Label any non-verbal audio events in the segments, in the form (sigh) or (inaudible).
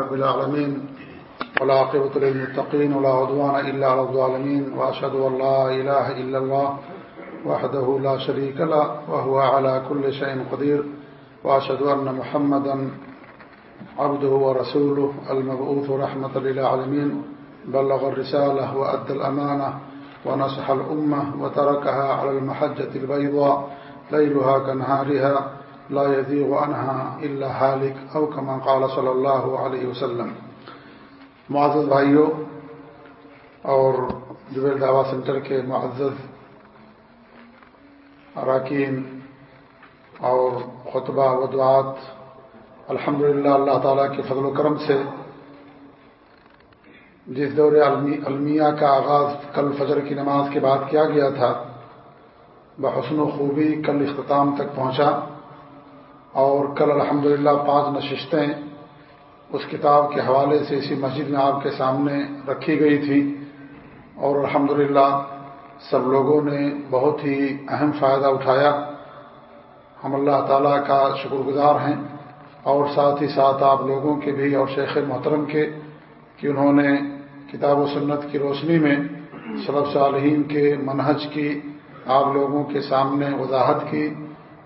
رب العالمين والعاقبة للمتقين، ولا عدوان إلا على الظالمين، وأشهد أن لا إله إلا الله وحده لا شريك له، وهو على كل شيء قدير، وأشهد أن محمدا عبده ورسوله المبعوث رحمة للعالمين، بلغ الرسالة وأدى الأمانة، ونصح الأمة، وتركها على المحجة البيضاء، ليلها كنهارها لا يذيغ عنها إلا هالك أو كما قال صلى الله عليه وسلم. معزز بھائیوں اور جبیل دعوی سینٹر کے معزز اراکین اور خطبہ و دعات الحمد اللہ تعالیٰ کے فضل و کرم سے جس دور المیہ کا آغاز کل فجر کی نماز کے بعد کیا گیا تھا، بحسن و خوبی کل اختتام تک پہنچا۔ اور کل الحمد پانچ نشستیں اس کتاب کے حوالے سے اسی مسجد میں آپ کے سامنے رکھی گئی تھی اور الحمد سب لوگوں نے بہت ہی اہم فائدہ اٹھایا۔ ہم اللہ تعالیٰ کا شکر گزار ہیں اور ساتھ ہی ساتھ آپ لوگوں کے بھی اور شیخ محترم کے کہ انہوں نے کتاب و سنت کی روشنی میں صلب صالحین کے منہج کی آپ لوگوں کے سامنے وضاحت کی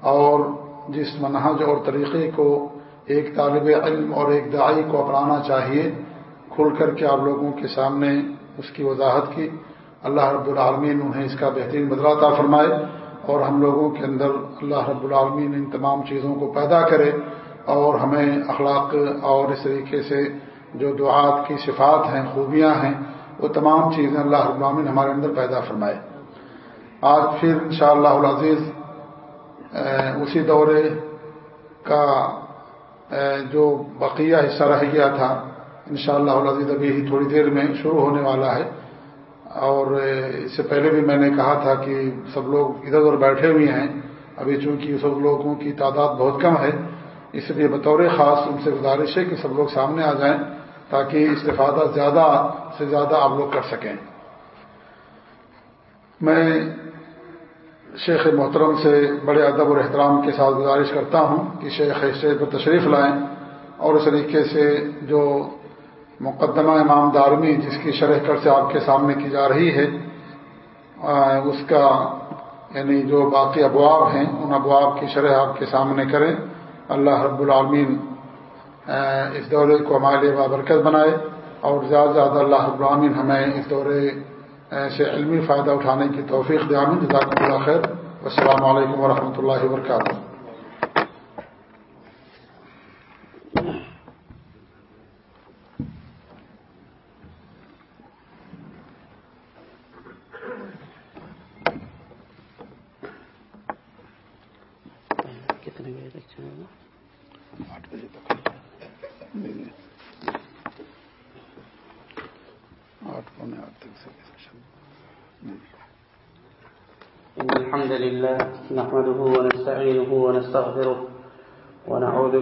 اور جس منہج اور طریقے کو ایک طالب علم اور ایک دائی کو اپنانا چاہیے، کھل کر کے آپ لوگوں کے سامنے اس کی وضاحت کی۔ اللہ رب العالمین انہیں اس کا بہترین بدلاتا فرمائے اور ہم لوگوں کے اندر اللہ رب العالمین ان تمام چیزوں کو پیدا کرے اور ہمیں اخلاق اور اس طریقے سے جو دعات کی صفات ہیں، خوبیاں ہیں، وہ تمام چیزیں اللہ رب العالمین ہمارے اندر پیدا فرمائے۔ آج پھر انشاءاللہ شاء اللہ عزیز اسی دورے کا جو بقیہ حصہ رہ گیا تھا، انشاءاللہ شاء اللہ ابھی ہی تھوڑی دیر میں شروع ہونے والا ہے۔ اور اس سے پہلے بھی میں نے کہا تھا کہ سب لوگ ادھر ادھر بیٹھے ہوئے ہیں۔ ابھی چونکہ سب لوگوں کی تعداد بہت کم ہے، اس لیے بطور خاص ان سے گزارش ہے کہ سب لوگ سامنے آ جائیں تاکہ استفادہ زیادہ سے زیادہ آپ لوگ کر سکیں۔ میں شیخ محترم سے بڑے ادب اور احترام کے ساتھ گزارش کرتا ہوں کہ شیخ اسٹیج پر تشریف لائیں اور اس طریقے سے جو مقدمہ امام دارمی جس کی شرح کر سے آپ کے سامنے کی جا رہی ہے اس کا یعنی جو باقی ابواب ہیں، ان ابواب کی شرح آپ کے سامنے کریں۔ اللہ رب العالمین اس دورے کو ہمارے لیے بابرکت بنائے اور زیادہ زیادہ اللہ رب العالمین ہمیں اس دورے سے علمی فائدہ اٹھانے کی توفیق دعامن جزاک اللہ خیر السلام علیکم ورحمۃ اللہ وبرکاتہ۔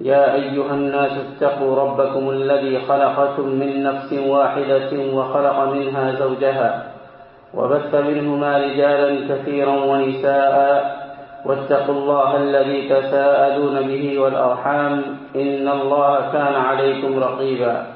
يا أيها الناس اتقوا ربكم الذي خلقكم من نفس واحدة وخلق منها زوجها وبث منهما رجالا كثيرا ونساء واتقوا الله الذي تساءلون به والأرحام إن الله كان عليكم رقيبا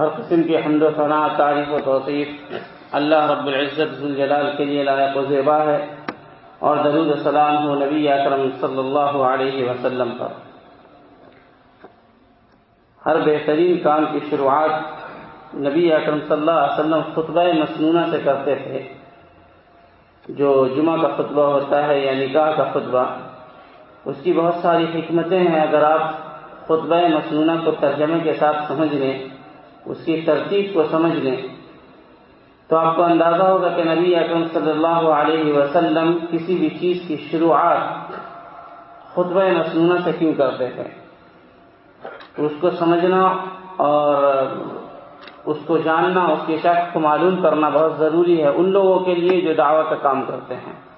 ہر قسم کی حمد و ثناء، تعریف و توصیف اللہ رب العزت ذوالجلال کے لیے لائق و زیبا ہے اور درود السلام ہو نبی اکرم صلی اللہ علیہ وسلم پر۔ ہر بہترین کام کی شروعات نبی اکرم صلی اللہ علیہ وسلم خطبہ مصنوعہ سے کرتے تھے، جو جمعہ کا خطبہ ہوتا ہے یا نکاح کا خطبہ۔ اس کی بہت ساری حکمتیں ہیں، اگر آپ خطبہ مصنوعہ کو ترجمے کے ساتھ سمجھ لیں اس کی ترتیب کو سمجھ لیں۔ تو آپ کو اندازہ ہوگا کہ نبی اکرم صلی اللہ علیہ وسلم کسی بھی چیز کی شروعات خطبہ مصنوعہ سے کیوں کرتے تھے؟ اس کو سمجھنا اور اس کو جاننا، اس کے شخص کو معلوم کرنا بہت ضروری ہے ان لوگوں کے لیے جو دعوت کا کام کرتے ہیں۔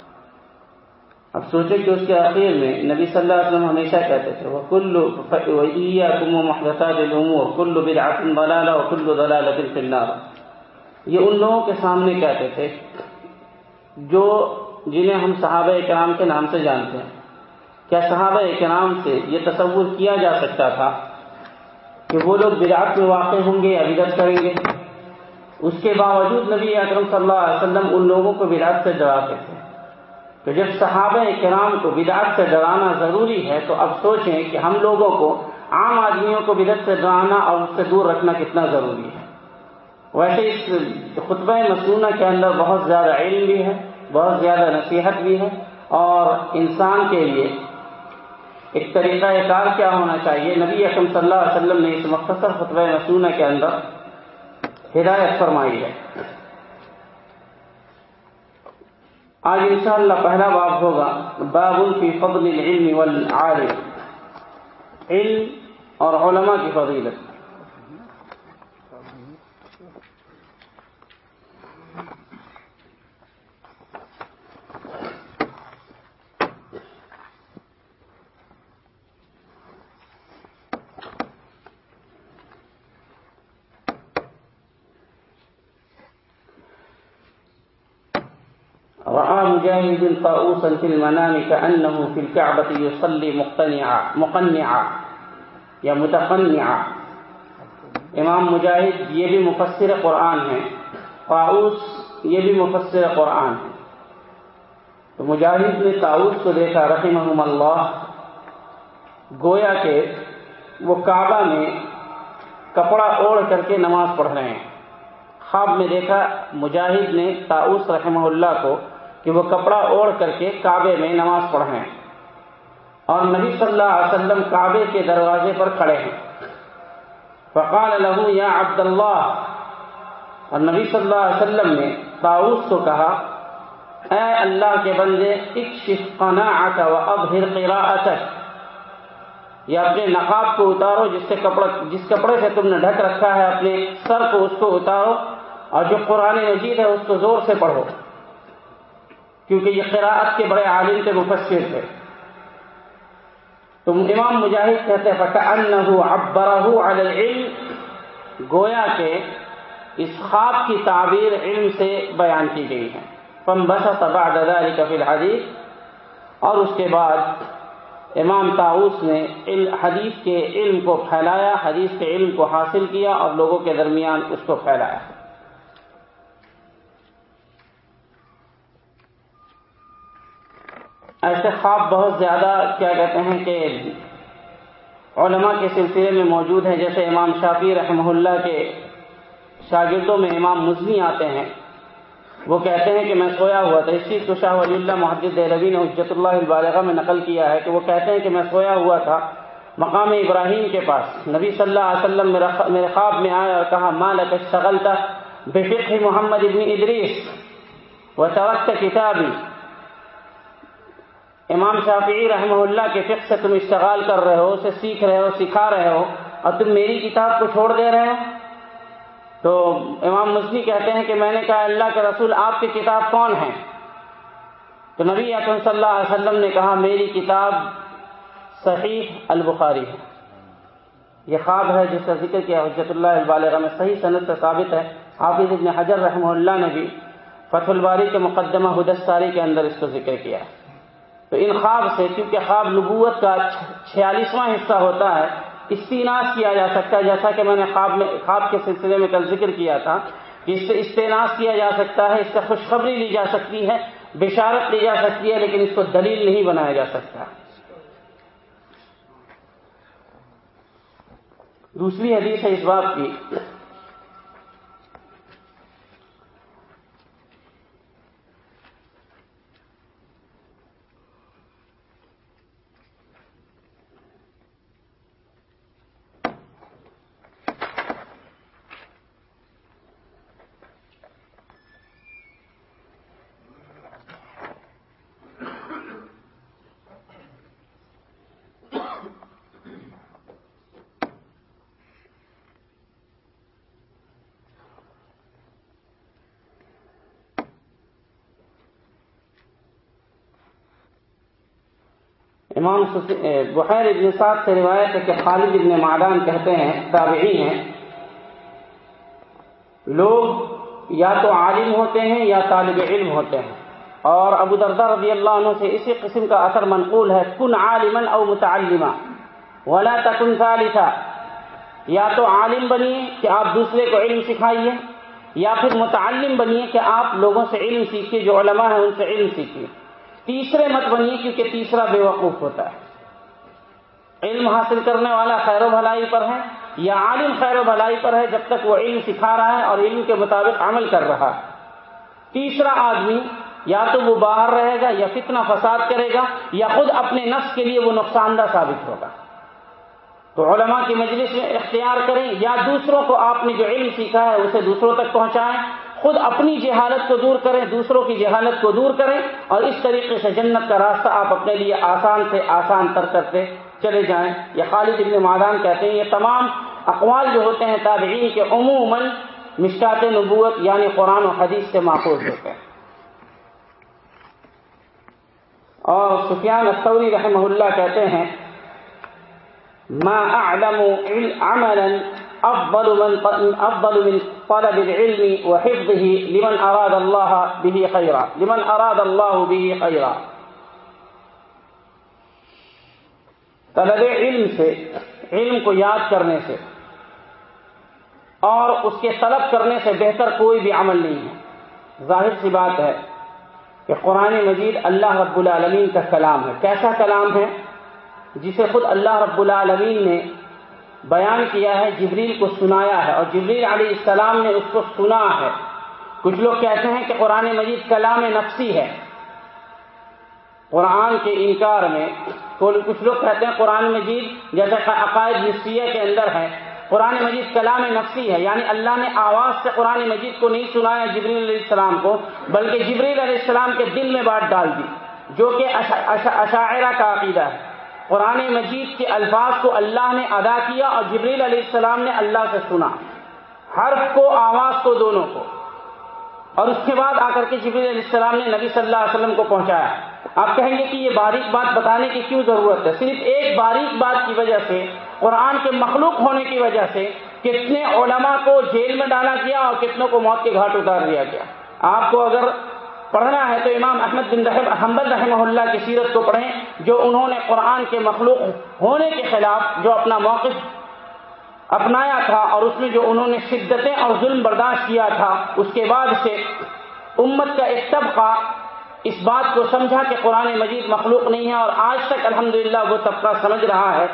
اب سوچے کہ اس کے آخر میں نبی صلی اللہ علیہ وسلم ہمیشہ کہتے تھے وہ کلو کم محدثات العمور کلو بلعتن بلالہ و کلو دلال یہ ان لوگوں کے سامنے کہتے تھے جو جنہیں ہم صحابہ کرام کے نام سے جانتے ہیں۔ کیا صحابہ کرام سے یہ تصور کیا جا سکتا تھا کہ وہ لوگ بدعت میں واقع ہوں گے یا بدعت کریں گے؟ اس کے باوجود نبی اکرم صلی اللہ علیہ وسلم ان لوگوں کو بدعت سے ڈراتے تھے۔ تو جب صحابہ کرام کو بدعت سے ڈرانا ضروری ہے، تو اب سوچیں کہ ہم لوگوں کو عام آدمیوں کو بدعت سے ڈرانا اور اس سے دور رکھنا کتنا ضروری ہے۔ ویسے اس خطبہ مصنوعہ کے اندر بہت زیادہ علم بھی ہے، بہت زیادہ نصیحت بھی ہے اور انسان کے لیے ایک طریقہ کار کیا ہونا چاہیے۔ نبی اکم صلی اللہ علیہ وسلم نے اس مختصر خطبہ مصنوعہ کے اندر ہدایت فرمائی ہے۔ آج انشاءاللہ پہلا باب ہوگا باب فی فضل العلم والعالم علم اور علماء کی فضیلت۔ مجاهد طاووسا في المنام كأنه في الكعبة يصلي مقتنعا، مقنعا، یا متقنعا. امام مجاہد یہ بھی مفسر قرآن ہے طاؤس یہ بھی مفسر قرآن ہے تو مجاہد نے طاؤس کو دیکھا، رحمہم اللہ، گویا کہ وہ کعبہ میں کپڑا اوڑھ کر کے نماز پڑھ رہے ہیں۔ خواب میں دیکھا، مجاہد نے تاؤس رحمہ اللہ کو کہ وہ کپڑا اوڑھ کر کے کعبے میں نماز پڑھیں اور نبی صلی اللہ علیہ وسلم کعبے کے دروازے پر کھڑے ہیں۔ فقال له یا عبد اللہ اور نبی صلی اللہ علیہ وسلم نے تاؤس کو کہا، اے اللہ کے بندے، اکشف قناعت و ابہر قراءتک۔ یا اپنے نقاب کو اتارو، جس سے کپڑا، جس کپڑے سے تم نے ڈھک رکھا ہے، اپنے سر کو اس کو اتارو۔ اور جو قرآن مجید ہے، اس کو زور سے پڑھو۔ کیونکہ یہ قراءت کے بڑے عالم کے مفسر تھے۔ تو امام مجاہد کہتے العلم۔ گویا کہ اس خواب کی تعبیر علم سے بیان کی گئی ہے۔ پم بس بعد ذلك في اور اس کے بعد امام تاؤس نے حدیث کے علم کو پھیلایا، حدیث کے علم کو حاصل کیا اور لوگوں کے درمیان اس کو پھیلایا۔ ایسے خواب بہت زیادہ کیا کہتے ہیں کہ علماء کے سلسلے میں موجود ہیں، جیسے امام شافی رحمہ اللہ کے شاگردوں میں امام مزنی آتے ہیں۔ وہ کہتے ہیں کہ میں سویا ہوا تھا۔ اس چیز کو شاہ ولی اللہ محدود دہلوی نے حجت اللہ البالغہ میں نقل کیا ہے کہ وہ کہتے ہیں کہ میں سویا ہوا تھا مقام ابراہیم کے پاس۔ نبی صلی اللہ علیہ وسلم میرے خواب میں آیا اور کہا مالک شغل تھا بے فکر محمد ابن ادریس وہ سوقت کتابی امام شافعی رحمہ اللہ کے فقہ سے تم اشتغال کر رہے ہو، اسے سیکھ رہے ہو، سکھا رہے ہو اور تم میری کتاب کو چھوڑ دے رہے ہو۔ تو امام مسلم کہتے ہیں کہ میں نے کہا، اللہ کے رسول، آپ کی کتاب کون ہے؟ تو نبی اکرم صلی اللہ علیہ وسلم نے کہا، میری کتاب صحیح البخاری ہے۔ یہ خواب ہے جس کا ذکر کیا حجت اللہ البالغ میں، صحیح صنعت سے ثابت ہے۔ حافظ ابن حجر رحمہ اللہ نے بھی فتح الباری کے مقدمہ حدستاری کے اندر اس کو ذکر کیا ہے۔ تو ان خواب سے کیونکہ خواب نبوت کا چھیالیسواں حصہ ہوتا ہے استیناس کیا جا سکتا ہے، جیسا کہ میں نے خواب میں خواب کے سلسلے میں کل ذکر کیا تھا، کہ اس سے استیناس کیا جا سکتا ہے، اس سے خوشخبری لی جا سکتی ہے، بشارت لی جا سکتی ہے، لیکن اس کو دلیل نہیں بنایا جا سکتا۔ دوسری حدیث ہے اس بات کی۔ امام بحیر ابن صاحب سے روایت ہے کہ خالد ابن معدان کہتے ہیں تابعی ہیں۔ لوگ یا تو عالم ہوتے ہیں یا طالب علم ہوتے ہیں۔ اور ابو دردہ رضی اللہ عنہ سے اسی قسم کا اثر منقول ہے، کن عالما او متعلمہ ولا تکن ثالثا۔ یا تو عالم بنیے کہ آپ دوسرے کو علم سکھائیے، یا پھر متعلم بنیے کہ آپ لوگوں سے علم سیکھیے، جو علماء ہیں ان سے علم سیکھیے۔ تیسرے مت بنیے کیونکہ تیسرا بے وقوف ہوتا ہے۔ علم حاصل کرنے والا خیر و بھلائی پر ہے یا عالم خیر و بھلائی پر ہے جب تک وہ علم سکھا رہا ہے اور علم کے مطابق عمل کر رہا ہے۔ تیسرا آدمی یا تو وہ باہر رہے گا یا فتنہ فساد کرے گا یا خود اپنے نفس کے لیے وہ نقصان دہ ثابت ہوگا۔ تو علماء کی مجلس میں اختیار کریں یا دوسروں کو آپ نے جو علم سیکھا ہے اسے دوسروں تک پہنچائیں۔ خود اپنی جہالت کو دور کریں، دوسروں کی جہالت کو دور کریں اور اس طریقے سے جنت کا راستہ آپ اپنے لیے آسان سے آسان تر کرتے چلے جائیں۔ یہ خالد ابن مادان کہتے ہیں، یہ تمام اقوال جو ہوتے ہیں تابعین کے عموماً مشکات نبوت یعنی قرآن و حدیث سے ماخوذ ہوتے ہیں۔ اور سفیان الثوری رحمہ اللہ کہتے ہیں، ما اعلم عملا افضل من افضل من طلب العلم وحفظه لمن اراد الله به خيرا. لمن اراد الله به خيرا. طلب علم سے، علم کو یاد کرنے سے اور اس کے طلب کرنے سے بہتر کوئی بھی عمل نہیں ہے۔ ظاہر سی بات ہے کہ قرآن مجید اللہ رب العالمین کا کلام ہے۔ کیسا کلام ہے؟ جسے خود اللہ رب العالمین نے بیان کیا ہے، جبریل کو سنایا ہے اور جبریل علیہ السلام نے اس کو سنا ہے۔ کچھ لوگ کہتے ہیں کہ قرآن مجید کلام نفسی ہے۔ قرآن کے انکار میں کچھ لوگ کہتے ہیں قرآن مجید جیسے عقائد نسیہ کے اندر ہے۔ قرآن مجید کلام نفسی ہے یعنی اللہ نے آواز سے قرآن مجید کو نہیں سنایا جبریل علیہ السلام کو، بلکہ جبریل علیہ السلام کے دل میں بات ڈال دی، جو کہ اشاعرہ کا عقیدہ ہے۔ قرآن مجید کے الفاظ کو اللہ نے ادا کیا اور جبریل علیہ السلام نے اللہ سے سنا۔ حرف کو، آواز کو، دونوں کو۔ اور اس کے بعد آ کر کے جبریل علیہ السلام نے نبی صلی اللہ علیہ وسلم کو پہنچایا۔ آپ کہیں گے کہ یہ باریک بات بتانے کی کیوں ضرورت ہے؟ صرف ایک باریک بات کی وجہ سے، قرآن کے مخلوق ہونے کی وجہ سے کتنے علماء کو جیل میں ڈالا گیا اور کتنوں کو موت کے گھاٹ اتار دیا گیا۔ آپ کو اگر پڑھنا ہے تو امام احمد بن رحم حمبل رحمہ اللہ کی سیرت کو پڑھیں، جو انہوں نے قرآن کے مخلوق ہونے کے خلاف جو اپنا موقف اپنایا تھا اور اس میں جو انہوں نے شدتیں اور ظلم برداشت کیا تھا، اس کے بعد سے امت کا ایک طبقہ اس بات کو سمجھا کہ قرآن مجید مخلوق نہیں ہے اور آج تک الحمدللہ وہ طبقہ سمجھ رہا ہے۔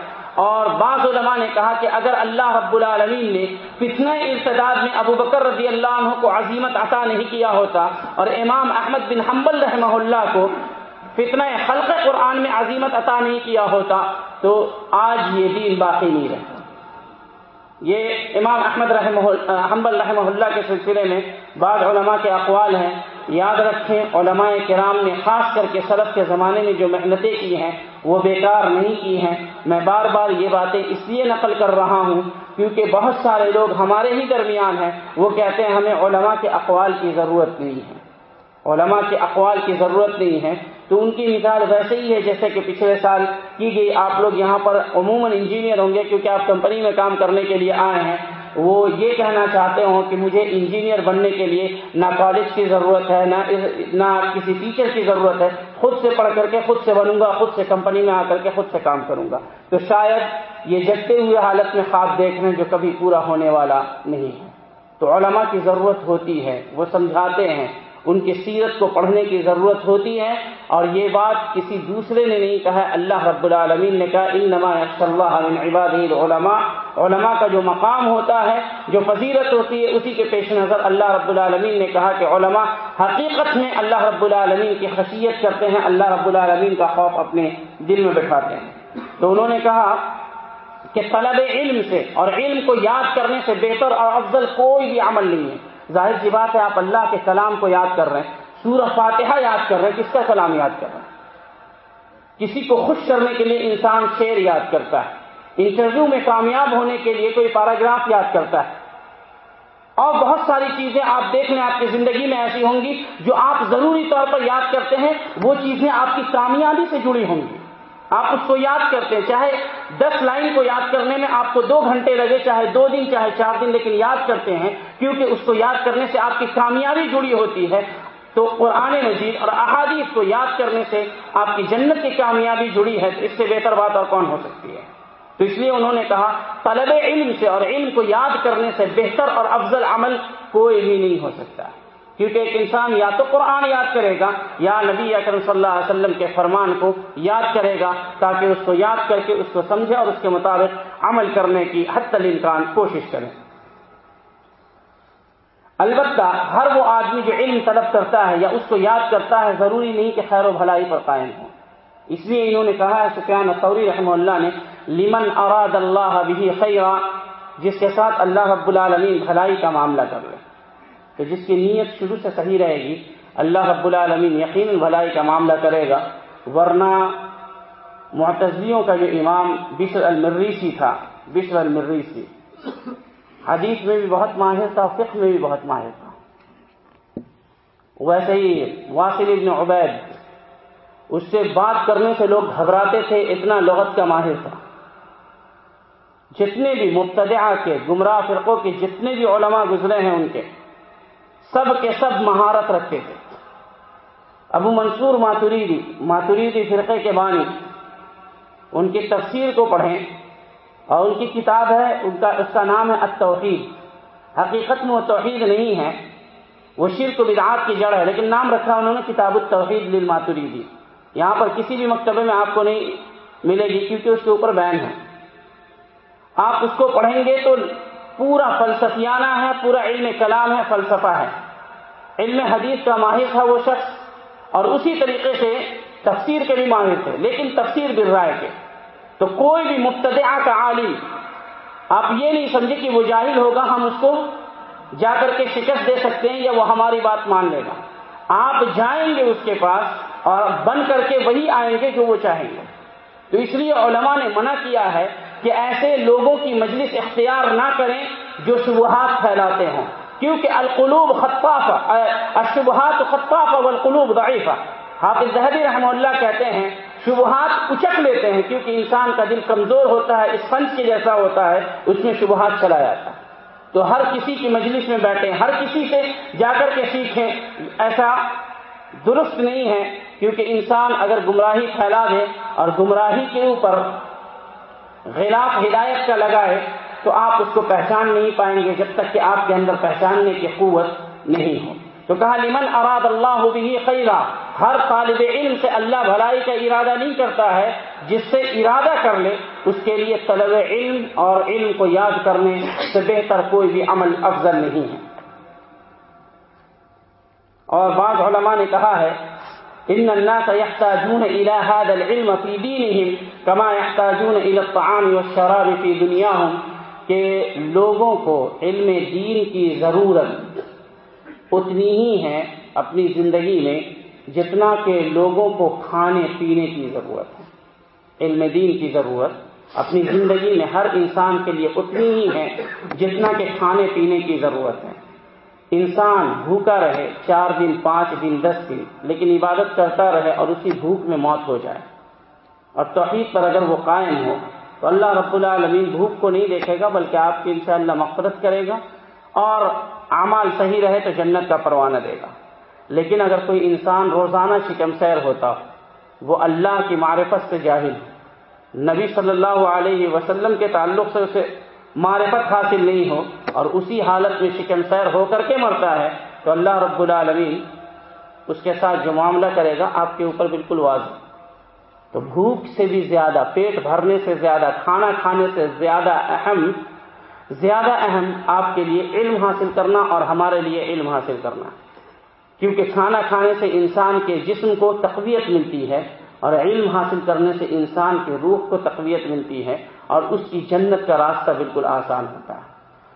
اور بعض علماء نے کہا کہ اگر اللہ رب العالمین نے فتنہ ارتداد میں ابو بکر رضی اللہ عنہ کو عظیمت عطا نہیں کیا ہوتا اور امام احمد بن حنبل رحمہ اللہ کو فتنہ خلق قرآن میں عظیمت عطا نہیں کیا ہوتا، تو آج یہ دین باقی نہیں رہتا۔ یہ امام احمد رحمہ حنبل رحمہ اللہ کے سلسلے میں بعض علماء کے اقوال ہیں۔ یاد رکھیں، علماء کرام نے خاص کر کے سلف کے زمانے میں جو محنتیں کی ہیں، وہ بیکار نہیں کی ہیں۔ میں بار بار یہ باتیں اس لیے نقل کر رہا ہوں کیونکہ بہت سارے لوگ ہمارے ہی درمیان ہیں۔ وہ کہتے ہیں، ہمیں علماء کے اقوال کی ضرورت نہیں ہے۔ علماء کے اقوال کی ضرورت نہیں ہے۔ تو ان کی مثال ویسے ہی ہے، جیسے کہ پچھلے سال کی گئی، آپ لوگ یہاں پر عموماً انجینئر ہوں گے کیونکہ آپ کمپنی میں کام کرنے کے لیے آئے ہیں۔ وہ یہ کہنا چاہتے ہوں کہ مجھے انجینئر بننے کے لیے نہ کالج کی ضرورت ہے، نہ نہ کسی ٹیچر کی ضرورت ہے۔ خود سے پڑھ کر کے خود سے بنوں گا، خود سے کمپنی میں آ کر کے خود سے کام کروں گا۔ تو شاید یہ جگتے ہوئے حالت میں خواب دیکھ رہے ہیں جو کبھی پورا ہونے والا نہیں ہے۔ تو علماء کی ضرورت ہوتی ہے، وہ سمجھاتے ہیں ان کی سیرت کو پڑھنے کی ضرورت ہوتی ہے اور یہ بات کسی دوسرے نے نہیں کہا، اللہ رب العالمین نے کہا ان نما اللہ عباد علماء علماء کا جو مقام ہوتا ہے، جو فضیرت ہوتی ہے، اسی کے پیش نظر اللہ رب العالمین نے کہا کہ علماء حقیقت میں اللہ رب العالمین کی خصیت کرتے ہیں، اللہ رب العالمین کا خوف اپنے دل میں بٹھاتے ہیں۔ تو انہوں نے کہا کہ طلب علم سے اور علم کو یاد کرنے سے بہتر اور افضل کوئی بھی عمل نہیں ہے۔ ظاہر سی بات ہے، آپ اللہ کے کلام کو یاد کر رہے ہیں۔ سورہ فاتحہ یاد کر رہے ہیں، کس کا کلام یاد کر رہے ہیں؟ کسی کو خوش کرنے کے لیے انسان شعر یاد کرتا ہے۔ انٹرویو میں کامیاب ہونے کے لیے کوئی پیراگراف یاد کرتا ہے۔ اور بہت ساری چیزیں آپ دیکھ لیں، آپ کی زندگی میں ایسی ہوں گی جو آپ ضروری طور پر یاد کرتے ہیں، وہ چیزیں آپ کی کامیابی سے جڑی ہوں گی۔ آپ اس کو یاد کرتے ہیں۔ چاہے دس لائن کو یاد کرنے میں آپ کو دو گھنٹے لگے، چاہے دو دن، چاہے چار دن، لیکن یاد کرتے ہیں، کیونکہ اس کو یاد کرنے سے آپ کی کامیابی جڑی ہوتی ہے۔ تو قرآن مجید اور احادیث کو یاد کرنے سے آپ کی جنت کی کامیابی جڑی ہے، تو اس سے بہتر بات اور کون ہو سکتی ہے؟ تو اس لیے انہوں نے کہا، طلب علم سے اور علم کو یاد کرنے سے بہتر اور افضل عمل کوئی بھی نہیں ہو سکتا۔ کیونکہ ایک انسان یا تو قرآن یاد کرے گا، یا نبی اکرم صلی اللہ علیہ وسلم کے فرمان کو یاد کرے گا، تاکہ اس کو یاد کر کے اس کو سمجھے اور اس کے مطابق عمل کرنے کی حد تل امکان کوشش کرے۔ البتہ ہر وہ آدمی جو علم طلب کرتا ہے یا اس کو یاد کرتا ہے، ضروری نہیں کہ خیر و بھلائی پر قائم ہو۔ اس لیے انہوں نے کہا ہے، سفیان سوری رحمہ اللہ نے، لمن اراد اللہ بھی خیرا، جس کے ساتھ اللہ رب العالمین بھلائی کا معاملہ کر لے۔ کہ جس کی نیت شروع سے صحیح رہے گی، اللہ رب العالمین یقین بھلائی کا معاملہ کرے گا۔ ورنہ معتزلیوں کا جو امام بشر المریسی تھا، بشر المریسی، حدیث میں بھی بہت ماہر تھا، فقہ میں بھی بہت ماہر تھا۔ ویسے ہی واصل ابن عبید، اس سے بات کرنے سے لوگ گھبراتے تھے، اتنا لغت کا ماہر تھا۔ جتنے بھی مبتدعہ کے، گمراہ فرقوں کے جتنے بھی علماء گزرے ہیں ان کے سب کے سب مہارت رکھتے تھے۔ ابو منصور ماتوریدی ماتوریدی فرقے کے بانی۔ ان کی تفسیر کو پڑھیں۔ اور ان کی کتاب ہے، ان کا، اس کا نام ہے التوحید۔ حقیقت میں وہ توحید نہیں ہے۔ وہ شرک بدعات کی جڑ ہے، لیکن نام رکھا انہوں نے کتاب التوحید للماتوریدی۔ یہاں پر کسی بھی مکتبے میں آپ کو نہیں ملے گی، کیونکہ اس کے اوپر بین ہے۔ آپ اس کو پڑھیں گے تو پورا فلسفیانہ ہے، پورا علم کلام ہے، فلسفہ ہے۔ علم حدیث کا ماہر تھا وہ شخص اور اسی طریقے سے تفسیر کے بھی ماہر تھے، لیکن تفسیر بر رائے کے۔ تو کوئی بھی مبتدعہ کا عالم، آپ یہ نہیں سمجھے کہ وہ جاہل ہوگا، ہم اس کو جا کر کے شکست دے سکتے ہیں یا وہ ہماری بات مان لے گا۔ آپ جائیں گے اس کے پاس اور بن کر کے وہی آئیں گے جو وہ چاہیں گے۔ تو اس لیے علماء نے منع کیا ہے کہ ایسے لوگوں کی مجلس اختیار نہ کریں جو شبہات پھیلاتے ہوں۔ کیونکہ القلوب خطاف الشبہات خطاف والقلوب ضعیفہ۔ حافظ ذہبی رحمہ اللہ کہتے ہیں، شبہات اچک لیتے ہیں کیونکہ انسان کا دل کمزور ہوتا ہے، اس فنس کے جیسا ہوتا ہے، اس میں شبہات چلا جاتا ہے۔ تو ہر کسی کی مجلس میں بیٹھیں، ہر کسی سے جا کر کے سیکھیں، ایسا درست نہیں ہے کیونکہ انسان اگر گمراہی پھیلا دے اور گمراہی کے اوپر غلاف ہدایت کا لگائے تو آپ اس کو پہچان نہیں پائیں گے جب تک کہ آپ کے اندر پہچاننے کی قوت نہیں ہو۔ تو کہا، لمن اراد اللہ بھی خیرہ ہر طالب علم سے اللہ بھلائی کا ارادہ نہیں کرتا ہے۔ جس سے ارادہ کر لے، اس کے لیے طلب علم اور علم کو یاد کرنے سے بہتر کوئی بھی عمل افضل نہیں ہے۔ اور بعض علماء نے کہا ہے، ان الناس يحتاجون الى هذا العلم في دينهم كما يحتاجون الى الطعام والشراب في دنياهم کہ لوگوں کو علم دین کی ضرورت اتنی ہی ہے اپنی زندگی میں جتنا کہ لوگوں کو کھانے پینے کی ضرورت ہے۔ علم دین کی ضرورت اپنی زندگی میں ہر انسان کے لیے اتنی ہی ہے جتنا کہ کھانے پینے کی ضرورت ہے۔ انسان بھوکا رہے چار دن، پانچ دن، دس دن، لیکن عبادت کرتا رہے اور اسی بھوک میں موت ہو جائے۔ اور توحید پر اگر وہ قائم ہو تو اللہ رب العالمین بھوک کو نہیں دیکھے گا، بلکہ آپ کی انشاءاللہ مغفرت کرے گا اور اعمال صحیح رہے تو جنت کا پروانہ دے گا۔ لیکن اگر کوئی انسان روزانہ شکم سیر ہوتا، وہ اللہ کی معرفت سے جاہل۔ نبی صلی اللہ علیہ وسلم کے تعلق سے اسے معرفت حاصل نہیں ہو اور اسی حالت میں شکم سیر ہو کر کے مرتا ہے، تو اللہ رب العالمین اس کے ساتھ جو معاملہ کرے گا، آپ کے اوپر بالکل واضح۔ تو بھوک سے بھی زیادہ، پیٹ بھرنے سے زیادہ، کھانا کھانے سے زیادہ اہم زیادہ اہم آپ کے لیے علم حاصل کرنا اور ہمارے لیے علم حاصل کرنا۔ کیونکہ کھانا کھانے سے انسان کے جسم کو تقویت ملتی ہے اور علم حاصل کرنے سے انسان کے روح کو تقویت ملتی ہے اور اس کی جنت کا راستہ بالکل آسان ہوتا ہے۔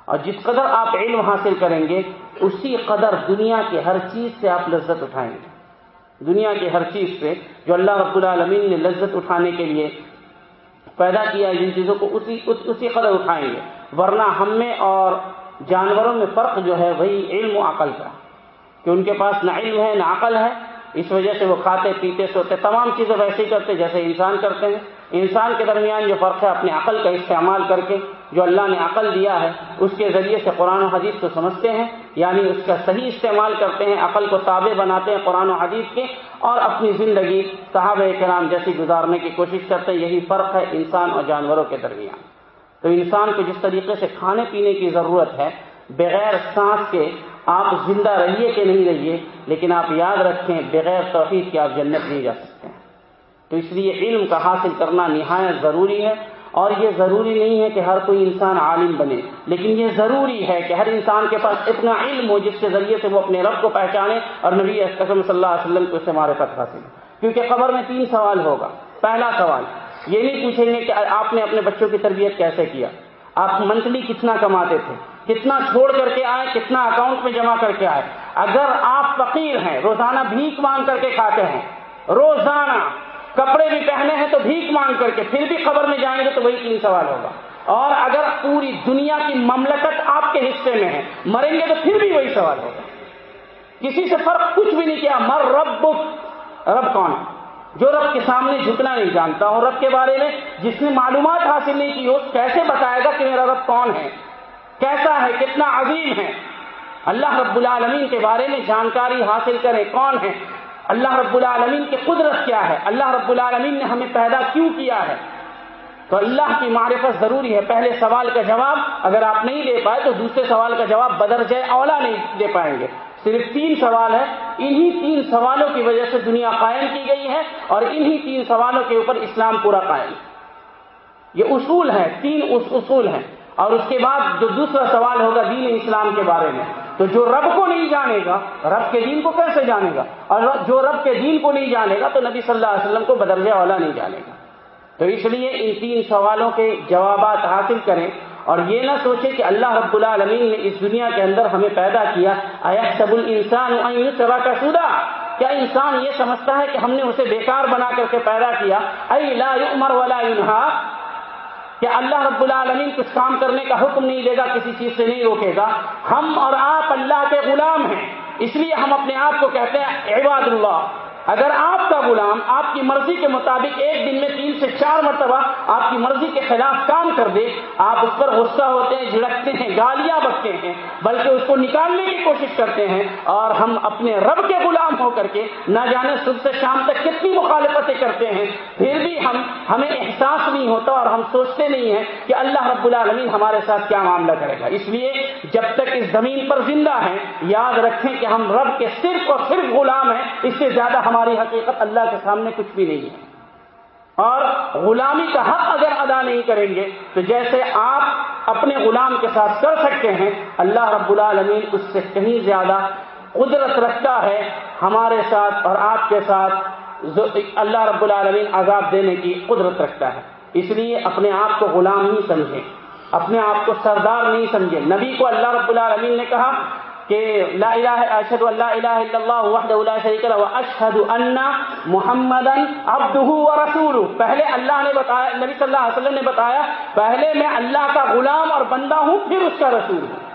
اور جس قدر آپ علم حاصل کریں گے، اسی قدر دنیا کی ہر چیز سے آپ لذت اٹھائیں گے۔ دنیا کی ہر چیز سے جو اللہ رب العالمین نے لذت اٹھانے کے لیے پیدا کیا جن چیزوں کو اسی اسی قدر اٹھائیں گے۔ ورنہ ہم میں اور جانوروں میں فرق جو ہے، وہی علم و عقل کا۔ کہ ان کے پاس نہ علم ہے، نہ عقل ہے۔ اس وجہ سے وہ کھاتے، پیتے، سوتے، تمام چیزیں ویسے ہی کرتے، جیسے انسان کرتے ہیں۔ انسان کے درمیان جو فرق ہے، اپنے عقل کا استعمال کر کے جو اللہ نے عقل دیا ہے، اس کے ذریعے سے قرآن و حدیث کو سمجھتے ہیں یعنی اس کا صحیح استعمال کرتے ہیں، عقل کو تابع بناتے ہیں قرآن و حدیث کے، اور اپنی زندگی صحابہ کرام جیسی گزارنے کی کوشش کرتے ہیں۔ یہی فرق ہے انسان اور جانوروں کے درمیان۔ تو انسان کو جس طریقے سے کھانے پینے کی ضرورت ہے، بغیر سانس کے، آپ زندہ رہیے کہ نہیں رہیے، لیکن آپ یاد رکھیں، بغیر توحید کے آپ جنت نہیں جا سکتے۔ ہیں تو اس لیے علم کا حاصل کرنا نہایت ضروری ہے۔ اور یہ ضروری نہیں ہے کہ ہر کوئی انسان عالم بنے، لیکن یہ ضروری ہے کہ ہر انسان کے پاس اتنا علم ہو جس کے ذریعے سے وہ اپنے رب کو پہچانے اور نبی قسم صلی اللہ علیہ وسلم کو اس سے معرفت حاصل کیونکہ قبر میں تین سوال ہوگا۔ پہلا سوال، یہ نہیں پوچھیں گے کہ آپ نے اپنے بچوں کی تربیت کیسے کیا؟ آپ منتھلی کتنا کماتے تھے؟ کتنا چھوڑ کر کے آئے؟ کتنا اکاؤنٹ میں جمع کر کے آئے؟ اگر آپ فقیر ہیں، روزانہ بھیک مانگ کر کے کھاتے ہیں، روزانہ کپڑے بھی پہنے ہیں تو بھیک مانگ کر کے پھر بھی خبر میں جائیں گے تو وہی تین سوال ہوگا۔ اور اگر پوری دنیا کی مملکت آپ کے حصے میں ہے، مریں گے تو پھر بھی وہی سوال ہوگا۔ کسی سے فرق کچھ بھی نہیں کیا، مر رب رب کون؟ جو رب کے سامنے جھکنا نہیں جانتا اور رب کے بارے میں جس نے معلومات حاصل نہیں کی ہو، کیسے بتائے گا کہ میرا رب کون ہے؟ کیسا ہے؟ کتنا عظیم ہے؟ اللہ رب العالمین کے بارے میں جانکاری حاصل کرے کون ہے؟ اللہ رب العالمین کی قدرت کیا ہے؟ اللہ رب العالمین نے ہمیں پیدا کیوں کیا ہے؟ تو اللہ کی معرفت ضروری ہے۔ پہلے سوال کا جواب اگر آپ نہیں دے پائے تو دوسرے سوال کا جواب بدر جائے اولا نہیں دے پائیں گے۔ صرف تین سوال ہے انہی تین سوالوں کی وجہ سے دنیا قائم کی گئی ہے اور انہی تین سوالوں کے اوپر اسلام پورا قائم۔ یہ اصول ہے تین اصول ہیں۔ اور اس کے بعد جو دوسرا سوال ہوگا دین اسلام کے بارے میں۔ تو جو رب کو نہیں جانے گا، رب کے دین کو کیسے جانے گا؟ اور جو رب کے دین کو نہیں جانے گا، تو نبی صلی اللہ علیہ وسلم کو بدرجہ والا نہیں جانے گا۔ تو اس لیے ان تین سوالوں کے جوابات حاصل کریں اور یہ نہ سوچے کہ اللہ رب العالمین نے اس دنیا کے اندر ہمیں پیدا کیا۔ سب السان سبا کا سودا۔ کیا انسان یہ سمجھتا ہے کہ ہم نے اسے بیکار بنا کر کے پیدا کیا؟ ائی لا عمر والا کہ اللہ رب العالمین کچھ کام کرنے کا حکم نہیں دے گا، کسی چیز سے نہیں روکے گا۔ ہم اور آپ اللہ کے غلام ہیں۔ اس لیے ہم اپنے آپ کو کہتے ہیں عباد اللہ۔ اگر آپ کا غلام آپ کی مرضی کے مطابق ایک دن میں تین سے چار مرتبہ آپ کی مرضی کے خلاف کام کر دے، آپ اس پر غصہ ہوتے ہیں، جھڑکتے ہیں، گالیاں بکتے ہیں، بلکہ اس کو نکالنے کی کوشش کرتے ہیں اور ہم اپنے رب کے غلام ہو کر کے نہ جانے صبح سے شام تک کتنی مخالفتیں کرتے ہیں، پھر بھی ہم، ہمیں احساس نہیں ہوتا اور ہم سوچتے نہیں ہیں کہ اللہ رب العالمین ہمارے ساتھ کیا معاملہ کرے گا۔ اس لیے جب تک اس زمین پر زندہ ہیں، یاد رکھیں کہ ہم رب کے صرف اور صرف غلام ہیں، اس سے زیادہ ہماری حقیقت اللہ کے سامنے کچھ بھی نہیں ہے۔ اور غلامی کا حق اگر ادا نہیں کریں گے، تو جیسے آپ اپنے غلام کے ساتھ کر سکتے ہیں، اللہ رب العالمین اس سے کہیں زیادہ قدرت رکھتا ہے ہمارے ساتھ اور آپ کے ساتھ اللہ رب العالمین عذاب دینے کی قدرت رکھتا ہے۔ اس لیے اپنے آپ کو غلام نہیں سمجھیں اپنے آپ کو سردار نہیں سمجھیں نبی کو اللہ رب العالمین نے کہا کہ لا الہ اشهد ان الہ الا اللہ وحده لا شریک ان پہلے اللہ نے بتایا نبی صلی اللہ علیہ وسلم نے بتایا، پہلے میں اللہ کا غلام اور بندہ ہوں، پھر اس کا رسول ہوں۔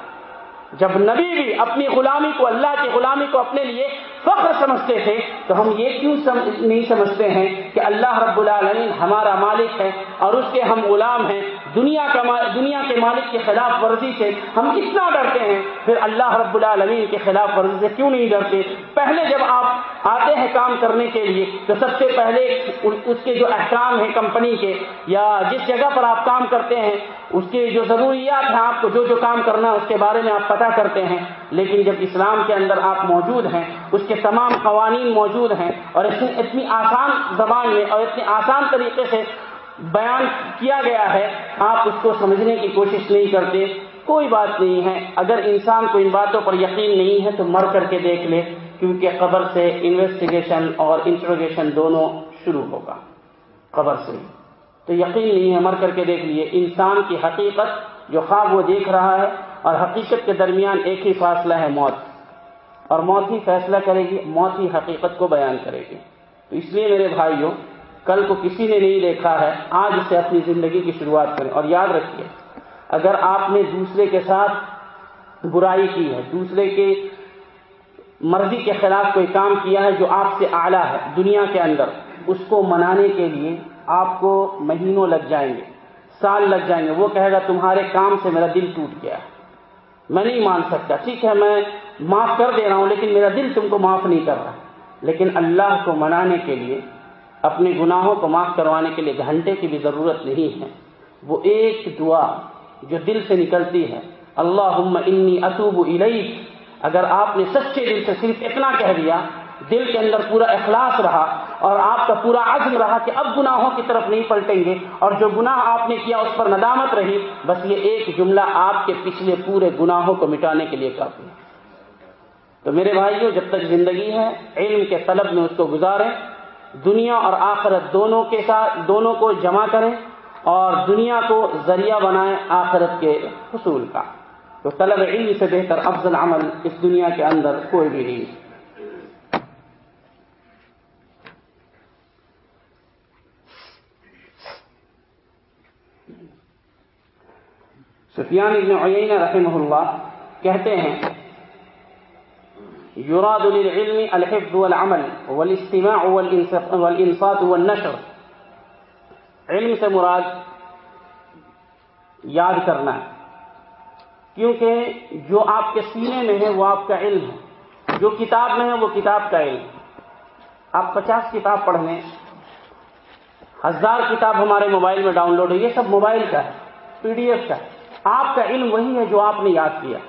جب نبی بھی اپنی غلامی کو اللہ کی غلامی کو اپنے لیے فخر سمجھتے تھے، تو ہم یہ کیوں نہیں سمجھتے ہیں کہ اللہ رب العالمین ہمارا مالک ہے اور اس کے ہم غلام ہیں؟ دنیا کا دنیا کے مالک کے خلاف ورزی سے ہم اتنا ڈرتے ہیں؟ پھر اللہ رب العالمین کے خلاف ورزی سے کیوں نہیں ڈرتے؟ پہلے جب آپ آتے ہیں کام کرنے کے لیے، تو سب سے پہلے اس کے جو احکام ہیں کمپنی کے، یا جس جگہ پر آپ کام کرتے ہیں، اس کے جو ضروریات ہیں، آپ کو جو جو کام کرنا ہے، اس کے بارے میں آپ پتہ کرتے ہیں۔ لیکن جب اسلام کے اندر آپ موجود ہیں، اس کے تمام قوانین موجود ہیں، اور اتنی آسان زبان میں اور اتنے آسان طریقے سے بیان کیا گیا ہے، آپ اس کو سمجھنے کی کوشش نہیں کرتے، کوئی بات نہیں ہے۔ اگر انسان کو ان باتوں پر یقین نہیں ہے تو مر کر کے دیکھ لے، کیونکہ قبر سے انویسٹیگیشن اور انٹروگیشن دونوں شروع ہوگا۔ قبر سے۔ تو یقین نہیں ہے، مر کر کے دیکھ لیے۔ انسان کی حقیقت جو خواب وہ دیکھ رہا ہے اور حقیقت کے درمیان ایک ہی فاصلہ ہے، موت۔ اور موت ہی فیصلہ کرے گی، موت ہی حقیقت کو بیان کرے گی۔ تو اس لیے میرے بھائیوں کل کو کسی نے نہیں دیکھا ہے، آج سے اپنی زندگی کی شروعات کریں۔ اور یاد رکھیے، اگر آپ نے دوسرے کے ساتھ برائی کی ہے، دوسرے کے مرضی کے خلاف کوئی کام کیا ہے جو آپ سے اعلیٰ ہے دنیا کے اندر، اس کو منانے کے لیے آپ کو مہینوں لگ جائیں گے، سال لگ جائیں گے۔ وہ کہے گا، تمہارے کام سے میرا دل ٹوٹ گیا میں نہیں مان سکتا۔ ٹھیک ہے، میں معاف کر دے رہا ہوں، لیکن میرا دل تم کو معاف نہیں کر رہا۔ لیکن اللہ کو منانے کے لیے اپنے گناہوں کو معاف کروانے کے لیے گھنٹے کی بھی ضرورت نہیں ہے۔ وہ ایک دعا جو دل سے نکلتی ہے۔ اللہ انی اطوب الیک۔ اگر آپ نے سچے دل سے صرف اتنا کہہ دیا، دل کے اندر پورا اخلاص رہا اور آپ کا پورا عزم رہا کہ اب گناہوں کی طرف نہیں پلٹیں گے اور جو گناہ آپ نے کیا اس پر ندامت رہی، بس یہ ایک جملہ آپ کے پچھلے پورے گناہوں کو مٹانے کے لیے کافی ہے۔ تو میرے بھائیوں جب تک زندگی ہے، علم کے طلب میں اس کو گزاریں۔ دنیا اور آخرت دونوں کے ساتھ دونوں کو جمع کریں اور دنیا کو ذریعہ بنائیں آخرت کے حصول کا۔ تو طلب علم سے بہتر افضل عمل اس دنیا کے اندر کوئی بھی نہیں۔ سفیان ابن عیین رحمہ اللہ کہتے ہیں يراد للعلم الحفظ والعمل والاستماع والانصات والنشر. علم سے مراد یاد کرنا. ہے کیونکہ جو آپ کے سینے میں ہے وہ آپ کا علم ہے. جو کتاب میں ہے وہ کتاب کا علم. آپ پچاس کتاب پڑھ لیں. ہزار کتاب ہمارے موبائل میں ڈاؤن لوڈ ہے یہ سب موبائل کا ہے، پی ڈی ایف کا ہے. آپ کا علم وہی ہے جو آپ نے یاد کیا.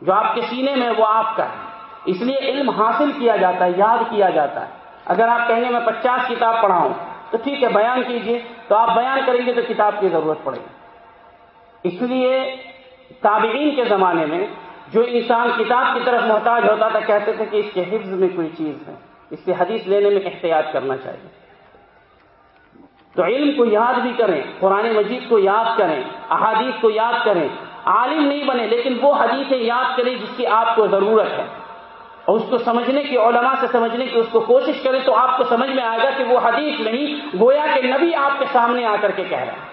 جو آپ کے سینے میں وہ آپ کا ہے. اس لیے علم حاصل کیا جاتا ہے، یاد کیا جاتا ہے۔ اگر آپ کہیں گے میں پچاس کتاب پڑھاؤں، تو ٹھیک ہے، بیان کیجیے۔ تو آپ بیان کریں گے تو کتاب کی ضرورت پڑے گی۔ اس لیے تابعین کے زمانے میں جو انسان کتاب کی طرف محتاج ہوتا تھا، کہتے تھے کہ اس کے حفظ میں کوئی چیز ہے۔ اس سے حدیث لینے میں احتیاط کرنا چاہیے۔ تو علم کو یاد بھی کریں، قرآن مجید کو یاد کریں، احادیث کو یاد کریں۔ عالم نہیں بنے، لیکن وہ حدیثیں یاد کریں جس کی آپ کو ضرورت ہے۔ اور اس کو سمجھنے کی علماء سے سمجھنے کی اس کو کوشش کریں تو آپ کو سمجھ میں آئے گا کہ وہ حدیث نہیں، گویا کہ نبی آپ کے سامنے آ کر کے کہہ رہا ہے۔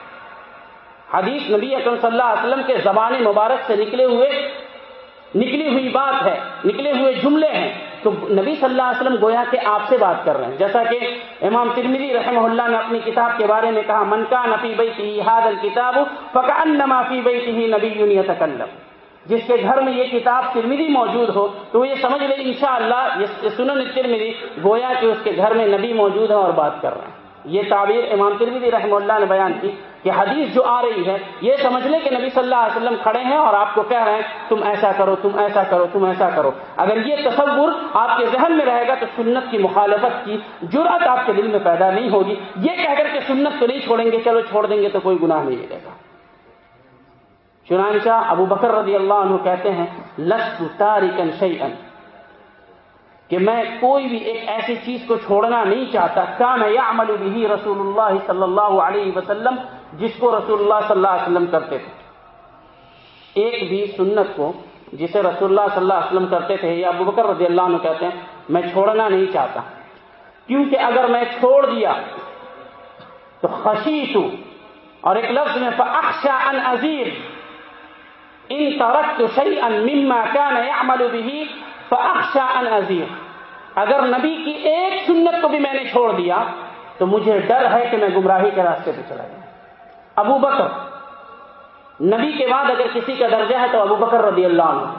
حدیث نبی اکرم صلی اللہ علیہ وسلم کے زبان مبارک سے نکلے ہوئے، نکلی ہوئی بات ہے، نکلے ہوئے جملے ہیں۔ تو نبی صلی اللہ علیہ وسلم گویا کہ آپ سے بات کر رہے ہیں۔ جیسا کہ امام ترمیری رحمہ اللہ نے اپنی کتاب کے بارے میں کہا منکا نفی بئی تھی ہاد الکتاب فقان نمافی بئی تھی نبی تکلم جس کے گھر میں یہ کتاب ترمیری موجود ہو، تو یہ سمجھ لے ان شاء اللہ سنن ترمیری گویا کہ اس کے گھر میں نبی موجود ہے اور بات کر رہے ہیں۔ یہ تعبیر امام ترمیدی رحمہ اللہ نے بیان کی کہ حدیث جو آ رہی ہے، یہ سمجھ لیں کہ نبی صلی اللہ علیہ وسلم کھڑے ہیں اور آپ کو کہہ رہے ہیں، تم ایسا کرو، تم ایسا کرو، تم ایسا کرو۔ اگر یہ تصور آپ کے ذہن میں رہے گا تو سنت کی مخالفت کی جرات آپ کے دل میں پیدا نہیں ہوگی۔ یہ کہہ کر کے سنت کو نہیں چھوڑیں گے، چلو چھوڑ دیں گے تو کوئی گناہ نہیں ملے گا۔ چنانچہ ابو بکر رضی اللہ عنہ کہتے ہیں لس تارکن شیئن. کہ میں کوئی بھی ایک ایسی چیز کو چھوڑنا نہیں چاہتا، کان یعمل بھی رسول اللہ صلی اللہ علیہ وسلم، جس کو رسول اللہ صلی اللہ علیہ وسلم کرتے تھے۔ ایک بھی سنت کو جسے رسول اللہ صلی اللہ علیہ وسلم کرتے تھے یا ابو بکر رضی اللہ عنہ کہتے ہیں، میں چھوڑنا نہیں چاہتا۔ کیونکہ اگر میں چھوڑ دیا تو خشیش ہوں۔ اور ایک لفظ میں فاخشا ان عزیز ان ترکت شیئا مما كان يعمل به فاخشا ان عزیز اگر نبی کی ایک سنت کو بھی میں نے چھوڑ دیا، تو مجھے ڈر ہے کہ میں گمراہی کے راستے پہ چلا جاؤں۔ ابو بکر، نبی کے بعد اگر کسی کا درجہ ہے تو ابو بکر رضی اللہ عنہ۔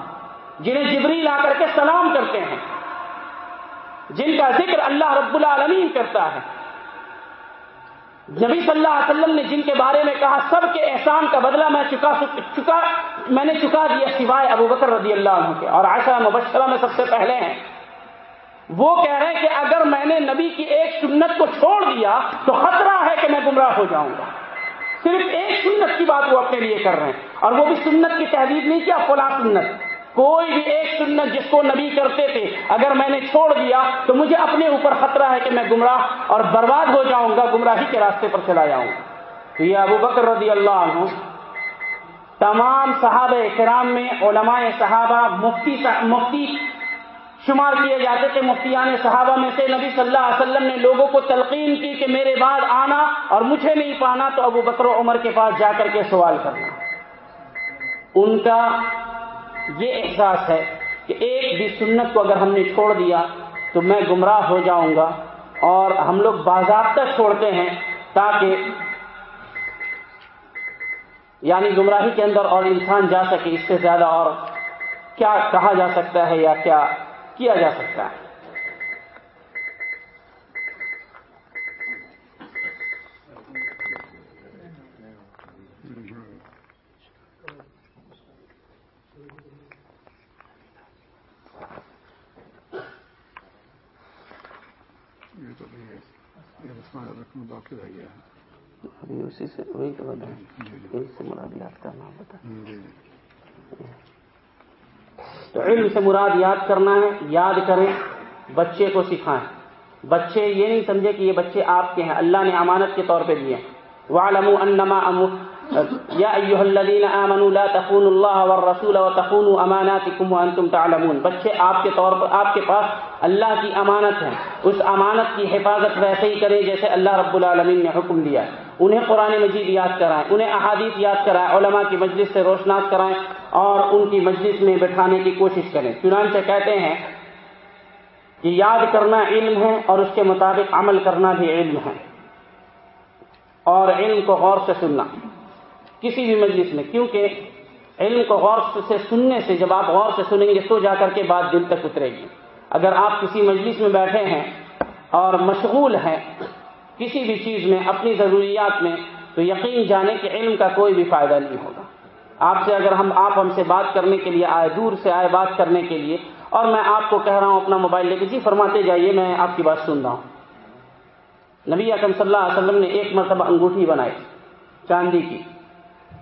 جنہیں جبریل آ کر کے سلام کرتے ہیں، جن کا ذکر اللہ رب العالمین کرتا ہے۔ نبی صلی اللہ علیہ وسلم نے جن کے بارے میں کہا، سب کے احسان کا بدلہ میں چکا چکا، میں نے چکا دیا سوائے ابو بکر رضی اللہ عنہ کے۔ اور عائشہ مبشرہ میں سب سے پہلے ہیں۔ وہ کہہ رہے ہیں کہ اگر میں نے نبی کی ایک سنت کو چھوڑ دیا، تو خطرہ ہے کہ میں گمراہ ہو جاؤں گا۔ صرف ایک سنت کی بات وہ اپنے لیے کر رہے ہیں۔ اور وہ بھی سنت کی تحریر نہیں کیا، فلاں سنت۔ کوئی بھی ایک سنت جس کو نبی کرتے تھے، اگر میں نے چھوڑ دیا تو مجھے اپنے اوپر خطرہ ہے کہ میں گمراہ اور برباد ہو جاؤں گا، گمراہی کے راستے پر چلا جاؤں۔ گا تو یہ ابو بکر رضی اللہ عنہ، تمام صحابہ کرام میں علماء صحابہ، مفتی مفتی شمار کیے جاتے تھے، مفتیان صحابہ میں سے۔ نبی صلی اللہ علیہ وسلم نے لوگوں کو تلقین کی کہ میرے بعد آنا اور مجھے نہیں پانا تو ابو بکر و عمر کے پاس جا کر کے سوال کرنا۔ ان کا یہ احساس ہے کہ ایک بھی سنت کو اگر ہم نے چھوڑ دیا تو میں گمراہ ہو جاؤں گا اور ہم لوگ باضابطہ چھوڑتے ہیں تاکہ یعنی گمراہی کے اندر اور انسان جا سکے اس سے زیادہ اور کیا کہا جا سکتا ہے یا کیا کیا جا سکتا ہے۔ ابھی اسی سے وہی تو بتائیں سے مراد یاد کرنا بتا تو علم سے مراد یاد کرنا ہے یاد کریں بچے کو سکھائیں۔ بچے یہ نہیں سمجھے کہ یہ بچے آپ کے ہیں اللہ نے امانت کے طور پہ دیے۔ وَعْلَمُوا أَنَّمَا یا ایوہ الذین آمنوا لا تخونوا اللہ والرسول وتخونوا اماناتکم وانتم تعلمون۔ بچے، آپ کے طور پر، آپ کے پاس اللہ کی امانت ہے۔ اس امانت کی حفاظت ویسے ہی کریں جیسے اللہ رب العالمین نے حکم دیا۔ انہیں قرآن مجید یاد کرائیں، انہیں احادیث یاد کرائیں، علماء کی مجلس سے روشناس کرائیں اور ان کی مجلس میں بٹھانے کی کوشش کریں۔ چنانچہ کہتے ہیں کہ یاد کرنا علم ہے اور اس کے مطابق عمل کرنا بھی علم ہے۔ اور علم کو غور سے سننا۔ کسی بھی مجلس میں، کیونکہ علم کو غور سے سننے سے، جب آپ غور سے سنیں گے تو جا کر کے بات دل تک اترے گی۔ اگر آپ کسی مجلس میں بیٹھے ہیں اور مشغول ہیں کسی بھی چیز میں، اپنی ضروریات میں، تو یقین جانے کہ علم کا کوئی بھی فائدہ نہیں ہوگا۔ آپ سے اگر ہم، آپ ہم سے بات کرنے کے لیے آئے، دور سے آئے بات کرنے کے لیے، اور میں آپ کو کہہ رہا ہوں اپنا موبائل لے کے جی فرماتے جائیے، میں آپ کی بات سن رہا ہوں۔ نبی اکم صلی اللہ علیہ وسلم نے ایک مرتبہ انگوٹھی بنائی، چاندی کی۔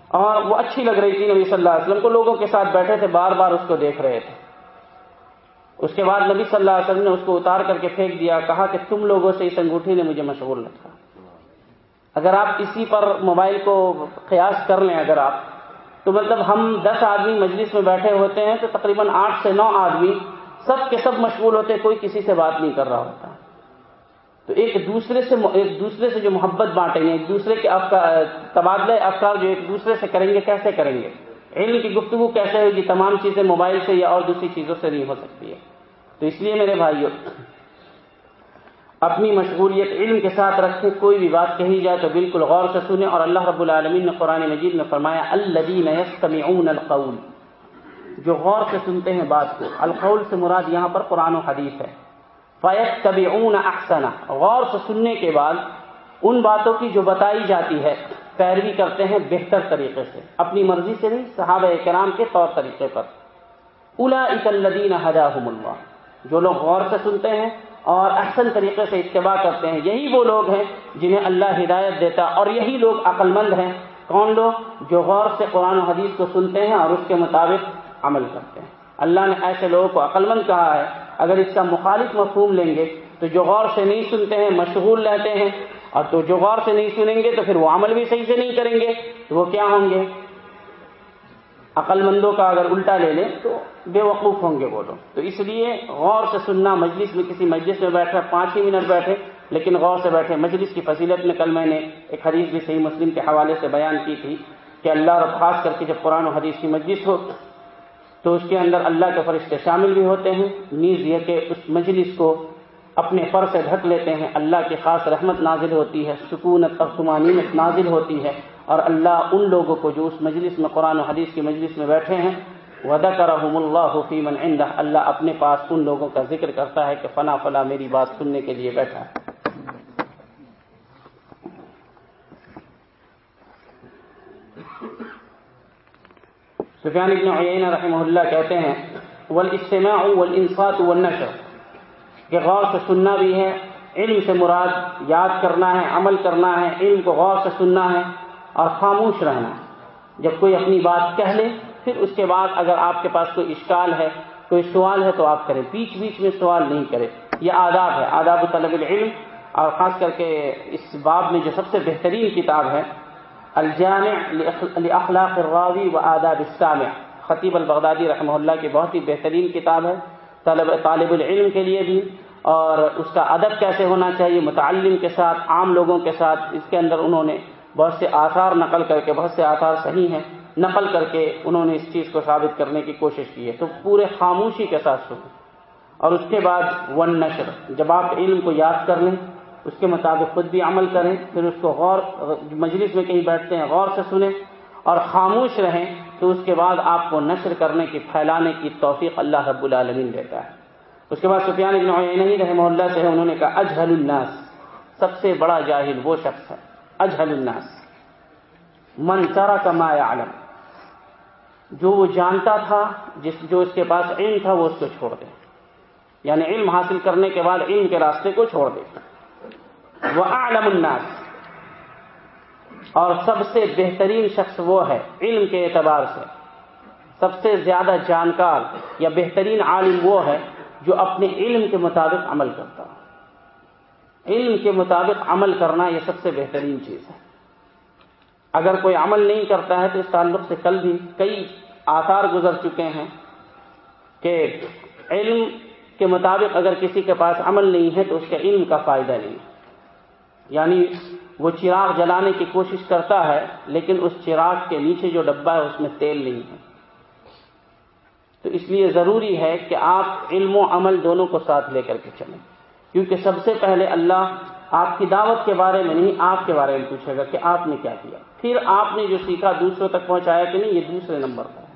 اور وہ اچھی لگ رہی تھی نبی صلی اللہ علیہ وسلم کو، لوگوں کے ساتھ بیٹھے تھے، بار بار اس کو دیکھ رہے تھے۔ اس کے بعد نبی صلی اللہ علیہ وسلم نے اس کو اتار کر کے پھینک دیا، کہا کہ تم لوگوں سے اس انگوٹھی نے مجھے مشغول رکھا اگر آپ اسی پر موبائل کو قیاس کر لیں، اگر آپ، تو مطلب ہم دس آدمی مجلس میں بیٹھے ہوتے ہیں تو تقریباً آٹھ سے نو آدمی سب کے سب مشغول ہوتے، کوئی کسی سے بات نہیں کر رہا ہوتا۔ تو ایک دوسرے سے ایک دوسرے سے جو محبت بانٹیں گے، ایک دوسرے کے تبادلہ افکار جو ایک دوسرے سے کریں گے، کیسے کریں گے؟ علم کی گفتگو کیسے ہوگی؟ تمام چیزیں موبائل سے یا اور دوسری چیزوں سے نہیں ہو سکتی ہے۔ تو اس لیے میرے بھائیوں اپنی مشغولیت علم کے ساتھ رکھیں، کوئی بھی بات کہی جائے تو بالکل غور سے سنیں۔ اور اللہ رب العالمین نے قرآن مجید میں فرمایا الدین القول۔ جو غور سے سنتے ہیں بات کو، القول سے مراد یہاں پر قرآن و حدیث ہے۔ فیت کبھی اون غور سے سننے کے بعد ان باتوں کی جو بتائی جاتی ہے، پیروی کرتے ہیں بہتر طریقے سے، اپنی مرضی سے نہیں، صحابہ کرام کے طور طریقے پر۔ الا اکلدین حجاحم اللہ۔ جو لوگ غور سے سنتے ہیں اور احسن طریقے سے اتباع کرتے ہیں، یہی وہ لوگ ہیں جنہیں اللہ ہدایت دیتا اور یہی لوگ عقل مند ہیں۔ کون لوگ؟ جو غور سے قرآن و حدیث کو سنتے ہیں اور اس کے مطابق عمل کرتے ہیں۔ اللہ نے ایسے لوگوں کو عقل مند کہا ہے اگر اس کا مخالف مفہوم لیں گے تو جو غور سے نہیں سنتے ہیں، مشغول رہتے ہیں، اور تو جو غور سے نہیں سنیں گے تو پھر وہ عمل بھی صحیح سے نہیں کریں گے، تو وہ کیا ہوں گے؟ عقل مندوں کا اگر الٹا لے لیں تو بے وقوف ہوں گے وہ لوگ۔ تو اس لیے غور سے سننا، مجلس میں کسی مجلس میں بیٹھے، پانچ ہی منٹ بیٹھے، لیکن غور سے بیٹھے۔ مجلس کی فضیلت میں کل میں نے ایک حدیث بھی صحیح مسلم کے حوالے سے بیان کی تھی کہ اللہ رب خاص کر کے جب قرآن و حدیث کی مجلس ہو تو اس کے اندر اللہ کے فرشتے شامل بھی ہوتے ہیں۔ نیز یہ کہ اس مجلس کو اپنے فر سے ڈھک لیتے ہیں۔ اللہ کی خاص رحمت نازل ہوتی ہے۔ سکونت اور تمانینت نازل ہوتی ہے۔ اور اللہ ان لوگوں کو جو اس مجلس میں قرآن و حدیث کی مجلس میں بیٹھے ہیں ودا کرحم اللہ حفیمن عندہ اللہ اپنے پاس ان لوگوں کا ذکر کرتا ہے کہ فنا فلا میری بات سننے کے لیے بیٹھا۔ ہے سفیان ابن عین رحمہ اللہ کہتے ہیں والاجتماع والانصات والنشر کہ غور سے سننا بھی ہے، علم سے مراد یاد کرنا ہے، عمل کرنا ہے، علم کو غور سے سننا ہے اور خاموش رہنا۔ جب کوئی اپنی بات کہہ لے، پھر اس کے بعد اگر آپ کے پاس کوئی اشکال ہے، کوئی سوال ہے تو آپ کریں۔ بیچ بیچ میں سوال نہیں کریں۔ یہ آداب ہے، آداب طلب العلم اور خاص کر کے اس باب میں جو سب سے بہترین کتاب ہے الجامع لاخلاق الراوی و آداب السامع. خطیب البغدادی رحمہ اللہ کی بہت ہی بہترین کتاب ہے، طلب طالب العلم کے لیے بھی۔ اور اس کا ادب کیسے ہونا چاہیے، متعلم کے ساتھ، عام لوگوں کے ساتھ، اس کے اندر انہوں نے بہت سے آثار نقل کر کے، بہت سے آثار صحیح ہیں، نقل کر کے انہوں نے اس چیز کو ثابت کرنے کی کوشش کی ہے۔ تو پورے خاموشی کے ساتھ سنیں اور اس کے بعد ون نشر جب آپ علم کو یاد کر لیں اس کے مطابق خود بھی عمل کریں، پھر اس کو غور، مجلس میں کہیں بیٹھتے ہیں، غور سے سنیں اور خاموش رہیں تو اس کے بعد آپ کو نشر کرنے کی، پھیلانے کی توفیق اللہ رب العالمین دیتا ہے۔ اس کے بعد سفیان ابن عینی رحمہ اللہ سے انہوں نے کہا، اجہل الناس، سب سے بڑا جاہل وہ شخص ہے، اجہل الناس۔ من چارا کما عالم جو وہ جانتا تھا، جس، جو اس کے پاس علم تھا، وہ اس کو چھوڑ دے۔ یعنی علم حاصل کرنے کے بعد علم کے راستے کو چھوڑ دے۔ وہ عالم الناس۔ اور سب سے بہترین شخص وہ ہے، علم کے اعتبار سے۔ سب سے زیادہ جانکار یا بہترین عالم وہ ہے جو اپنے علم کے مطابق عمل کرتا علم کے مطابق عمل کرنا یہ سب سے بہترین چیز ہے۔ اگر کوئی عمل نہیں کرتا ہے تو اس تعلق سے کل بھی کئی آثار گزر چکے ہیں کہ علم کے مطابق اگر کسی کے پاس عمل نہیں ہے تو اس کے علم کا فائدہ نہیں۔ ہے یعنی وہ چراغ جلانے کی کوشش کرتا ہے، لیکن اس چراغ کے نیچے جو ڈبہ ہے، اس میں تیل نہیں ہے۔ تو اس لیے ضروری ہے کہ آپ علم و عمل دونوں کو ساتھ لے کر کے چلیں۔ کیونکہ سب سے پہلے اللہ آپ کی دعوت کے بارے میں نہیں، آپ کے بارے میں پوچھے گا کہ آپ نے کیا کیا۔ پھر آپ نے جو سیکھا دوسروں تک پہنچایا کہ نہیں، یہ دوسرے نمبر پر ہے۔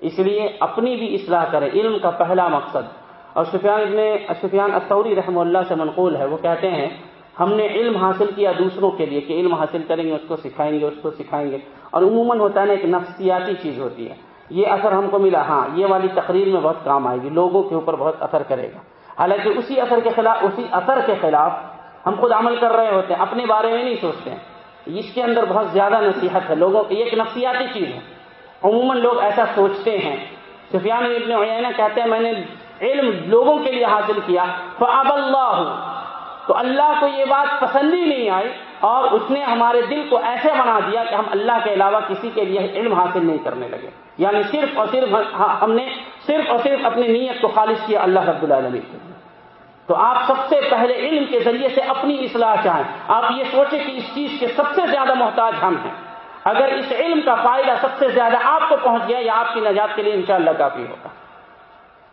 اس لیے اپنی بھی اصلاح کریں۔ علم کا پہلا مقصد۔ اور سفیان ابن سفیان اطوری رحم اللہ سے منقول ہے۔ وہ کہتے ہیں ہم نے علم حاصل کیا دوسروں کے لیے کہ علم حاصل کریں گے، اس کو سکھائیں گے، اس کو سکھائیں گے۔ اور عموماً ہوتا ہے نا، ایک نفسیاتی چیز ہوتی ہے۔ یہ اثر ہم کو ملا۔ ہاں یہ والی تقریر میں بہت کام آئے گی، لوگوں کے اوپر بہت اثر کرے گا۔ حالانکہ اسی اثر کے خلاف، اسی اثر کے خلاف ہم خود عمل کر رہے ہوتے ہیں، اپنے بارے میں نہیں سوچتے ہیں۔ اس کے اندر بہت زیادہ نصیحت ہے۔ لوگوں کی ایک نفسیاتی چیز ہے۔ عموماً لوگ ایسا سوچتے ہیں۔ سفیان ابن عیینہ کہتے ہیں، میں نے علم لوگوں کے لیے حاصل کیا۔ فاب اللہ تو اللہ کو یہ بات پسند ہی نہیں آئی اور اس نے ہمارے دل کو ایسے بنا دیا کہ ہم اللہ کے علاوہ کسی کے لیے علم حاصل نہیں کرنے لگے۔ یعنی صرف اور صرف ہاں، ہم نے صرف اور صرف اپنی نیت کو خالص کیا اللہ رب العالمین کے لیے۔ تو آپ سب سے پہلے علم کے ذریعے سے اپنی اصلاح چاہیں۔ آپ یہ سوچیں کہ اس چیز کے سب سے زیادہ محتاج ہم ہیں۔ اگر اس علم کا فائدہ سب سے زیادہ آپ کو پہنچ گیا یا آپ کی نجات کے لیے انشاءاللہ کافی ہوگا۔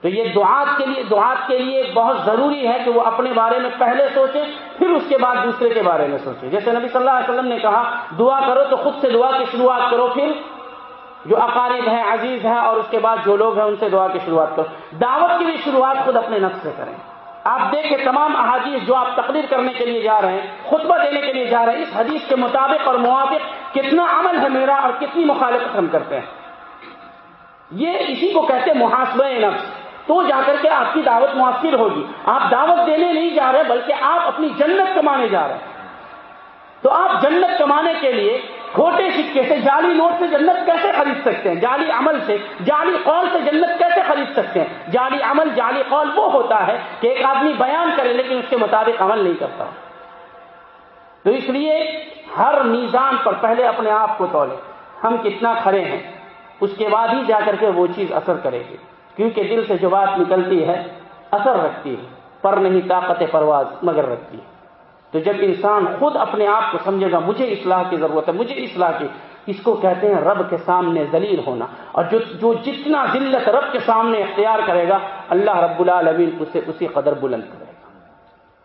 تو یہ دعات کے لیے دعات کے لیے بہت ضروری ہے کہ وہ اپنے بارے میں پہلے سوچیں پھر اس کے بعد دوسرے کے بارے میں سوچیں جیسے نبی صلی اللہ علیہ وسلم نے کہا، دعا کرو تو خود سے دعا کی شروعات کرو، پھر جو اقارب ہیں، عزیز ہیں، اور اس کے بعد جو لوگ ہیں، ان سے دعا کی شروعات کرو۔ دعوت کی بھی شروعات خود اپنے نفس سے کریں۔ آپ دیکھیں تمام احادیث جو آپ تقریر کرنے کے لیے جا رہے ہیں، خطبہ دینے کے لیے جا رہے ہیں، اس حدیث کے مطابق اور موافق کتنا عمل ہے میرا اور کتنی مخالفت ہم کرتے ہیں۔ یہ اسی کو کہتے ہیں محاسبہ نفس۔ تو جا کر کے آپ کی دعوت مؤثر ہوگی۔ آپ دعوت دینے نہیں جا رہے، بلکہ آپ اپنی جنت کمانے جا رہے ہیں۔ تو آپ جنت کمانے کے لیے کھوٹے سکے سے جعلی نوٹ سے جنت کیسے خرید سکتے ہیں؟ جعلی عمل سے، جعلی قول سے جنت کیسے خرید سکتے ہیں؟ جعلی عمل، جعلی قول وہ ہوتا ہے کہ ایک آدمی بیان کرے لیکن اس کے مطابق عمل نہیں کرتا۔ تو اس لیے ہر میزان پر پہلے اپنے آپ کو تولے۔ ہم کتنا کھڑے ہیں، اس کے بعد ہی جا کر کے وہ چیز اثر کرے گی۔ کیونکہ دل سے جو بات نکلتی ہے، اثر رکھتی ہے، پر نہیں طاقت پرواز، مگر رکھتی ہے۔ تو جب انسان خود اپنے آپ کو سمجھے گا، مجھے اصلاح کی ضرورت ہے، مجھے اصلاح کی۔ اس کو کہتے ہیں رب کے سامنے ذلیل ہونا۔ اور جو جو جتنا ذلت رب کے سامنے اختیار کرے گا، اللہ رب العالمین اسے اسی قدر بلند کرے گا۔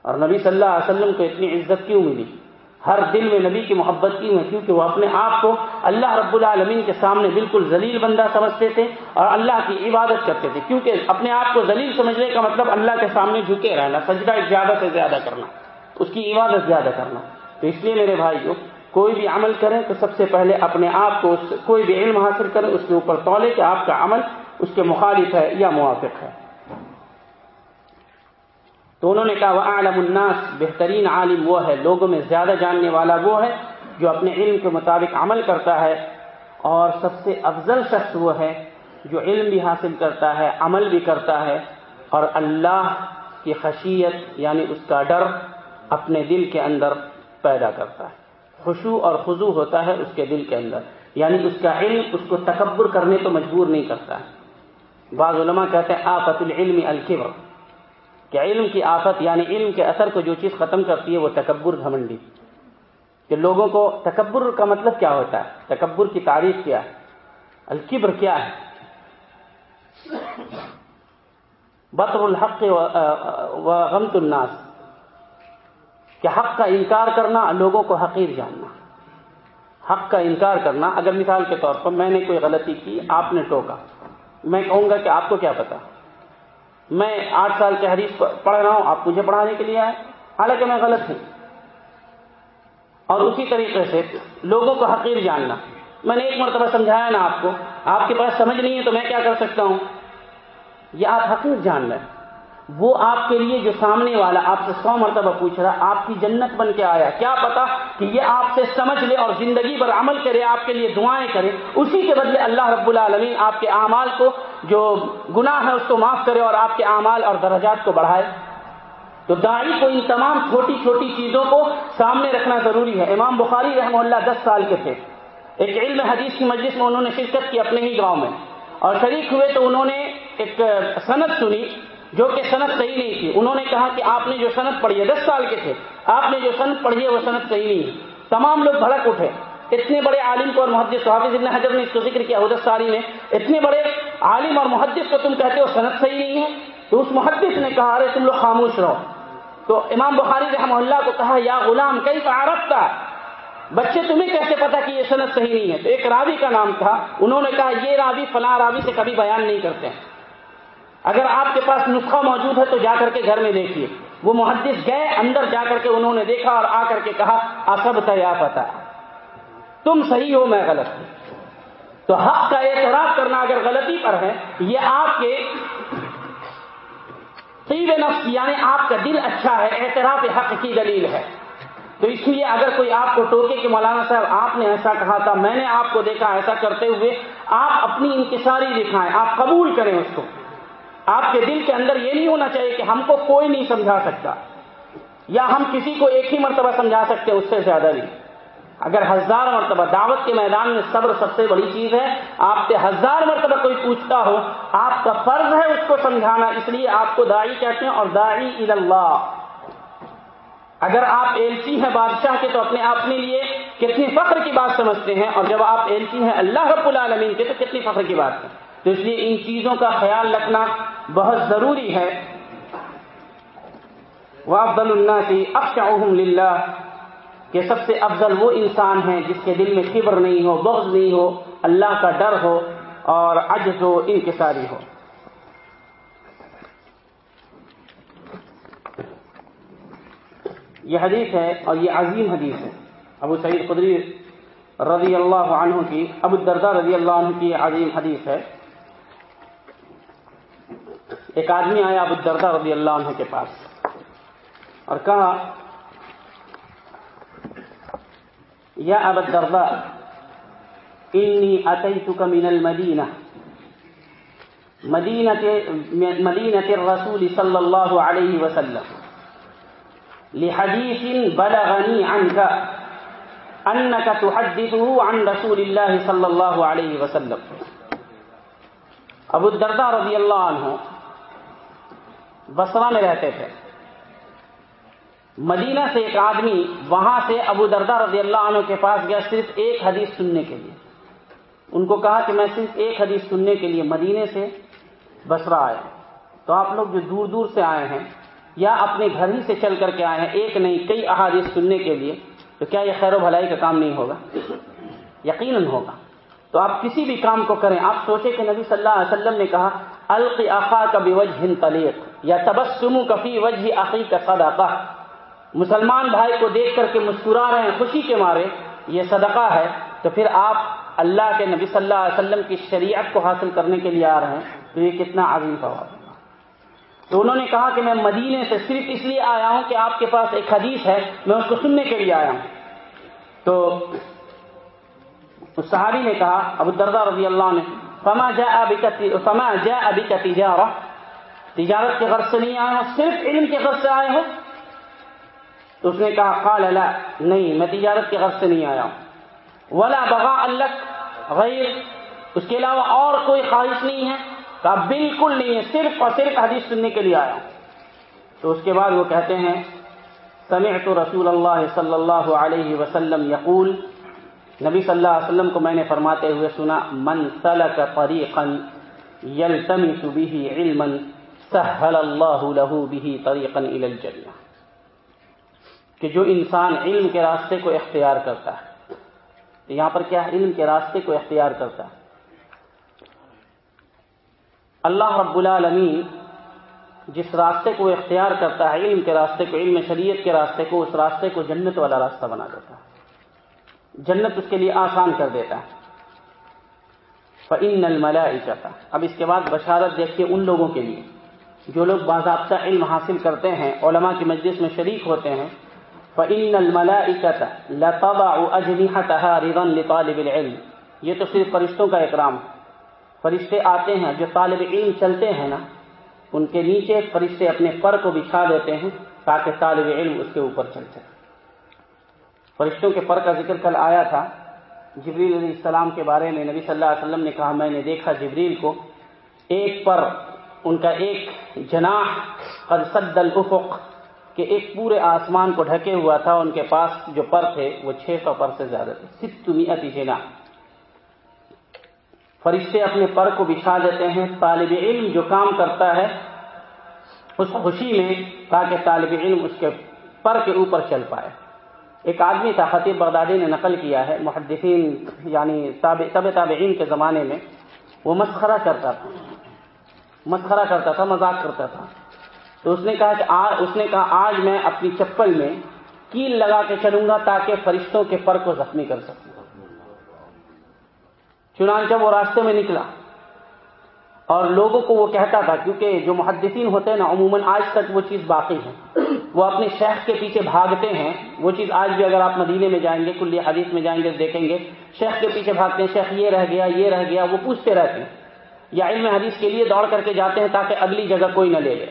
اور نبی صلی اللہ علیہ وسلم کو اتنی عزت کیوں ملی؟ ہر دل میں نبی کی محبت کی ہوئی کیونکہ وہ اپنے آپ کو اللہ رب العالمین کے سامنے بالکل ذلیل بندہ سمجھتے تھے اور اللہ کی عبادت کرتے تھے۔ کیونکہ اپنے آپ کو ذلیل سمجھنے کا مطلب اللہ کے سامنے جھکے رہنا، سجدہ زیادہ سے زیادہ کرنا، اس کی عبادت زیادہ کرنا۔ تو اس لیے میرے بھائی جو کوئی بھی عمل کریں تو سب سے پہلے اپنے آپ کو کوئی بھی علم حاصل کریں اس کے اوپر تولے کہ آپ کا عمل اس کے مخالف ہے یا موافق ہے۔ تو انہوں نے کہا وہ عالم الناس، بہترین عالم وہ ہے، لوگوں میں زیادہ جاننے والا وہ ہے جو اپنے علم کے مطابق عمل کرتا ہے، اور سب سے افضل شخص وہ ہے جو علم بھی حاصل کرتا ہے، عمل بھی کرتا ہے، اور اللہ کی خشیت یعنی اس کا ڈر اپنے دل کے اندر پیدا کرتا ہے۔ خوشو اور خضو ہوتا ہے اس کے دل کے اندر۔ یعنی اس کا علم اس کو تکبر کرنے تو مجبور نہیں کرتا ہے۔ بعض علماء کہتے ہیں، آفت العلم الکبر۔ کہ علم کی آفت یعنی علم کے اثر کو جو چیز ختم کرتی ہے وہ تکبر گھمنڈی کہ لوگوں کو تکبر کا مطلب کیا ہوتا ہے؟ تکبر کی تعریف کیا ہے؟ الکبر کیا ہے؟ بطر الحق و غمت الناس کہ حق کا انکار کرنا، لوگوں کو حقیر جاننا۔ حق کا انکار کرنا، اگر مثال کے طور پر میں نے کوئی غلطی کی، آپ نے ٹوکا، میں کہوں گا کہ آپ کو کیا پتا؟ میں آٹھ سال کے حدیث پڑھ رہا ہوں، آپ مجھے پڑھانے کے لیے آئے۔ حالانکہ میں غلط ہوں۔ اور اسی طریقے سے لوگوں کو حقیر جاننا۔ میں نے ایک مرتبہ سمجھایا نا آپ کو۔ آپ کے پاس سمجھ نہیں ہے تو میں کیا کر سکتا ہوں؟ یہ آپ حقیر جان لیں۔ وہ آپ کے لیے جو سامنے والا آپ سے سو مرتبہ پوچھ رہا آپ کی جنت بن کے آیا۔ کیا پتا کہ یہ آپ سے سمجھ لے اور زندگی پر عمل کرے، آپ کے لیے دعائیں کرے۔ اسی کے بدلے اللہ رب العالمین آپ کے اعمال کو، جو گناہ ہے، اس کو معاف کرے اور آپ کے اعمال اور درجات کو بڑھائے۔ تو دائی کو ان تمام چھوٹی چھوٹی چیزوں کو سامنے رکھنا ضروری ہے۔ امام بخاری رحمہ اللہ دس سال کے تھے۔ ایک علم حدیث کی مجلس میں انہوں نے شرکت کی اپنے ہی گاؤں میں۔ اور شریک ہوئے تو انہوں نے ایک صنعت سنی۔ جو کہ صنعت صحیح نہیں تھی۔ انہوں نے کہا کہ آپ نے جو صنعت پڑھی ہے، دس سال کے تھے۔ آپ نے جو صنعت پڑھی ہے، وہ صنعت صحیح نہیں ہے۔ تمام لوگ بھڑک اٹھے۔ اتنے بڑے عالم کو اور محدث حافظ ابن حجر نے اس کو ذکر کیا حدت ساری میں۔ اتنے بڑے عالم اور محدث کو تم کہتے ہو صنعت صحیح نہیں ہے؟ تو اس محدث نے کہا، ارے تم لوگ خاموش رہو۔ تو امام بخاری رحمہ اللہ کو کہا، یا غلام کئی عرب کا بچے تمہیں کیسے پتا کہ یہ صنعت صحیح نہیں ہے؟ تو ایک راوی کا نام تھا۔ انہوں نے کہا، یہ راوی فلاں راوی سے کبھی بیان نہیں کرتے۔ ہیں اگر آپ کے پاس نسخہ موجود ہے تو جا کر کے گھر میں دیکھیے۔ وہ محدث گئے اندر جا کر کے انہوں نے دیکھا اور آ کر کے کہا اصب تیا پتا تم صحیح ہو، میں غلط ہوں۔ تو حق کا اعتراف کرنا اگر غلطی پر ہے، یہ آپ کے طیب نفس یعنی آپ کا دل اچھا ہے، اعتراف حق کی دلیل ہے۔ تو اس لیے اگر کوئی آپ کو ٹوکے کہ مولانا صاحب، آپ نے ایسا کہا تھا، میں نے آپ کو دیکھا ایسا کرتے ہوئے، آپ اپنی انکساری دکھائیں، آپ قبول کریں اس کو۔ آپ کے دل کے اندر یہ نہیں ہونا چاہیے کہ ہم کو کوئی نہیں سمجھا سکتا یا ہم کسی کو ایک ہی مرتبہ سمجھا سکتے اس سے زیادہ نہیں۔ اگر ہزار مرتبہ دعوت کے میدان میں صبر سب سے بڑی چیز ہے، آپ سے ہزار مرتبہ کوئی پوچھتا ہو، آپ کا فرض ہے اس کو سمجھانا، اس لیے آپ کو دائی کہتے ہیں اور دائی اللہ۔ اگر آپ ایلچی ہیں بادشاہ کے تو اپنے اپنے لیے کتنی فخر کی بات سمجھتے ہیں اور جب آپ ایلچی ہیں اللہ رب العالمین کے تو کتنی فخر کی بات ہے۔ تو اس لیے ان چیزوں کا خیال رکھنا بہت ضروری ہے۔ وہ افضل اللہ کی للہ کہ سب سے افضل وہ انسان ہے جس کے دل میں کبر نہیں ہو، بغض نہیں ہو، اللہ کا ڈر ہو اور عجز ہو انکساری ہو۔ یہ حدیث ہے اور یہ عظیم حدیث ہے۔ ابو سعید قدری رضی اللہ عنہ کی، ابو الدردہ رضی اللہ عنہ کی عظیم حدیث ہے۔ ایک آدمی آیا ابو الدردہ رضی اللہ عنہ کے پاس اور کہا، یا ابو الدردہ انی اتیتک من المدینہ مدینہ الرسول صلی اللہ علیہ وسلم لحديث بلغني عنك أنك تحدثه عن رسول الله صلى الله عليه وسلم. ابو الدردہ رضی اللہ عنہ بسرا میں رہتے تھے۔ مدینہ سے ایک آدمی وہاں سے ابو دردہ رضی اللہ عنہ کے پاس گیا صرف ایک حدیث سننے کے لیے۔ ان کو کہا کہ میں صرف ایک حدیث سننے کے لیے مدینے سے بسرا آیا تو آپ لوگ جو دور دور سے آئے ہیں یا اپنے گھر ہی سے چل کر کے آئے ہیں ایک نہیں، کئی احادیث سننے کے لیے، تو کیا یہ خیر و بھلائی کا کام نہیں ہوگا؟ یقیناً ہوگا۔ تو آپ کسی بھی کام کو کریں۔ آپ سوچیں کہ نبی صلی اللہ علیہ وسلم نے کہا القی آخا کا بے وجہ تلیق یا تبسم کفی وجہ عقی کا صدقہ۔ مسلمان بھائی کو دیکھ کر کے مسکرا رہے ہیں، خوشی کے مارے، یہ صدقہ ہے۔ تو پھر آپ اللہ کے نبی صلی اللہ علیہ وسلم کی شریعت کو حاصل کرنے کے لیے آ رہے ہیں، تو یہ کتنا عظیم ثواب تو انہوں نے کہا کہ میں مدینے سے صرف اس لیے آیا ہوں کہ آپ کے پاس ایک حدیث ہے، میں اس کو سننے کے لیے آیا ہوں۔ تو اس صحابی نے کہا، ابو دردہ رضی اللہ نے، فما جا ابھی فما جا ابھی کا تجارت کے غرض سے نہیں آئے ہوں، صرف علم کے غرض سے آئے ہوں۔ تو اس نے کہا، قال، لا، نہیں، میں تجارت کے غرض سے نہیں آیا ہوں۔ ولا بغا الک غیر، اس کے علاوہ اور کوئی خواہش نہیں ہے۔ کہا، بالکل نہیں ہے، صرف اور صرف حدیث سننے کے لیے آیا ہوں۔ تو اس کے بعد وہ کہتے ہیں، سمعت رسول اللہ صلی اللہ علیہ وسلم یقول، نبی صلی اللہ علیہ وسلم کو میں نے فرماتے ہوئے سنا، من سلک طریقا یلتمس به علما سهل الله له به طریقا الى الجنہ کہ جو انسان علم کے راستے کو اختیار کرتا ہے تو یہاں پر کیا علم کے راستے کو اختیار کرتا ہے۔ اللہ رب العالمین جس راستے کو اختیار کرتا ہے، علم کے راستے کو، علم شریعت کے راستے کو، اس راستے کو جنت والا راستہ بنا دیتا ہے۔ جنت اس کے لیے آسان کر دیتا ہے۔ فعن الملا اب اس کے بعد بشارت دیکھیے ان لوگوں کے لیے۔ جو لوگ باضابطہ علم حاصل کرتے ہیں، علماء کی مجلس میں شریک ہوتے ہیں فعن الملا لطبا طالب العلم۔ یہ تو صرف فرشتوں کا اکرام۔ ہے فرشتے آتے ہیں، جو طالب علم چلتے ہیں نا، ان کے نیچے فرشتے اپنے پر کو بچھا دیتے ہیں تاکہ طالب علم اس کے اوپر چل سکے فرشتوں کے پر کا ذکر کل آیا تھا۔ جبریل علیہ السلام کے بارے میں نبی صلی اللہ علیہ وسلم نے کہا، میں نے دیکھا جبریل کو ایک پر ان کا ایک جناح قد صد الافق کہ ایک پورے آسمان کو ڈھکے ہوا تھا، ان کے پاس جو پر تھے، وہ چھ سو پر سے زیادہ تھے۔ ست میتی جناح۔ فرشتے اپنے پر کو بچھا دیتے ہیں۔ طالب علم جو کام کرتا ہے، اس خوشی میں تاکہ طالب علم اس کے پر کے اوپر چل پائے۔ ایک آدمی تھا، خطیب بغدادی نے نقل کیا ہے، محدثین یعنی طب تابعین کے زمانے میں وہ مسخرہ کرتا تھا۔ مسخرہ کرتا تھا، مذاق کرتا تھا۔ تو اس نے کہا کہ اس نے کہا، آج میں اپنی چپل میں کیل لگا کے چلوں گا تاکہ فرشتوں کے پر کو زخمی کر سکوں۔ چنانچہ وہ راستے میں نکلا۔ اور لوگوں کو وہ کہتا تھا، کیونکہ جو محدثین ہوتے ہیں نا، عموماً آج تک وہ چیز باقی ہے وہ اپنے شیخ کے پیچھے بھاگتے ہیں۔ وہ چیز آج بھی اگر آپ مدینے میں جائیں گے کلی حدیث میں جائیں گے، دیکھیں گے، شیخ کے پیچھے بھاگتے ہیں، شیخ یہ رہ گیا، یہ رہ گیا، وہ پوچھتے رہتے ہیں۔ یا علم حدیث کے لیے دوڑ کر کے جاتے ہیں تاکہ اگلی جگہ کوئی نہ لے لے۔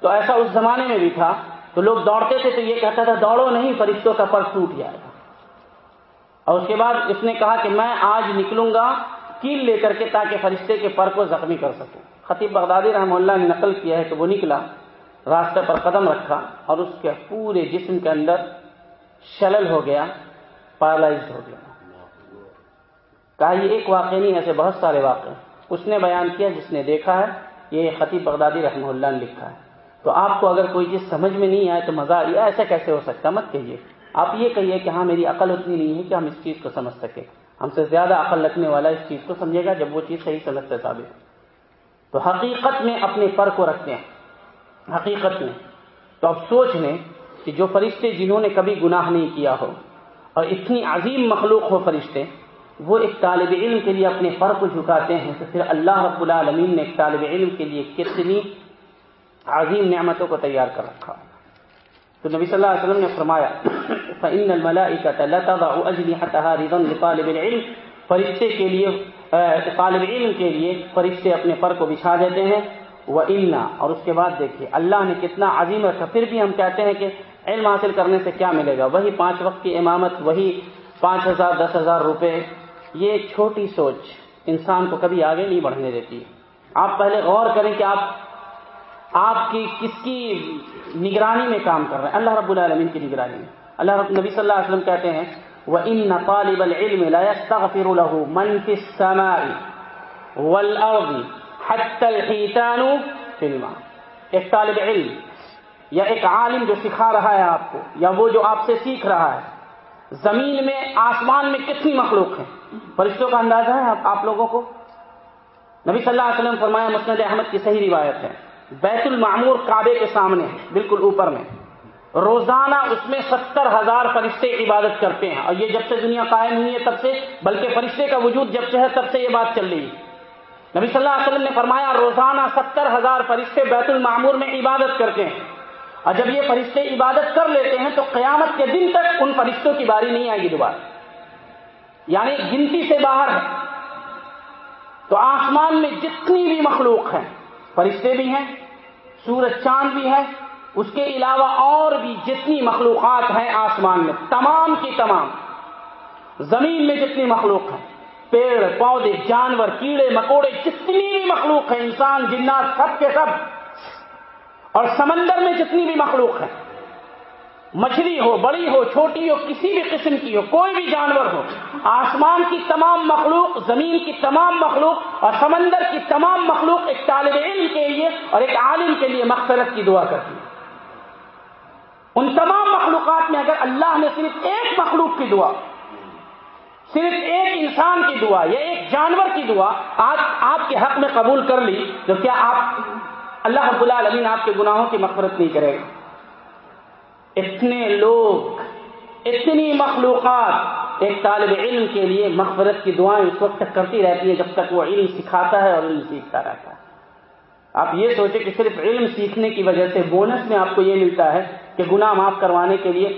تو ایسا اس زمانے میں بھی تھا۔ تو لوگ دوڑتے تھے تو یہ کہتا تھا، دوڑو نہیں، فرشتوں کا پر ٹوٹ جائے گا۔ اور اس کے بعد اس نے کہا کہ میں آج نکلوں گا کیل لے کر کے تاکہ فرشتے کے پر کو زخمی کر سکوں۔ خطیب بغدادی رحمہ اللہ نے نقل کیا ہے کہ وہ نکلا راستے پر قدم رکھا اور اس کے پورے جسم کے اندر شلل ہو گیا پیرالائز ہو گیا۔ کہا، یہ ایک واقع نہیں، ایسے بہت سارے واقع اس نے بیان کیا جس نے دیکھا ہے، یہ خطیب بغدادی رحمہ اللہ نے لکھا ہے۔ تو آپ کو اگر کوئی چیز سمجھ میں نہیں آئے تو مزہ آیا ایسا کیسے ہو سکتا؟ مت کہیے۔ آپ یہ کہیے کہ ہاں میری عقل اتنی نہیں ہے کہ ہم اس چیز کو سمجھ سکیں۔ ہم سے زیادہ عقل رکھنے والا اس چیز کو سمجھے گا جب وہ چیز صحیح سمجھ سے ثابت تو حقیقت میں اپنے پر کو رکھتے ہیں۔ حقیقت میں۔ تو اب سوچ لیں کہ جو فرشتے جنہوں نے کبھی گناہ نہیں کیا ہو، اور اتنی عظیم مخلوق ہو فرشتے وہ ایک طالب علم کے لیے اپنے پر کو جھکاتے ہیں تو پھر اللہ رب العالمین نے ایک طالب علم کے لیے کتنی عظیم نعمتوں کو تیار کر رکھا۔ تو نبی صلی اللہ علیہ وسلم نے فرمایا، فإن الملائكة لا تضع أجنحتها رضا العلم۔ فرشتے کے لیے طالب علم کے لیے فرشتے اپنے پر کو بچھا دیتے ہیں۔ وہ علنا اور اس کے بعد دیکھیے، اللہ نے کتنا عظیم رکھا پھر بھی ہم کہتے ہیں کہ علم حاصل کرنے سے کیا ملے گا؟ وہی پانچ وقت کی امامت، وہی پانچ ہزار، دس ہزار روپے یہ چھوٹی سوچ انسان کو کبھی آگے نہیں بڑھنے دیتی۔ آپ پہلے غور کریں کہ آپ آپ کی کس کی نگرانی میں کام کر رہے ہیں؟ اللہ رب العالمین کی نگرانی میں۔ اللہ رب، نبی صلی اللہ علیہ وسلم کہتے ہیں، وَإِنَّ طَالِبَ الْعِلْمِ لَا يَسْتَغْفِرُ لَهُ مَنْ فِي السَّمَاءِ وَالْأَرْضِ حَتَّى الْحِيتَانُ فِي الْمَاءِ۔ ایک طالب علم یا ایک عالم جو سکھا رہا ہے آپ کو، یا وہ جو آپ سے سیکھ رہا ہے، زمین میں، آسمان میں کتنی مخلوق ہیں؟ فرشتوں کا اندازہ ہے آپ لوگوں کو۔ نبی صلی اللہ علیہ وسلم فرمایا مسند احمد کی صحیح روایت ہے۔ بیت المعمور کعبے کے سامنے بالکل اوپر میں۔ روزانہ اس میں ستر ہزار فرشتے عبادت کرتے ہیں۔ اور یہ جب سے دنیا قائم ہوئی ہے تب سے، بلکہ فرشتے کا وجود جب سے ہے تب سے یہ بات چل رہی ہے۔ نبی صلی اللہ علیہ وسلم نے فرمایا، روزانہ ستر ہزار فرشتے بیت المعمور میں عبادت کرتے ہیں۔ اور جب یہ فرشتے عبادت کر لیتے ہیں تو قیامت کے دن تک ان فرشتوں کی باری نہیں آئے گی دوبارہ۔ یعنی گنتی سے باہر ہے۔ تو آسمان میں جتنی بھی مخلوق ہیں، فرشتے بھی ہیں، سورج چاند بھی ہے، اس کے علاوہ اور بھی جتنی مخلوقات ہیں آسمان میں، تمام کی تمام، زمین میں جتنی مخلوق ہیں، پیڑ، پودے، جانور، کیڑے، مکوڑے، جتنی بھی مخلوق ہیں، انسان، جنات، سب کے سب، اور سمندر میں جتنی بھی مخلوق ہیں مچھلی ہو، بڑی ہو، چھوٹی ہو، کسی بھی قسم کی ہو، کوئی بھی جانور ہو، آسمان کی تمام مخلوق، زمین کی تمام مخلوق اور سمندر کی تمام مخلوق ایک طالب علم کے لیے اور ایک عالم کے لیے مغفرت کی دعا کرتی ہے۔ ان تمام مخلوقات میں اگر اللہ نے صرف ایک مخلوق کی دعا، صرف ایک انسان کی دعا یا ایک جانور کی دعا آج آپ کے حق میں قبول کر لی، تو کیا آپ اللہ رب العالمین آپ کے گناہوں کی مغفرت نہیں کرے گا؟ اتنے لوگ، اتنی مخلوقات ایک طالب علم کے لیے مغفرت کی دعائیں اس وقت تک کرتی رہتی ہیں جب تک وہ علم سکھاتا ہے اور علم سیکھتا رہتا ہے۔ آپ یہ سوچیں کہ صرف علم سیکھنے کی وجہ سے بونس میں آپ کو یہ ملتا ہے کہ گناہ معاف کروانے کے لیے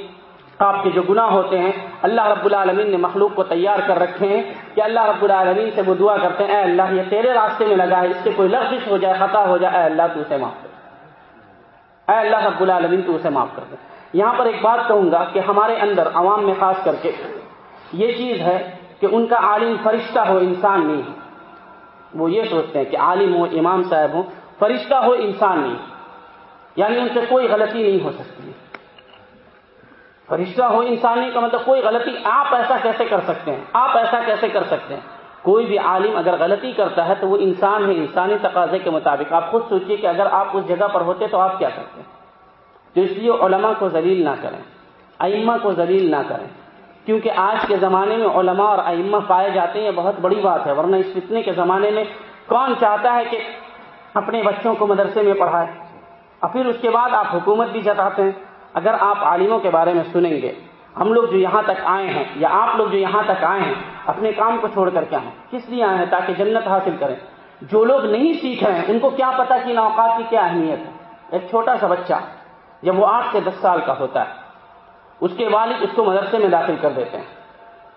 آپ کے جو گناہ ہوتے ہیں، اللہ رب العالمین نے مخلوق کو تیار کر رکھے ہیں کہ اللہ رب العالمین سے وہ دعا کرتے ہیں، اے اللہ یہ تیرے راستے میں لگا ہے، اس سے کوئی لفظ ہو جائے، خطا ہو جائے، اے اللہ تو اسے معاف کر اے اللہ رب العالمین تو اسے معاف کر دے۔ یہاں پر ایک بات کہوں گا کہ ہمارے اندر عوام میں خاص کر کے یہ چیز ہے کہ ان کا عالم فرشتہ ہو انسان نہیں وہ یہ سوچتے ہیں کہ عالم ہو، امام صاحب ہو فرشتہ ہو انسان نہیں۔ یعنی ان سے کوئی غلطی نہیں ہو سکتی۔ فرشتہ ہو انسان نہیں کا مطلب کوئی غلطی آپ ایسا کیسے کر سکتے ہیں؟ آپ ایسا کیسے کر سکتے ہیں؟ کوئی بھی عالم اگر غلطی کرتا ہے تو وہ انسان ہے، انسانی تقاضے کے مطابق۔ آپ خود سوچیے کہ اگر آپ اس جگہ پر ہوتے تو آپ کیا کرتے؟ ہیں تو اس لیے علماء کو ذلیل نہ کریں، ائمہ کو ذلیل نہ کریں۔ کیونکہ آج کے زمانے میں علماء اور ائمہ پائے جاتے ہیں، یہ بہت بڑی بات ہے، ورنہ اس فتنے کے زمانے میں کون چاہتا ہے کہ اپنے بچوں کو مدرسے میں پڑھائے؟ اور پھر اس کے بعد آپ حکومت بھی جتاتے ہیں۔ اگر آپ عالموں کے بارے میں سنیں گے، ہم لوگ جو یہاں تک آئے ہیں، یا آپ لوگ جو یہاں تک آئے ہیں، اپنے کام کو چھوڑ کر کے آئے کس لیے آئے ہیں؟ تاکہ جنت حاصل کریں۔ جو لوگ نہیں سیکھ رہے ہیں، ان کو کیا پتا کہ ان اوقات کی کیا اہمیت ہے؟ ایک چھوٹا سا بچہ جب وہ آٹھ سے دس سال کا ہوتا ہے، اس کے والد اس کو مدرسے میں داخل کر دیتے ہیں۔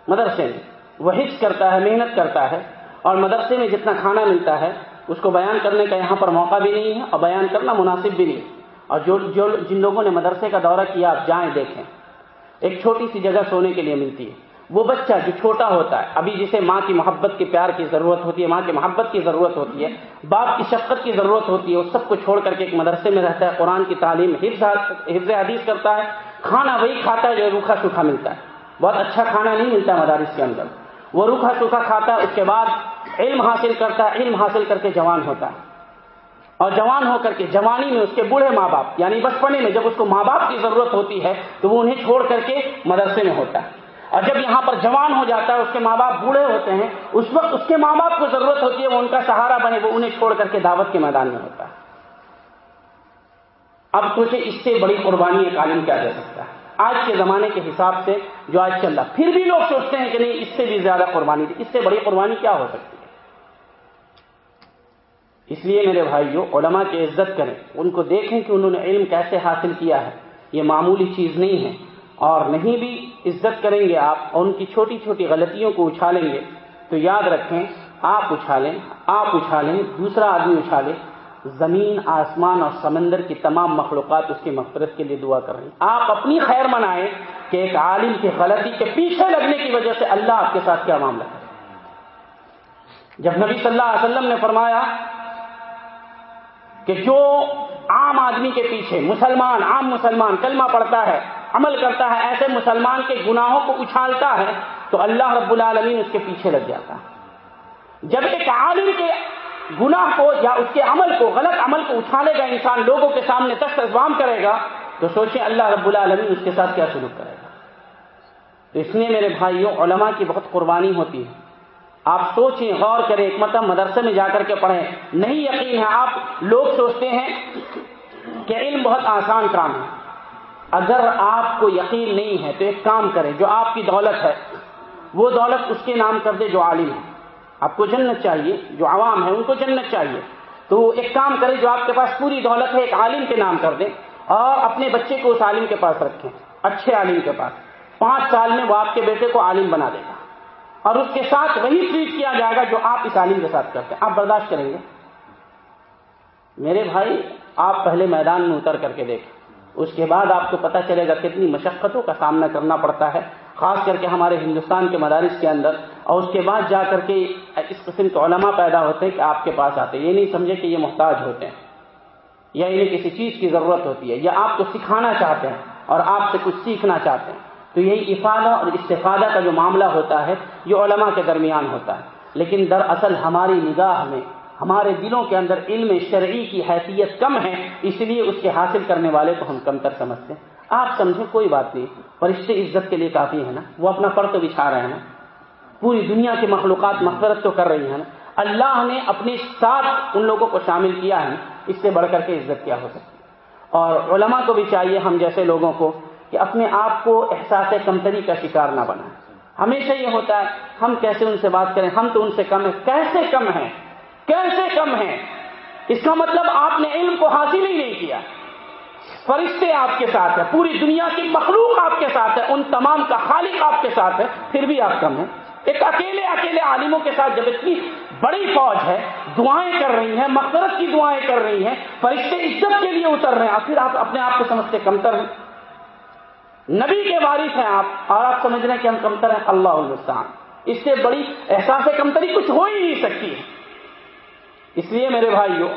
مدرسے میں وہ حفظ کرتا ہے، محنت کرتا ہے اور مدرسے میں جتنا کھانا ملتا ہے، اس کو بیان کرنے کا یہاں پر موقع بھی نہیں ہے اور بیان کرنا مناسب بھی نہیں۔ اور جو جو، جن لوگوں نے مدرسے کا دورہ کیا، آپ جائیں، دیکھیں۔ ایک چھوٹی سی جگہ سونے کے لیے ملتی ہے۔ وہ بچہ جو چھوٹا ہوتا ہے، ابھی جسے ماں کی محبت کے پیار کی ضرورت ہوتی ہے، ماں کی محبت کی ضرورت ہوتی ہے، باپ کی شفقت کی ضرورت ہوتی ہے، وہ سب کو چھوڑ کر کے ایک مدرسے میں رہتا ہے، قرآن کی تعلیم، حفظ حفظ حدیث کرتا ہے، کھانا وہی کھاتا ہے جو روکھا سوکھا ملتا ہے۔ بہت اچھا کھانا نہیں ملتا مدارس کے اندر۔ وہ روکھا سوکھا کھاتا ہے، اس کے بعد علم حاصل کرتا ہے، علم حاصل کر کے جوان ہوتا ہے۔ اور جوان ہو کر کے، جوانی میں اس کے بوڑھے ماں باپ یعنی بچپنے میں جب اس کو ماں باپ کی ضرورت ہوتی ہے، تو وہ انہیں چھوڑ کر کے مدرسے میں ہوتا ہے۔ اور جب یہاں پر جوان ہو جاتا ہے اس کے ماں باپ بوڑھے ہوتے ہیں، اس وقت اس کے ماں باپ کو ضرورت ہوتی ہے وہ ان کا سہارا بنے، وہ انہیں چھوڑ کر کے دعوت کے میدان میں ہوتا ہے۔ اب سوچے اس سے بڑی قربانی ایک عالم کیا جا سکتا ہے؟ آج کے زمانے کے حساب سے جو آج چل رہا پھر بھی لوگ سوچتے ہیں کہ نہیں، اس سے بھی زیادہ قربانی اس سے بڑی قربانی کیا ہو سکتی ہے؟ اس لیے میرے بھائیو، علماء کی عزت کریں۔ ان کو دیکھیں کہ انہوں نے علم کیسے حاصل کیا ہے۔ یہ معمولی چیز نہیں ہے۔ اور نہیں بھی عزت کریں گے آپ اور ان کی چھوٹی چھوٹی غلطیوں کو اچھالیں گے۔ تو یاد رکھیں، آپ اچھالیں آپ اچھالیں، دوسرا آدمی اچھالے۔ زمین، آسمان اور سمندر کی تمام مخلوقات اس کی مغفرت کے لیے دعا کر رہی آپ اپنی خیر منائیں کہ ایک عالم کی غلطی کے پیچھے لگنے کی وجہ سے اللہ آپ کے ساتھ کیا معاملہ ہے۔ جب نبی صلی اللہ علیہ وسلم نے فرمایا کہ جو عام آدمی کے پیچھے، مسلمان، عام مسلمان کلمہ پڑھتا ہے عمل کرتا ہے، ایسے مسلمان کے گناہوں کو اچھالتا ہے تو اللہ رب العالمین اس کے پیچھے لگ جاتا ہے۔ جب ایک عالم کے گناہ کو یا اس کے عمل کو، غلط عمل کو اچھالے گا، انسان لوگوں کے سامنے تخت اضوام کرے گا، تو سوچیں اللہ رب العالمین اس کے ساتھ کیا سلوک کرے گا۔ تو اس لیے میرے بھائیوں، علماء کی بہت قربانی ہوتی ہے۔ آپ سوچیں، غور کریں، ایک مطلب مدرسے میں جا کر کے پڑھیں۔ نہیں یقین ہے، آپ لوگ سوچتے ہیں کہ علم بہت آسان کام ہے۔ اگر آپ کو یقین نہیں ہے تو ایک کام کریں، جو آپ کی دولت ہے، وہ دولت اس کے نام کر دے جو عالم ہے۔ آپ کو جنت چاہیے، جو عوام ہے، ان کو جنت چاہیے۔ تو ایک کام کرے جو آپ کے پاس پوری دولت ہے، ایک عالم کے نام کر دیں اور اپنے بچے کو اس عالم کے پاس رکھیں، اچھے عالم کے پاس۔ پانچ سال میں وہ آپ کے بیٹے کو عالم بنا دے گا۔ اور اس کے ساتھ وہی ٹریٹ کیا جائے گا جو آپ اس عالم کے ساتھ کرتے ہیں۔ آپ برداشت کریں گے؟ میرے بھائی، آپ پہلے میدان میں اتر کر کے دیکھیں۔ اس کے بعد آپ کو پتہ چلے گا کتنی مشقتوں کا سامنا کرنا پڑتا ہے، خاص کر کے ہمارے ہندوستان کے مدارس کے اندر۔ اور اس کے بعد جا کر کے اس قسم کے علماء پیدا ہوتے ہیں کہ آپ کے پاس آتے ہیں۔ یہ نہیں سمجھے کہ یہ محتاج ہوتے ہیں، یا انہیں کسی چیز کی ضرورت ہوتی ہے، یا آپ کو سکھانا چاہتے ہیں اور آپ سے کچھ سیکھنا چاہتے ہیں۔ تو یہی افادہ اور استفادہ کا جو معاملہ ہوتا ہے، یہ علماء کے درمیان ہوتا ہے۔ لیکن دراصل ہماری نگاہ میں ہمارے دلوں کے اندر علم شرعی کی حیثیت کم ہے، اس لیے اس کے حاصل کرنے والے کو ہم کم تر سمجھتے ہیں۔ آپ سمجھیں، کوئی بات نہیں۔ فرشتے عزت کے لیے کافی ہے نا۔ وہ اپنا پر تو بچھا رہے ہیں نا۔ پوری دنیا کی مخلوقات مغفرت تو کر رہی ہیں نا۔ اللہ نے اپنے ساتھ ان لوگوں کو شامل کیا ہے اس سے بڑھ کر کے عزت کیا ہو سکتی اور علماء کو بھی چاہیے ہم جیسے لوگوں کو کہ اپنے آپ کو احساس کمتری کا شکار نہ بنائیں۔ ہمیشہ یہ ہوتا ہے، ہم کیسے ان سے بات کریں؟ ہم تو ان سے کم ہیں۔ کیسے کم ہیں؟ کیسے کم ہیں؟ اس کا مطلب آپ نے علم کو حاصل ہی نہیں کیا۔ فرشتے آپ کے ساتھ ہیں، پوری دنیا کی مخلوق آپ کے ساتھ ہے ان تمام کا خالق آپ کے ساتھ ہے پھر بھی آپ کم ہیں۔ ایک اکیلے اکیلے عالموں کے ساتھ جب اتنی بڑی فوج ہے، دعائیں کر رہی ہیں مغفرت کی دعائیں کر رہی ہیں، فرشتے عزت کے لیے اتر رہے ہیں پھر آپ اپنے آپ کو سمجھتے کمتر ہیں۔ نبی کے وارث ہیں آپ، اور آپ سمجھ رہے ہیں کہ ہم کمتر ہیں، اللہ الستان اس سے بڑی احساس کمتری کچھ ہو ہی نہیں سکتی۔ ہے اس لیے میرے بھائیوں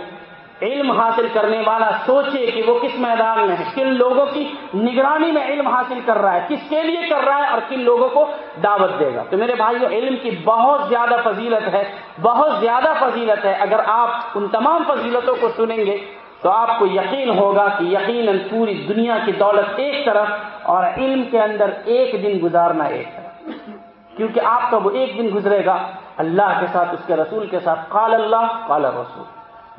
علم حاصل کرنے والا سوچے کہ وہ کس میدان میں ہے، کن لوگوں کی نگرانی میں علم حاصل کر رہا ہے، کس کے لیے کر رہا ہے اور کن لوگوں کو دعوت دے گا۔ تو میرے بھائیوں علم کی بہت زیادہ فضیلت ہے، بہت زیادہ فضیلت ہے۔ اگر آپ ان تمام فضیلتوں کو سنیں گے تو آپ کو یقین ہوگا کہ یقیناً پوری دنیا کی دولت ایک طرف اور علم کے اندر ایک دن گزارنا ایک طرف۔ کیونکہ آپ کا وہ ایک دن گزرے گا۔ اللہ کے ساتھ، اس کے رسول کے ساتھ۔ قال اللہ، قال رسول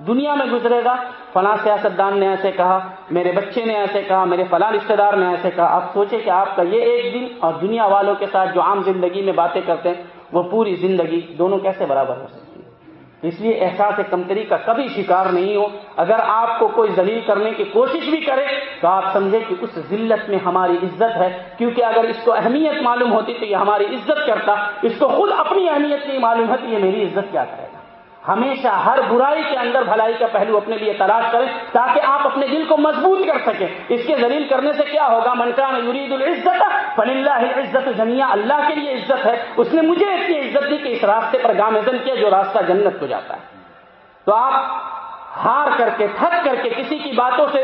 دنیا میں گزرے گا، فلاں سیاستدان نے ایسے کہا، میرے بچے نے ایسے کہا، میرے فلاں رشتے دار نے ایسے کہا۔ آپ سوچیں کہ آپ کا یہ ایک دن اور دنیا والوں کے ساتھ جو عام زندگی میں باتیں کرتے ہیں، وہ پوری زندگی دونوں کیسے برابر ہو سکتے اس لیے احساس کمتری کا کبھی شکار نہیں ہو۔ اگر آپ کو کوئی ذلیل کرنے کی کوشش بھی کرے تو آپ سمجھے کہ اس ذلت میں ہماری عزت ہے۔ کیونکہ اگر اس کو اہمیت معلوم ہوتی تو یہ ہماری عزت کرتا۔ اس کو خود اپنی اہمیت نہیں معلوم ہے تو یہ میری عزت کیا کرے؟ ہمیشہ ہر برائی کے اندر بھلائی کا پہلو اپنے لیے تلاش کریں تاکہ آپ اپنے دل کو مضبوط کر سکیں۔ اس کے ذلیل کرنے سے کیا ہوگا؟ منکان یرید العزت فل اللہ عزت جمیا اللہ کے لیے عزت ہے۔ اس نے مجھے اتنی عزت دی کہ اس راستے پر گامزن کیا جو راستہ جنت کو جاتا ہے۔ تو آپ ہار کر کے، تھک کر کے کسی کی باتوں سے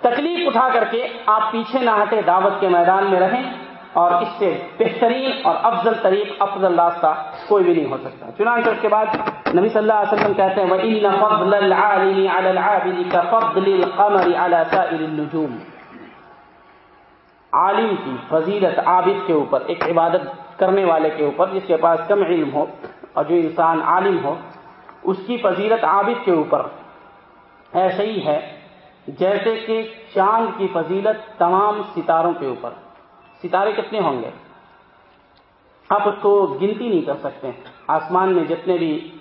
تکلیف اٹھا کر کے آپ پیچھے نہ ہٹے، دعوت کے میدان میں رہیں اور اس سے بہترین اور افضل طریق، افضل راستہ کوئی بھی نہیں ہو سکتا۔ چنانچہ اس کے بعد نبی صلی اللہ علیہ وسلم کہتے ہیں، وَإِنَّ فَضْلَ الْعَالِمِ عَلَى الْعَابِدِ كَفَضْلِ الْقَمَرِ عَلَى سَائِرِ النُّجُومِ۔ عالم کی فضیلت عابد کے اوپر، ایک عبادت کرنے والے کے اوپر، جس کے پاس کم علم ہو اور جو انسان عالم ہو، اس کی فضیلت عابد کے اوپر ایسے ہی ہے، جیسے کہ چاند کی فضیلت تمام ستاروں کے اوپر۔ ستارے کتنے ہوں گے؟ آپ اس کو گنتی نہیں کر سکتے آسمان میں جتنے بھی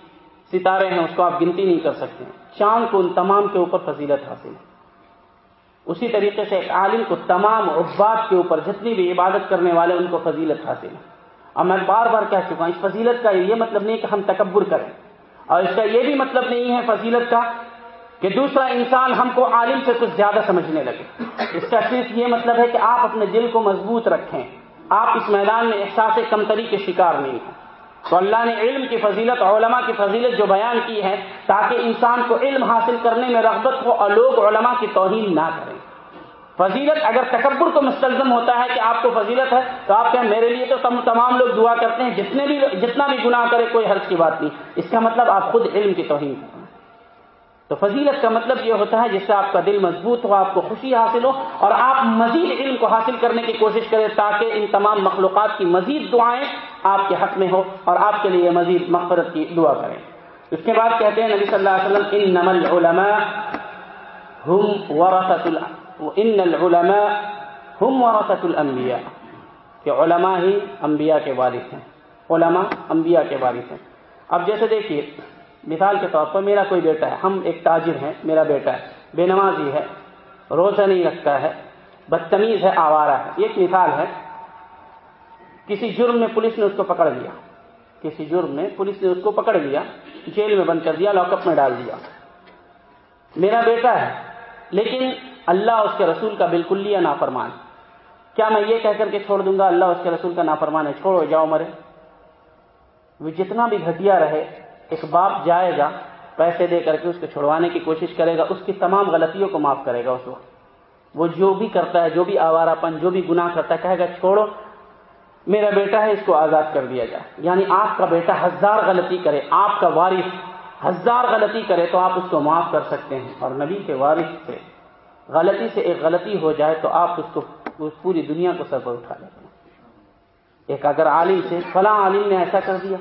ستارے ہیں، اس کو آپ گنتی نہیں کر سکتے چاند کو ان تمام کے اوپر فضیلت حاصل ہے۔ اسی طریقے سے ایک عالم کو تمام عباد کے اوپر جتنی بھی عبادت کرنے والے، ان کو فضیلت حاصل ہے۔ اور میں بار بار کہہ چکا ہوں، اس فضیلت کا یہ مطلب نہیں کہ ہم تکبر کریں۔ اور اس کا یہ بھی مطلب نہیں ہے فضیلت کا کہ دوسرا انسان ہم کو عالم سے کچھ زیادہ سمجھنے لگے۔ اس کا صرف یہ مطلب ہے کہ آپ اپنے دل کو مضبوط رکھیں۔ آپ اس میدان میں احساس کمتری کے شکار نہیں ہیں۔ تو اللہ نے علم کی فضیلت، علماء کی فضیلت جو بیان کی ہے، تاکہ انسان کو علم حاصل کرنے میں رغبت ہو اور لوگ علماء کی توہین نہ کریں فضیلت، اگر تکبر کو مستلزم ہوتا ہے کہ آپ کو فضیلت ہے، تو آپ کہیں میرے لیے تو تمام لوگ دعا کرتے ہیں، جتنے بھی جتنا بھی گناہ کرے، کوئی حرض کی بات نہیں۔ اس کا مطلب آپ خود علم کی توہین کریں۔ تو فضیلت کا مطلب یہ ہوتا ہے جس سے آپ کا دل مضبوط ہو، آپ کو خوشی حاصل ہو اور آپ مزید علم کو حاصل کرنے کی کوشش کریں تاکہ ان تمام مخلوقات کی مزید دعائیں آپ کے حق میں ہو اور آپ کے لیے مزید مغفرت کی دعا کریں۔ اس کے بعد کہتے ہیں نبی صلی اللہ علیہ وسلم ان نمل علماء ہم ورثت ان العلماء ہم ورثت الانبیاء کہ علماء ہی انبیاء کے وارث ہیں۔ علماء انبیاء کے وارث ہیں۔ اب جیسے دیکھیے مثال کے طور پر میرا کوئی بیٹا ہے، ہم ایک تاجر ہیں، میرا بیٹا ہے، بے نمازی ہے، روزہ نہیں رکھتا ہے، بدتمیز ہے، آوارہ ہے۔ ایک مثال ہے۔ کسی جرم میں پولیس نے اس کو پکڑ لیا۔ کسی جرم میں پولیس نے اس کو پکڑ لیا، جیل میں بند کر دیا، لاک اپ میں ڈال دیا۔ میرا بیٹا ہے، لیکن اللہ اس کے رسول کا بالکل لیا نافرمان۔ کیا میں یہ کہہ کر کے چھوڑ دوں گا، اللہ اس کے رسول کا نافرمان ہے، چھوڑو، جاؤ مرے وہ جتنا بھی گھٹیا رہے ایک باپ جائے گا، پیسے دے کر کے اس کو چھڑوانے کی کوشش کرے گا، اس کی تمام غلطیوں کو معاف کرے گا اس وقت۔ وہ جو بھی کرتا ہے، جو بھی آوارہ پن، جو بھی گناہ کرتا ہے، کہے گا، چھوڑو، میرا بیٹا ہے، اس کو آزاد کر دیا جائے۔ یعنی آپ کا بیٹا ہزار غلطی کرے، آپ کا وارث ہزار غلطی کرے، تو آپ اس کو معاف کر سکتے ہیں۔ اور نبی کے وارث سے، غلطی سے ایک غلطی ہو جائے تو آپ اس کو، اس پوری دنیا کو سر پر اٹھا لیتے ہیں۔ ایک اگر عالم سے، فلاں عالم نے ایسا کر دیا۔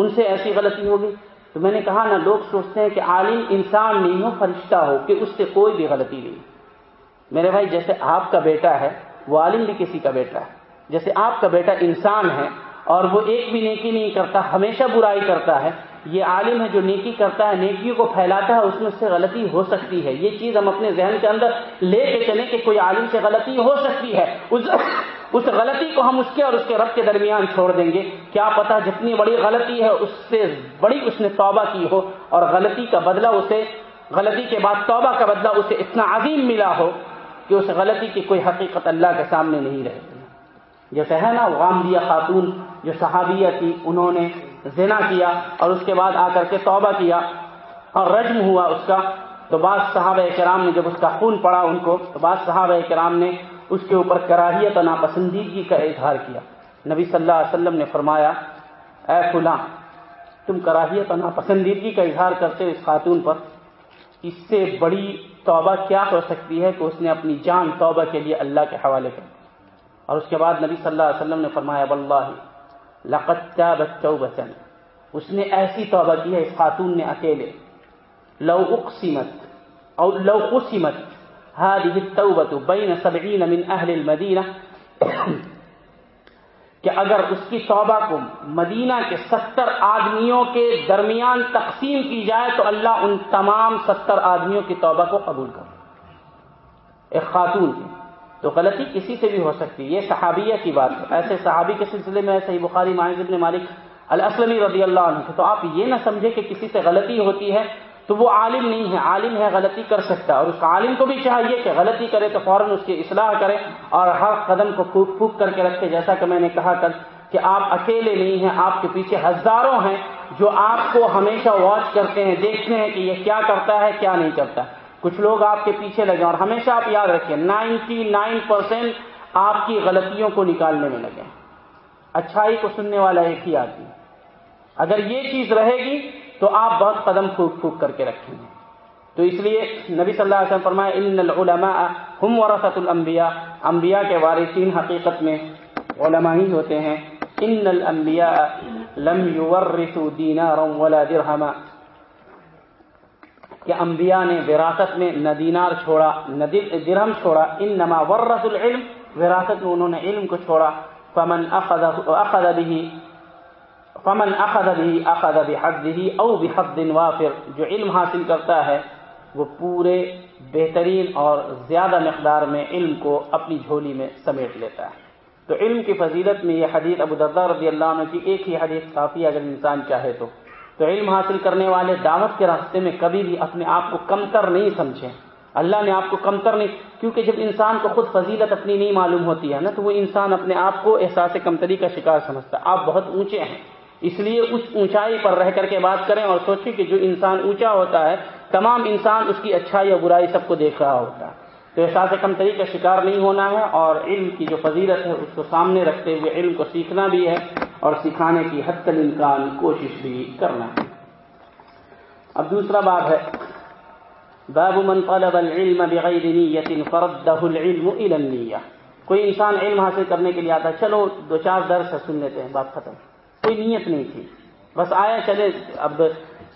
ان سے ایسی غلطی ہوگی؟ تو میں نے کہا نا لوگ سوچتے ہیں کہ عالم انسان نہیں ہو، فرشتہ ہو، کہ اس سے کوئی بھی غلطی نہیں۔ میرے بھائی، جیسے آپ کا بیٹا ہے، وہ عالم بھی کسی کا بیٹا ہے۔ جیسے آپ کا بیٹا انسان ہے اور وہ ایک بھی نیکی نہیں کرتا، ہمیشہ برائی کرتا ہے، یہ عالم ہے جو نیکی کرتا ہے، نیکیوں کو پھیلاتا ہے، اس میں سے غلطی ہو سکتی ہے۔ یہ چیز ہم اپنے ذہن کے اندر لے کے چلیں کہ کوئی عالم سے غلطی ہو سکتی ہے۔ اس اس غلطی کو ہم اس کے اور اس کے رب کے درمیان چھوڑ دیں گے۔ کیا پتا جتنی بڑی غلطی ہے، اس سے بڑی اس نے توبہ کی ہو اور غلطی کا بدلہ اسے، غلطی کے بعد توبہ کا بدلہ اسے اتنا عظیم ملا ہو کہ اس غلطی کی کوئی حقیقت اللہ کے سامنے نہیں رہے۔ جیسے ہے نا غامدیہ خاتون، جو صحابیہ تھی انہوں نے زنا کیا اور اس کے بعد آ کر کے توبہ کیا اور رجم ہوا اس کا۔ تو بعض صحابہ کرام نے جب اس کا خون پڑا ان کو، تو بعض صحابہ کرام نے اس کے اوپر کراہیت اور ناپسندیدگی کا اظہار کیا۔ نبی صلی اللہ علیہ وسلم نے فرمایا، اے فلاں، تم کراہیت اور ناپسندیدگی کا اظہار کرتے اس خاتون پر۔ اس سے بڑی توبہ کیا ہو سکتی ہے کہ اس نے اپنی جان توبہ کے لیے اللہ کے حوالے کر اور اس کے بعد نبی صلی اللہ علیہ وسلم نے فرمایا، واللہ، لقد تابت توبتن۔ اس نے ایسی توبہ کی ہے، اس خاتون نے اکیلے۔ لو اقسمت، او لو قسمت هذه التوبة بين سبعين من اهل المدینہ (coughs) کہ اگر اس کی توبہ کو مدینہ کے ستر آدمیوں کے درمیان تقسیم کی جائے تو اللہ ان تمام ستر آدمیوں کی توبہ کو قبول کر ایک خاتون کی تو غلطی کسی سے بھی ہو سکتی ہے. یہ صحابیہ کی بات ہے. ایسے صحابی کے سلسلے میں ایسے ہی بخاری معاذ ابن مالک، الاسلمی رضی اللہ عنہ تو آپ یہ نہ سمجھے کہ کسی سے غلطی ہوتی ہے تو وہ عالم نہیں ہے، عالم ہے، غلطی کر سکتا ہے اور اس عالم کو بھی چاہیے کہ غلطی کرے تو فوراً اس کی اصلاح کرے اور ہر قدم کو پھوک پھوک کر کے رکھے، جیسا کہ میں نے کہا کل کہ آپ اکیلے نہیں ہیں، آپ کے پیچھے ہزاروں ہیں جو آپ کو ہمیشہ واچ کرتے ہیں، دیکھتے ہیں کہ یہ کیا کرتا ہے، کیا نہیں کرتا۔ کچھ لوگ آپ کے پیچھے لگے اور ہمیشہ آپ یاد رکھیں نائنٹی نائن پرسینٹ آپ کی غلطیوں کو نکالنے میں لگے اچھائی کو سننے والا ایک ہی آدمی۔ اگر یہ چیز رہے گی تو آپ بہت قدم پھوک پھوک کر کے رکھیں گے۔ تو اس لیے نبی صلی اللہ علیہ وسلم فرمایا، ان العلماء ہم ورثت الانبیاء انبیاء کے وارثین حقیقت میں علماء ہی ہوتے ہیں۔ ان الانبیاء لم يورثوا دینارا ولا درہما کہ انبیاء نے وراثت میں نہ دینار چھوڑا، نہ درہم چھوڑا، انما ورث العلم، وراثت میں انہوں نے علم کو چھوڑا۔ فمن اخذ اخذ به فمن اخذ به، اخذ بحده او بحد وافر، جو علم حاصل کرتا ہے، وہ پورے بہترین اور زیادہ مقدار میں علم کو اپنی جھولی میں سمیٹ لیتا ہے۔ تو علم کی فضیلت میں یہ حدیث ابو دردہ رضی اللہ عنہ کی ایک ہی حدیث کافی اگر انسان چاہے تو۔ تو علم حاصل کرنے والے دعوت کے راستے میں کبھی بھی اپنے آپ کو کمتر نہیں سمجھیں۔ اللہ نے آپ کو کمتر نہیں، کیونکہ جب انسان کو خود فضیلت اپنی نہیں معلوم ہوتی ہے نا، تو وہ انسان اپنے آپ کو احساس کمتری کا شکار سمجھتا ہے۔ آپ بہت اونچے ہیں۔ اس لیے اس اونچائی پر رہ کر کے بات کریں اور سوچیں کہ جو انسان اونچا ہوتا ہے، تمام انسان اس کی اچھائی اور برائی سب کو دیکھ رہا ہوتا ہے۔ تو احساس کمتری کا شکار نہیں ہونا ہے اور علم کی جو فضیلت ہے، اس کو سامنے رکھتے ہوئے علم کو سیکھنا بھی ہے اور سکھانے کی حد تک امکان کوشش بھی کرنا ہے۔ اب دوسرا باب ہے۔ باب من طلب العلم بغیر نیت فرده العلم الى النیہ۔ کوئی انسان علم حاصل کرنے کے لیے آتا ہے، چلو دو چار درس سن لیتے ہیں بات ختم۔ کوئی نیت نہیں تھی۔ بس آیا چلے، اب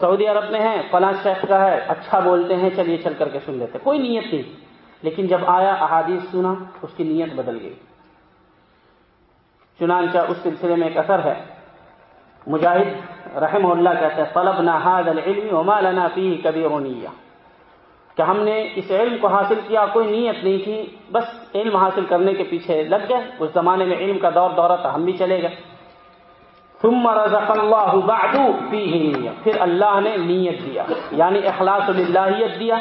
سعودی عرب میں ہے فلاں شیخ کا ہے اچھا بولتے ہیں، چلیے چل کر کے سن لیتے۔ کوئی نیت نہیں۔ لیکن جب آیا احادیث سنا، اس کی نیت بدل گئی۔ چنانچہ اس سلسلے میں ایک اثر ہے۔ مجاہد رحم اللہ کہتے ہیں طلب نہ العلم وما لنا فيه كبير کہ ہم نے اس علم کو حاصل کیا، کوئی نیت نہیں تھی، بس علم حاصل کرنے کے پیچھے لگ گئے۔ اس زمانے میں علم کا دور دورہ تھا، ہم بھی چلے گئے۔ ثم رزق اللہ بعد پھر اللہ نے نیت دیا یعنی اخلاص للہیت دیا۔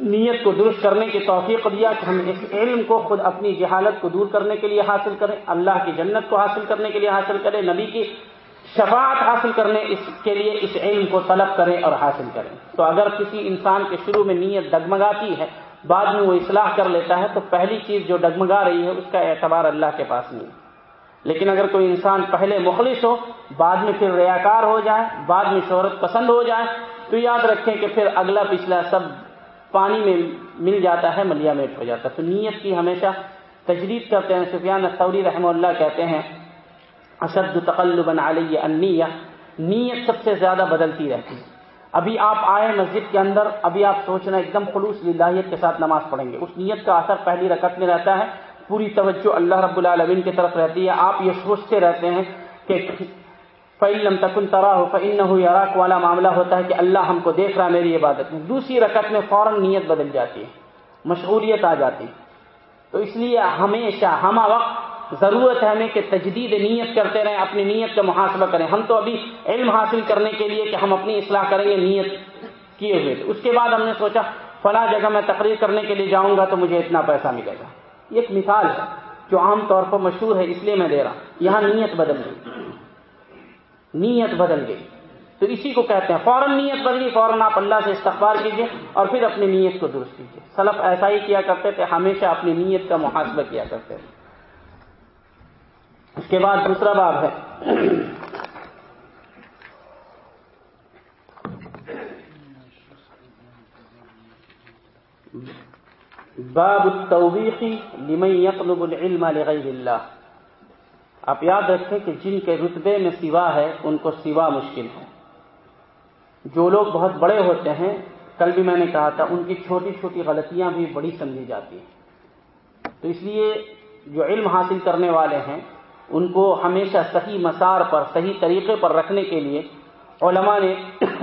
نیت کو درست کرنے کی توفیق دیا کہ ہم اس علم کو خود اپنی جہالت کو دور کرنے کے لیے حاصل کریں، اللہ کی جنت کو حاصل کرنے کے لیے حاصل کریں، نبی کی شفاعت حاصل کرنے اس کے لیے اس علم کو طلب کریں اور حاصل کریں۔ تو اگر کسی انسان کے شروع میں نیت ڈگمگاتی ہے، بعد میں وہ اصلاح کر لیتا ہے، تو پہلی چیز جو ڈگمگا رہی ہے، اس کا اعتبار اللہ کے پاس نہیں۔ لیکن اگر کوئی انسان پہلے مخلص ہو، بعد میں پھر ریاکار ہو جائے، بعد میں شہرت پسند ہو جائے، تو یاد رکھیں کہ پھر اگلا پچھلا سب پانی میں مل جاتا ہے ملیا میٹ ہو جاتا ہے۔ تو نیت کی ہمیشہ تجدید کرتے ہیں۔ سفیان الثوری رحمہ اللہ کہتے ہیں اسد تقلبا علی النیہ نیت سب سے زیادہ بدلتی رہتی ہے۔ ابھی آپ آئے مسجد کے اندر، ابھی آپ سوچ رہے ہیں، ایک دم خلوص للہیت کے ساتھ نماز پڑھیں گے۔ اس نیت کا اثر پہلی رکعت میں رہتا ہے پوری توجہ اللہ رب العالمین کی طرف رہتی ہے۔ آپ یہ سوچتے رہتے ہیں کہ فعلم تکن ترا ہو فعن ہو یاراک والا معاملہ ہوتا ہے کہ اللہ ہم کو دیکھ رہا میری عبادت میں۔ دوسری رکعت میں فوراً نیت بدل جاتی ہے، مشغولیت آ جاتی تو اس لیے ہمیشہ ہما وقت ضرورت ہے ہمیں کہ تجدید نیت کرتے رہیں، اپنی نیت کا محاسبہ کریں۔ ہم تو ابھی علم حاصل کرنے کے لیے کہ ہم اپنی اصلاح کریں گے نیت کیے ہوئے۔ تھے اس کے بعد ہم نے سوچا، فلاں جگہ میں تقریر کرنے کے لیے جاؤں گا تو مجھے اتنا پیسہ ملے گا۔ یہ ایک مثال ہے جو عام طور پر مشہور ہے اس لیے میں دے رہا ہوں۔ یہاں نیت بدل گئی۔ نیت بدل گئی۔ تو اسی کو کہتے ہیں، فوراً نیت بدلی، فوراً آپ اللہ سے استغفار کیجیے اور پھر اپنی نیت کو درست کیجیے سلف ایسا ہی کیا کرتے تھے، ہمیشہ اپنی نیت کا محاسبہ کیا کرتے تھے۔ اس کے بعد دوسرا باب ہے۔ باب التوبیخی لمن یطلب العلم لغیر اللہ۔ آپ یاد رکھیں کہ جن کے رتبے میں سوا ہے، ان کو سوا مشکل ہے۔ جو لوگ بہت بڑے ہوتے ہیں، کل بھی میں نے کہا تھا، ان کی چھوٹی چھوٹی غلطیاں بھی بڑی سمجھی جاتی ہیں۔ تو اس لیے جو علم حاصل کرنے والے ہیں، ان کو ہمیشہ صحیح مسار پر، صحیح طریقے پر رکھنے کے لیے علماء نے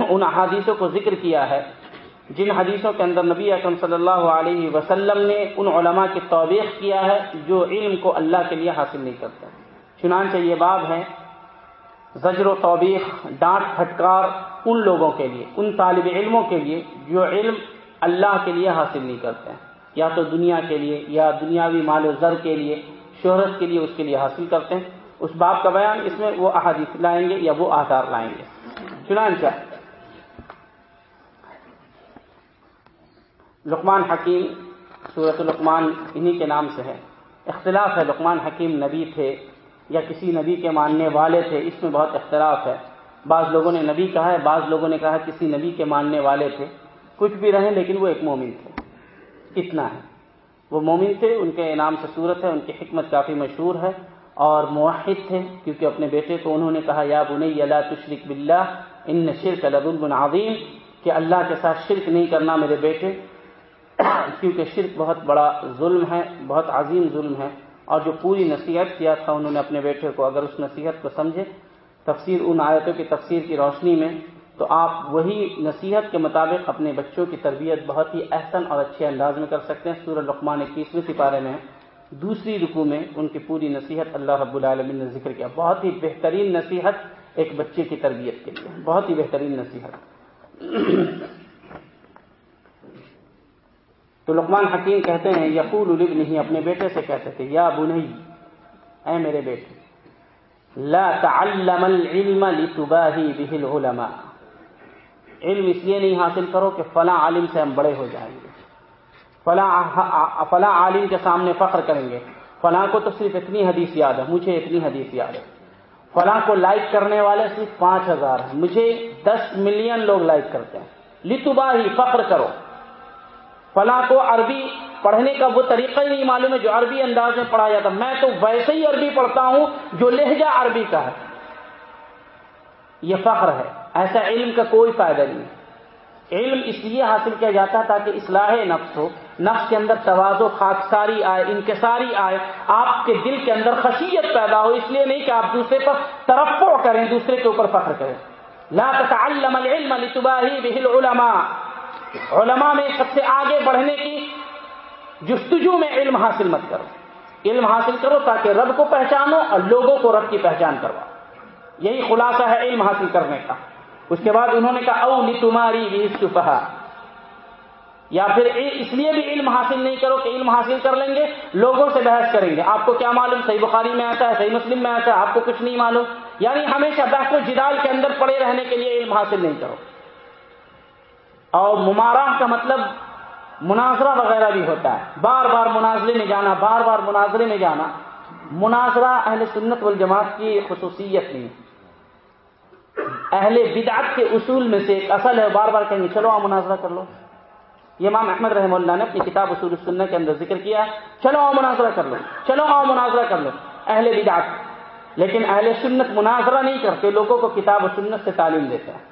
ان احادیثوں کو ذکر کیا ہے۔ جن حدیثوں کے اندر نبی اکرم صلی اللہ علیہ وسلم نے ان علماء کی توبیخ کیا ہے جو علم کو اللہ کے لیے حاصل نہیں کرتے۔ چنانچہ یہ باب ہے زجر و توبیخ، ڈانٹ، پھٹکار ان لوگوں کے لیے، ان طالب علموں کے لیے جو علم اللہ کے لیے حاصل نہیں کرتے۔ ہیں یا تو دنیا کے لیے، یا دنیاوی مال و زر کے لیے، شہرت کے لیے اس کے لیے حاصل کرتے۔ ہیں اس باب کا بیان اس میں وہ احادیث لائیں گے یا وہ آثار لائیں گے۔ چنانچہ لقمان حکیم صورت لقمان انہی کے نام سے ہے۔ اختلاف ہے، لقمان حکیم نبی تھے یا کسی نبی کے ماننے والے تھے، اس میں بہت اختلاف ہے۔ بعض لوگوں نے نبی کہا ہے، بعض لوگوں نے کہا کسی نبی کے ماننے والے تھے۔ کچھ بھی رہیں لیکن وہ ایک مومن تھے۔ اتنا ہے۔ وہ مومن تھے، ان کے انعام سے صورت ہے، ان کی حکمت کافی مشہور ہے اور موحد تھے، کیونکہ اپنے بیٹے کو انہوں نے کہا، یا بنی اللہ تشرق بلّہ ان شرک لب عظیم، کہ اللہ کے ساتھ شرک نہیں کرنا میرے بیٹے۔ کیونکہ شرک بہت بڑا ظلم ہے، بہت عظیم ظلم ہے۔ اور جو پوری نصیحت کیا تھا انہوں نے اپنے بیٹے کو، اگر اس نصیحت کو سمجھے، تفسیر ان آیتوں کی تفسیر کی روشنی میں، تو آپ وہی نصیحت کے مطابق اپنے بچوں کی تربیت بہت ہی احسن اور اچھے انداز میں کر سکتے ہیں۔ سورہ لقمان اکیسویں سپارے میں دوسری رکو میں ان کی پوری نصیحت اللہ رب العالمین نے ذکر کیا۔ بہت ہی بہترین نصیحت ایک بچے کی تربیت کے لیے، بہت ہی بہترین نصیحت۔ تو لقمان حکیم کہتے ہیں، یقول الب نہیں اپنے بیٹے سے کہتے تھے، یا بنئی اے میرے بیٹے، لا تعلم العلم لتباہی به العلماء۔ علم اس لیے نہیں حاصل کرو کہ فلاں عالم سے ہم بڑے ہو جائیں گے۔ فلاں فلاں عالم کے سامنے فخر کریں گے۔ فلاں کو تو صرف اتنی حدیث یاد ہے، مجھے اتنی حدیث یاد ہے۔ فلاں کو لائک کرنے والے صرف پانچ ہزار ہیں۔ مجھے دس ملین لوگ لائک کرتے ہیں۔ لتبا ہی فخر کرو۔ فلاں کو عربی پڑھنے کا وہ طریقہ ہی نہیں معلوم ہے جو عربی انداز میں پڑھا جاتا میں تو ویسے ہی عربی پڑھتا ہوں جو لہجہ عربی کا ہے۔ یہ فخر ہے۔ ایسا علم کا کوئی فائدہ نہیں علم اس لیے حاصل کیا جاتا ہے تاکہ اصلاح نفس ہو۔ نفس کے اندر توازو، خاکساری آئے، انکساری آئے۔ آپ کے دل کے اندر خشیت پیدا ہو۔ اس لیے نہیں کہ آپ دوسرے پر ترپو کریں، دوسرے کے اوپر فخر کریں۔ لا تتعلم العلم لتباہی به العلماء۔ علماء میں سب سے آگے بڑھنے کی جستجو میں علم حاصل مت کرو۔ علم حاصل کرو تاکہ رب کو پہچانو اور لوگوں کو رب کی پہچان کرواؤ۔ یہی خلاصہ ہے علم حاصل کرنے کا۔ اس کے بعد انہوں نے کہا، او لی تمہاری بھی یا پھر اس لیے بھی علم حاصل نہیں کرو کہ علم حاصل کر لیں گے، لوگوں سے بحث کریں گے۔ آپ کو کیا معلوم؟ صحیح بخاری میں آتا ہے، صحیح مسلم میں آتا ہے، آپ کو کچھ نہیں معلوم۔ یعنی ہمیشہ بحث و جدال کے اندر پڑے رہنے کے لیے علم حاصل نہیں کرو۔ اور ممارہ کا مطلب مناظرہ وغیرہ بھی ہوتا ہے۔ بار بار مناظرے میں جانا، بار بار مناظرے میں جانا۔ مناظرہ اہل سنت والجماعت کی خصوصیت نہیں اہل بدعت کے اصول میں سے ایک اصل ہے بار بار کہیں گے، چلو آپ مناظرہ کر لو۔ یہ امام احمد رحم اللہ نے اپنی کتاب اصول السنہ کے اندر ذکر کیا چلو آؤ مناظرہ کر لو۔ چلو آؤ مناظرہ کر لو۔ اہل بدعت۔ لیکن اہل سنت مناظرہ نہیں کرتے، لوگوں کو کتاب و سنت سے تعلیم دیتے ہیں۔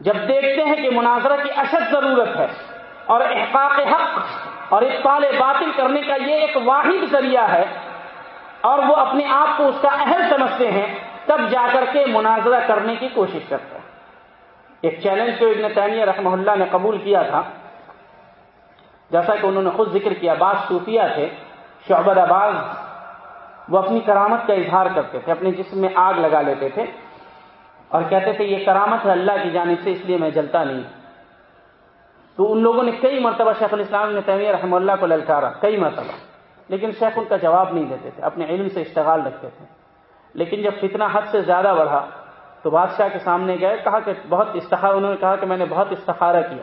جب دیکھتے ہیں کہ مناظرہ کی اشد ضرورت ہے اور احقاق حق اور اقبال باطل کرنے کا یہ ایک واحد ذریعہ ہے اور وہ اپنے آپ کو اس کا اہل سمجھتے ہیں، تب جا کر کے مناظرہ کرنے کی کوشش کرتے ہیں ایک چیلنج جو ابن تعمیہ رحمہ اللہ نے قبول کیا تھا، جیسا کہ انہوں نے خود ذکر کیا، بعض صوفیہ تھے شعبد آباز وہ اپنی کرامت کا اظہار کرتے تھے، اپنے جسم میں آگ لگا لیتے تھے۔ اور کہتے تھے، یہ کرامت ہے اللہ کی جانب سے، اس لیے میں جلتا نہیں. تو ان لوگوں نے کئی مرتبہ شیخ الاسلام نے تیمیہ رحم اللہ کو للکارا، کئی مرتبہ، لیکن شیخ ان کا جواب نہیں دیتے تھے، اپنے علم سے اشتغال رکھتے تھے۔ لیکن جب فتنہ حد سے زیادہ بڑھا، تو بادشاہ کے سامنے گئے، کہا کہ بہت استخارہ، انہوں نے کہا کہ میں نے بہت استخارہ کیا۔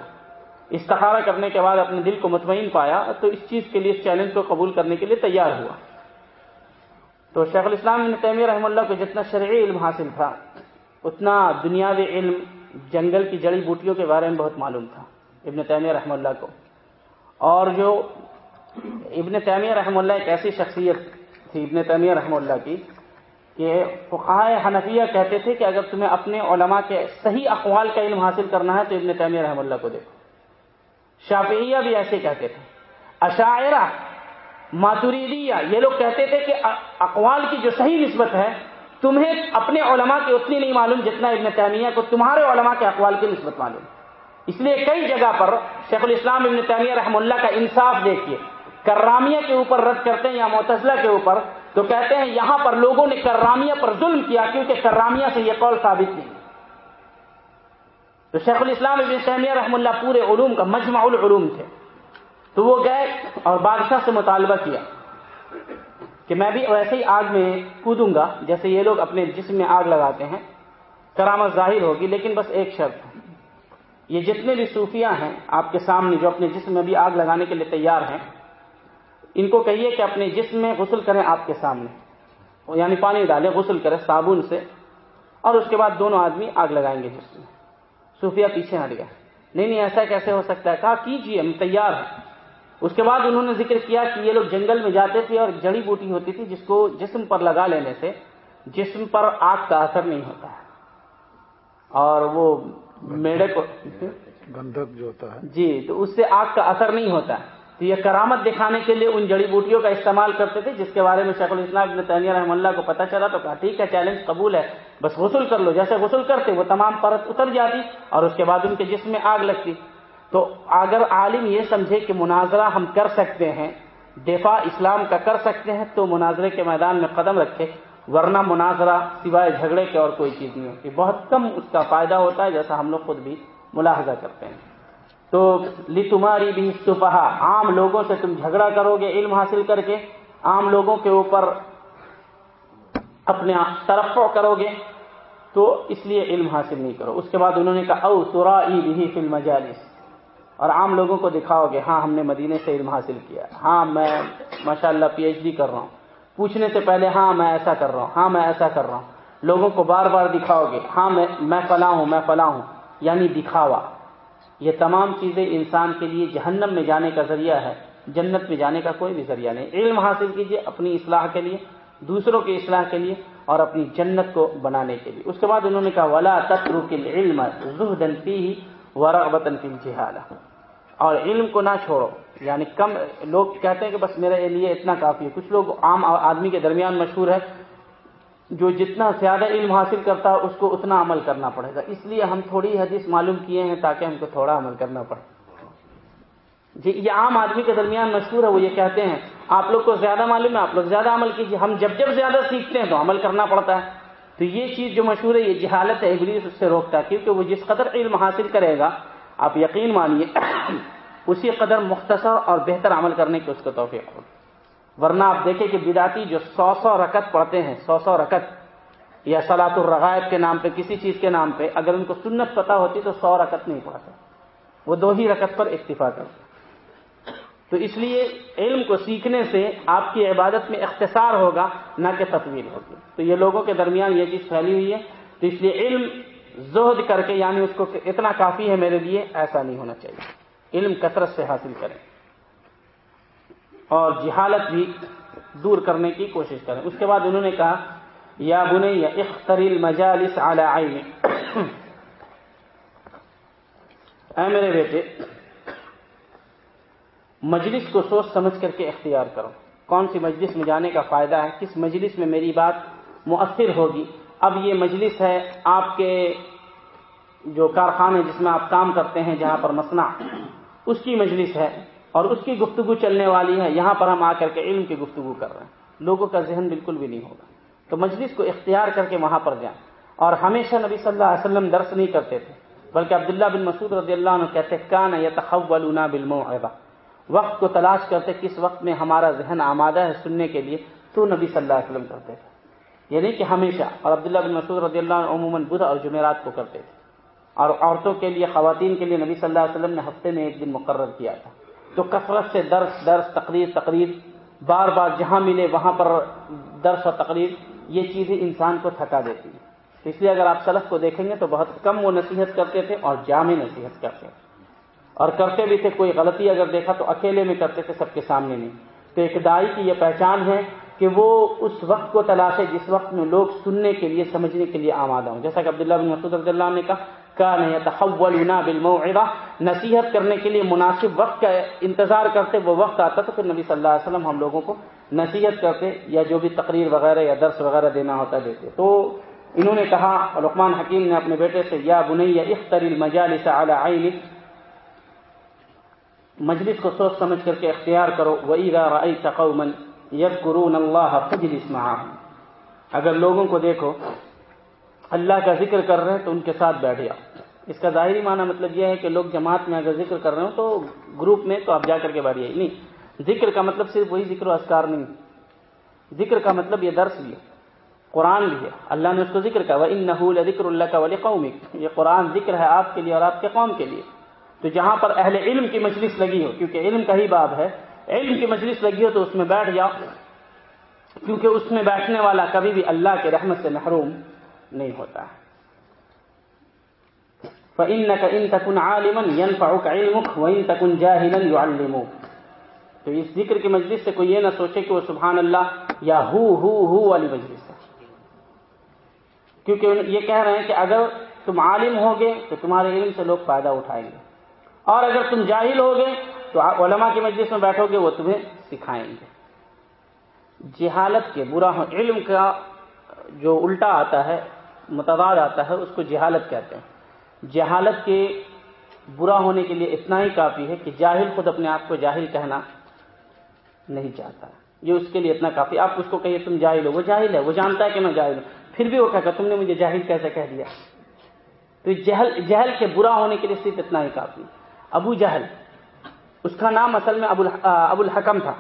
استخارہ کرنے کے بعد اپنے دل کو مطمئن پایا، تو اس چیز کے لیے اس چیلنج کو قبول کرنے کے لیے تیار ہوا۔ تو شیخ الاسلام نے تیمیہ رحم اللہ کو جتنا شرعی علم حاصل تھا اتنا دنیاوی علم جنگل کی جڑی بوٹیوں کے بارے میں بہت معلوم تھا، ابن تیمیہ رحم اللہ کو۔ اور جو ابن تیمیہ رحم اللہ ایک ایسی شخصیت تھی، ابن تیمیہ رحم اللہ کی، کہ فقائے حنفیہ کہتے تھے کہ اگر تمہیں اپنے علماء کے صحیح اقوال کا علم حاصل کرنا ہے تو ابن تیمیہ رحم اللہ کو دیکھو۔ شافعیہ بھی ایسے کہتے تھے۔ اشاعرہ، ماتوریدیہ، یہ لوگ کہتے تھے کہ اقوال کی جو صحیح نسبت ہے تمہیں اپنے علماء کی اتنی نہیں معلوم جتنا ابن تیمیہ کو تمہارے علماء کے اقوال کی نسبت معلوم۔ اس لیے کئی جگہ پر شیخ الاسلام ابن تیمیہ رحم اللہ کا انصاف دیکھیے۔ کرامیہ کے اوپر رد کرتے ہیں یا متضلہ کے اوپر تو کہتے ہیں یہاں پر لوگوں نے کرامیہ پر ظلم کیا کیونکہ کرامیہ سے یہ قول ثابت نہیں۔ تو شیخ الاسلام ابن تیمیہ رحم اللہ پورے علوم کا مجمع العلوم تھے۔ تو وہ گئے اور بادشاہ سے مطالبہ کیا۔ کہ میں بھی ویسے ہی آگ میں کودوں گا، جیسے یہ لوگ اپنے جسم میں آگ لگاتے ہیں، کرامت ظاہر ہوگی، لیکن بس ایک شرط ہے۔ یہ جتنے بھی صوفیاں ہیں آپ کے سامنے جو اپنے جسم میں بھی آگ لگانے کے لیے تیار ہیں، ان کو کہیے کہ اپنے جسم میں غسل کریں آپ کے سامنے۔ یعنی پانی ڈالیں، غسل کریں صابن سے، اور اس کے بعد دونوں آدمی آگ لگائیں گے جسم میں۔ صوفیہ پیچھے ہٹ گیا نہیں نہیں، ایسا کیسے ہو سکتا ہے؟ کہا کیجیے ہم تیار ہیں۔ اس کے بعد انہوں نے ذکر کیا کہ یہ لوگ جنگل میں جاتے تھے اور جڑی بوٹی ہوتی تھی جس کو جسم پر لگا لینے سے جسم پر آگ کا اثر نہیں ہوتا ہے۔ اور وہ میڑے کو گندک جو ہوتا ہے۔ جی تو اس سے آگ کا اثر نہیں ہوتا۔ تو یہ کرامت دکھانے کے لیے ان جڑی بوٹیوں کا استعمال کرتے تھے جس کے بارے میں شیخ الاسلام ابن تیمیہ رحم اللہ کو پتا چلا تو کہا ٹھیک ہے چیلنج قبول ہے بس غسل کر لو۔ جیسے غسل کرتے وہ تمام پرت اتر جاتی اور اس کے بعد ان کے جسم میں آگ لگتی۔ تو اگر عالم یہ سمجھے کہ مناظرہ ہم کر سکتے ہیں، دفاع اسلام کا کر سکتے ہیں، تو مناظرے کے میدان میں قدم رکھے، ورنہ مناظرہ سوائے جھگڑے کے اور کوئی چیز نہیں ہوتی۔ بہت کم اس کا فائدہ ہوتا ہے جیسا ہم لوگ خود بھی ملاحظہ کرتے ہیں۔ تو لی تمہاری بھی سپہا عام لوگوں سے تم جھگڑا کرو گے، علم حاصل کر کے عام لوگوں کے اوپر اپنے ترفع کرو گے، تو اس لیے علم حاصل نہیں کرو۔ اس کے بعد انہوں نے کہا، او سورا بھی فلم مجالس اور عام لوگوں کو دکھاؤ گے ہاں ہم نے مدینے سے علم حاصل کیا ہاں میں ماشاء اللہ پی ایچ ڈی کر رہا ہوں۔ پوچھنے سے پہلے ہاں میں ایسا کر رہا ہوں۔ ہاں میں ایسا کر رہا ہوں۔ لوگوں کو بار بار دکھاؤ گے ہاں میں میں فلاں ہوں، میں فلاں ہوں۔ یعنی دکھاوا۔ یہ تمام چیزیں انسان کے لیے جہنم میں جانے کا ذریعہ ہے، جنت میں جانے کا کوئی بھی ذریعہ نہیں۔ علم حاصل کیجیے اپنی اصلاح کے لیے، دوسروں کی اصلاح کے لیے اور اپنی جنت کو بنانے کے لیے۔ اس کے بعد انہوں نے کہا، ولا تترک العلم زہدن فیہ ورغبتا فی الجہالہ۔ اور علم کو نہ چھوڑو۔ یعنی کم لوگ کہتے ہیں کہ بس میرے لیے اتنا کافی ہے۔ کچھ لوگ عام آدمی کے درمیان مشہور ہے، جو جتنا زیادہ علم حاصل کرتا ہے، اس کو اتنا عمل کرنا پڑے گا۔ اس لیے ہم تھوڑی حدیث معلوم کیے ہیں تاکہ ہم کو تھوڑا عمل کرنا پڑے۔ جی یہ عام آدمی کے درمیان مشہور ہے، وہ یہ کہتے ہیں، آپ لوگ کو زیادہ معلوم ہے، آپ لوگ زیادہ عمل کیجیے۔ ہم جب جب زیادہ سیکھتے ہیں تو عمل کرنا پڑتا ہے۔ تو یہ چیز جو مشہور ہے، یہ جہالت ہے، ابلیس اس سے روکتا کیونکہ وہ جس قدر علم حاصل کرے گا، آپ یقین مانیے، (clears throat) اسی قدر مختصر اور بہتر عمل کرنے کی اس کو توفیق ہوگی ورنہ آپ دیکھیں کہ بداتی جو سو سو رکت پڑھتے ہیں، سو سو رکت یا سلاط الرغائب کے نام پہ، کسی چیز کے نام پہ، اگر ان کو سنت پتہ ہوتی تو سو رکت نہیں پڑھتے۔ وہ دو ہی رکت پر اکتفا کرتے۔ تو اس لیے علم کو سیکھنے سے آپ کی عبادت میں اختصار ہوگا، نہ کہ تطویل ہوگی۔ تو یہ لوگوں کے درمیان یہ چیز پھیلی ہوئی ہے۔ تو اس لیے علم زہد کر کے یعنی اس کو اتنا کافی ہے میرے لیے، ایسا نہیں ہونا چاہیے۔ علم کثرت سے حاصل کریں۔ اور جہالت بھی دور کرنے کی کوشش کریں۔ اس کے بعد انہوں نے کہا، یا بنیا اختر المجالس على عین اے میرے بیٹے مجلس کو سوچ سمجھ کر کے اختیار کرو۔ کون سی مجلس میں جانے کا فائدہ ہے؟ کس مجلس میں میری بات مؤثر ہوگی؟ اب یہ مجلس ہے آپ کے جو کارخانے جس میں آپ کام کرتے ہیں، جہاں پر مسنا اس کی مجلس ہے اور اس کی گفتگو چلنے والی ہے۔ یہاں پر ہم آ کر کے علم کی گفتگو کر رہے ہیں۔ لوگوں کا ذہن بالکل بھی نہیں ہوگا۔ تو مجلس کو اختیار کر کے وہاں پر جائیں۔ اور ہمیشہ نبی صلی اللہ علیہ وسلم درس نہیں کرتے تھے، بلکہ عبداللہ بن مسعود رضی اللہ عنہ کہتے کان یتخولنا بالموعظہ وقت کو تلاش کرتے کس وقت میں ہمارا ذہن آمادہ ہے سننے کے لیے، تو نبی صلی اللہ علیہ وسلم کرتے تھے۔ یعنی کہ ہمیشہ، اور عبداللہ بن مسعود رضی اللہ عنہ عموماً بدھ اور جمعرات کو کرتے تھے۔ اور عورتوں کے لیے، خواتین کے لیے نبی صلی اللہ علیہ وسلم نے ہفتے میں ایک دن مقرر کیا تھا۔ تو کثرت سے درس درس، تقریر تقریر، بار بار جہاں ملے وہاں پر درس اور تقریر، یہ چیزیں انسان کو تھکا دیتی ہیں۔ اس لیے اگر آپ سلف کو دیکھیں گے تو بہت کم وہ نصیحت کرتے تھے اور جامع نصیحت کرتے تھے۔ اور کرتے بھی تھے، کوئی غلطی اگر دیکھا تو اکیلے میں کرتے تھے، سب کے سامنے نہیں۔ تو ایک دائی کی یہ پہچان ہے کہ وہ اس وقت کو تلاشے جس وقت میں لوگ سننے کے لیے، سمجھنے کے لیے آمادہ ہوں۔ جیسا کہ عبداللہ بن مسعود رضی اللہ نے کہا کا نہیں تحولنا بالموعظہ نصیحت کرنے کے لیے مناسب وقت کا انتظار کرتے، وہ وقت آتا تو پھر نبی صلی اللہ علیہ وسلم ہم لوگوں کو نصیحت کرتے یا جو بھی تقریر وغیرہ یا درس وغیرہ دینا ہوتا دیتے۔ تو انہوں نے کہا لقمان حکیم نے اپنے بیٹے سے، یا بنیا اختر المجالس على عینک مجلس کو سوچ سمجھ کر کے اختیار کرو، وَإِذَا رَأَيْتَ قَوْمًا يَذْكُرُونَ اللَّهَ فَجْلِسْ مَعَهُمْ۔ اگر لوگوں کو دیکھو، اللہ کا ذکر کر رہے ہیں تو ان کے ساتھ بیٹھ جاؤ۔ اس کا ظاہری معنی مطلب یہ ہے کہ لوگ جماعت میں اگر ذکر کر رہے ہوں تو گروپ میں تو آپ جا کر کے بیٹھ جائیے۔ نہیں، ذکر کا مطلب صرف وہی ذکر و اسکار نہیں۔ ذکر کا مطلب یہ درس بھی ہے، قرآن بھی ہے۔ اللہ نے اس کو ذکر کہا وَإِنَّهُ لَذِكْرُ لَكَ وَلِقَوْمِكَ۔ یہ قرآن ذکر ہے آپ کے لیے اور آپ کے قوم کے لیے۔ تو جہاں پر اہل علم کی مجلس لگی ہو، کیونکہ علم کا ہی باب ہے، علم کی مجلس لگی ہو تو اس میں بیٹھ جاؤ۔ کیونکہ اس میں بیٹھنے والا کبھی بھی اللہ کے رحمت سے محروم نہیں ہوتا۔ ہے فَإِنَّكَ إِن تَكُنْ عَالِمًا يَنْفَعُكَ عِلْمُكَ وَإِن تَكُنْ جَاهِلًا يُعَلِّمُكَ تو اس ذکر کی مجلس سے کوئی یہ نہ سوچے کہ وہ سبحان اللہ یا ہو ہو ہو والی مجلس ہے۔ کیونکہ یہ کہہ رہے ہیں کہ اگر تم عالم ہوگے تو تمہارے علم سے لوگ فائدہ اٹھائیں گے۔ اور اگر تم جاہل ہوگے تو علماء کی مجلس میں بیٹھو گے، وہ تمہیں سکھائیں گے۔ جہالت کے برا علم کا جو الٹا آتا ہے، متضاد آتا ہے، اس کو جہالت کہتے ہیں۔ جہالت کے برا ہونے کے لیے اتنا ہی کافی ہے کہ جاہل خود اپنے آپ کو جاہل کہنا نہیں چاہتا۔ یہ اس کے لیے اتنا کافی۔ آپ اس کو کہیے، تم جاہل ہو، وہ جاہل ہے، وہ جانتا ہے کہ میں جاہل ہوں۔ پھر بھی وہ کہتا تم نے مجھے جاہل کیسے کہہ دیا؟ تو جہل جہل کے برا ہونے کے لیے صرف اتنا ہی کافی۔ ابو جہل، اس کا نام اصل میں ابو ابو الحکم تھا۔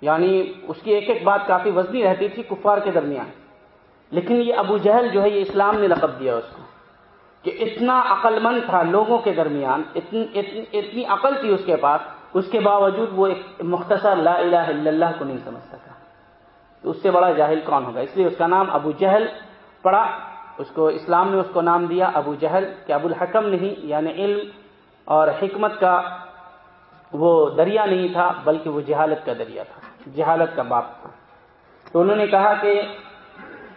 یعنی اس کی ایک ایک بات کافی وزنی رہتی تھی کفار کے درمیان۔ لیکن یہ ابو جہل جو ہے، یہ اسلام نے لقب دیا اس کو۔ کہ اتنا عقل مند تھا لوگوں کے درمیان اتنی اتنی اتنی عقل تھی اس کے پاس، اس کے باوجود وہ ایک مختصر لا الہ الا اللہ کو نہیں سمجھ سکا۔ تو اس سے بڑا جاہل کون ہوگا؟ اس لیے اس کا نام ابو جہل پڑا۔ اس کو اسلام نے اس کو نام دیا ابو جہل، کہ ابو الحکم نہیں یعنی علم اور حکمت کا وہ دریا نہیں تھا، بلکہ وہ جہالت کا دریا تھا، جہالت کا باپ تھا۔ تو انہوں نے کہا کہ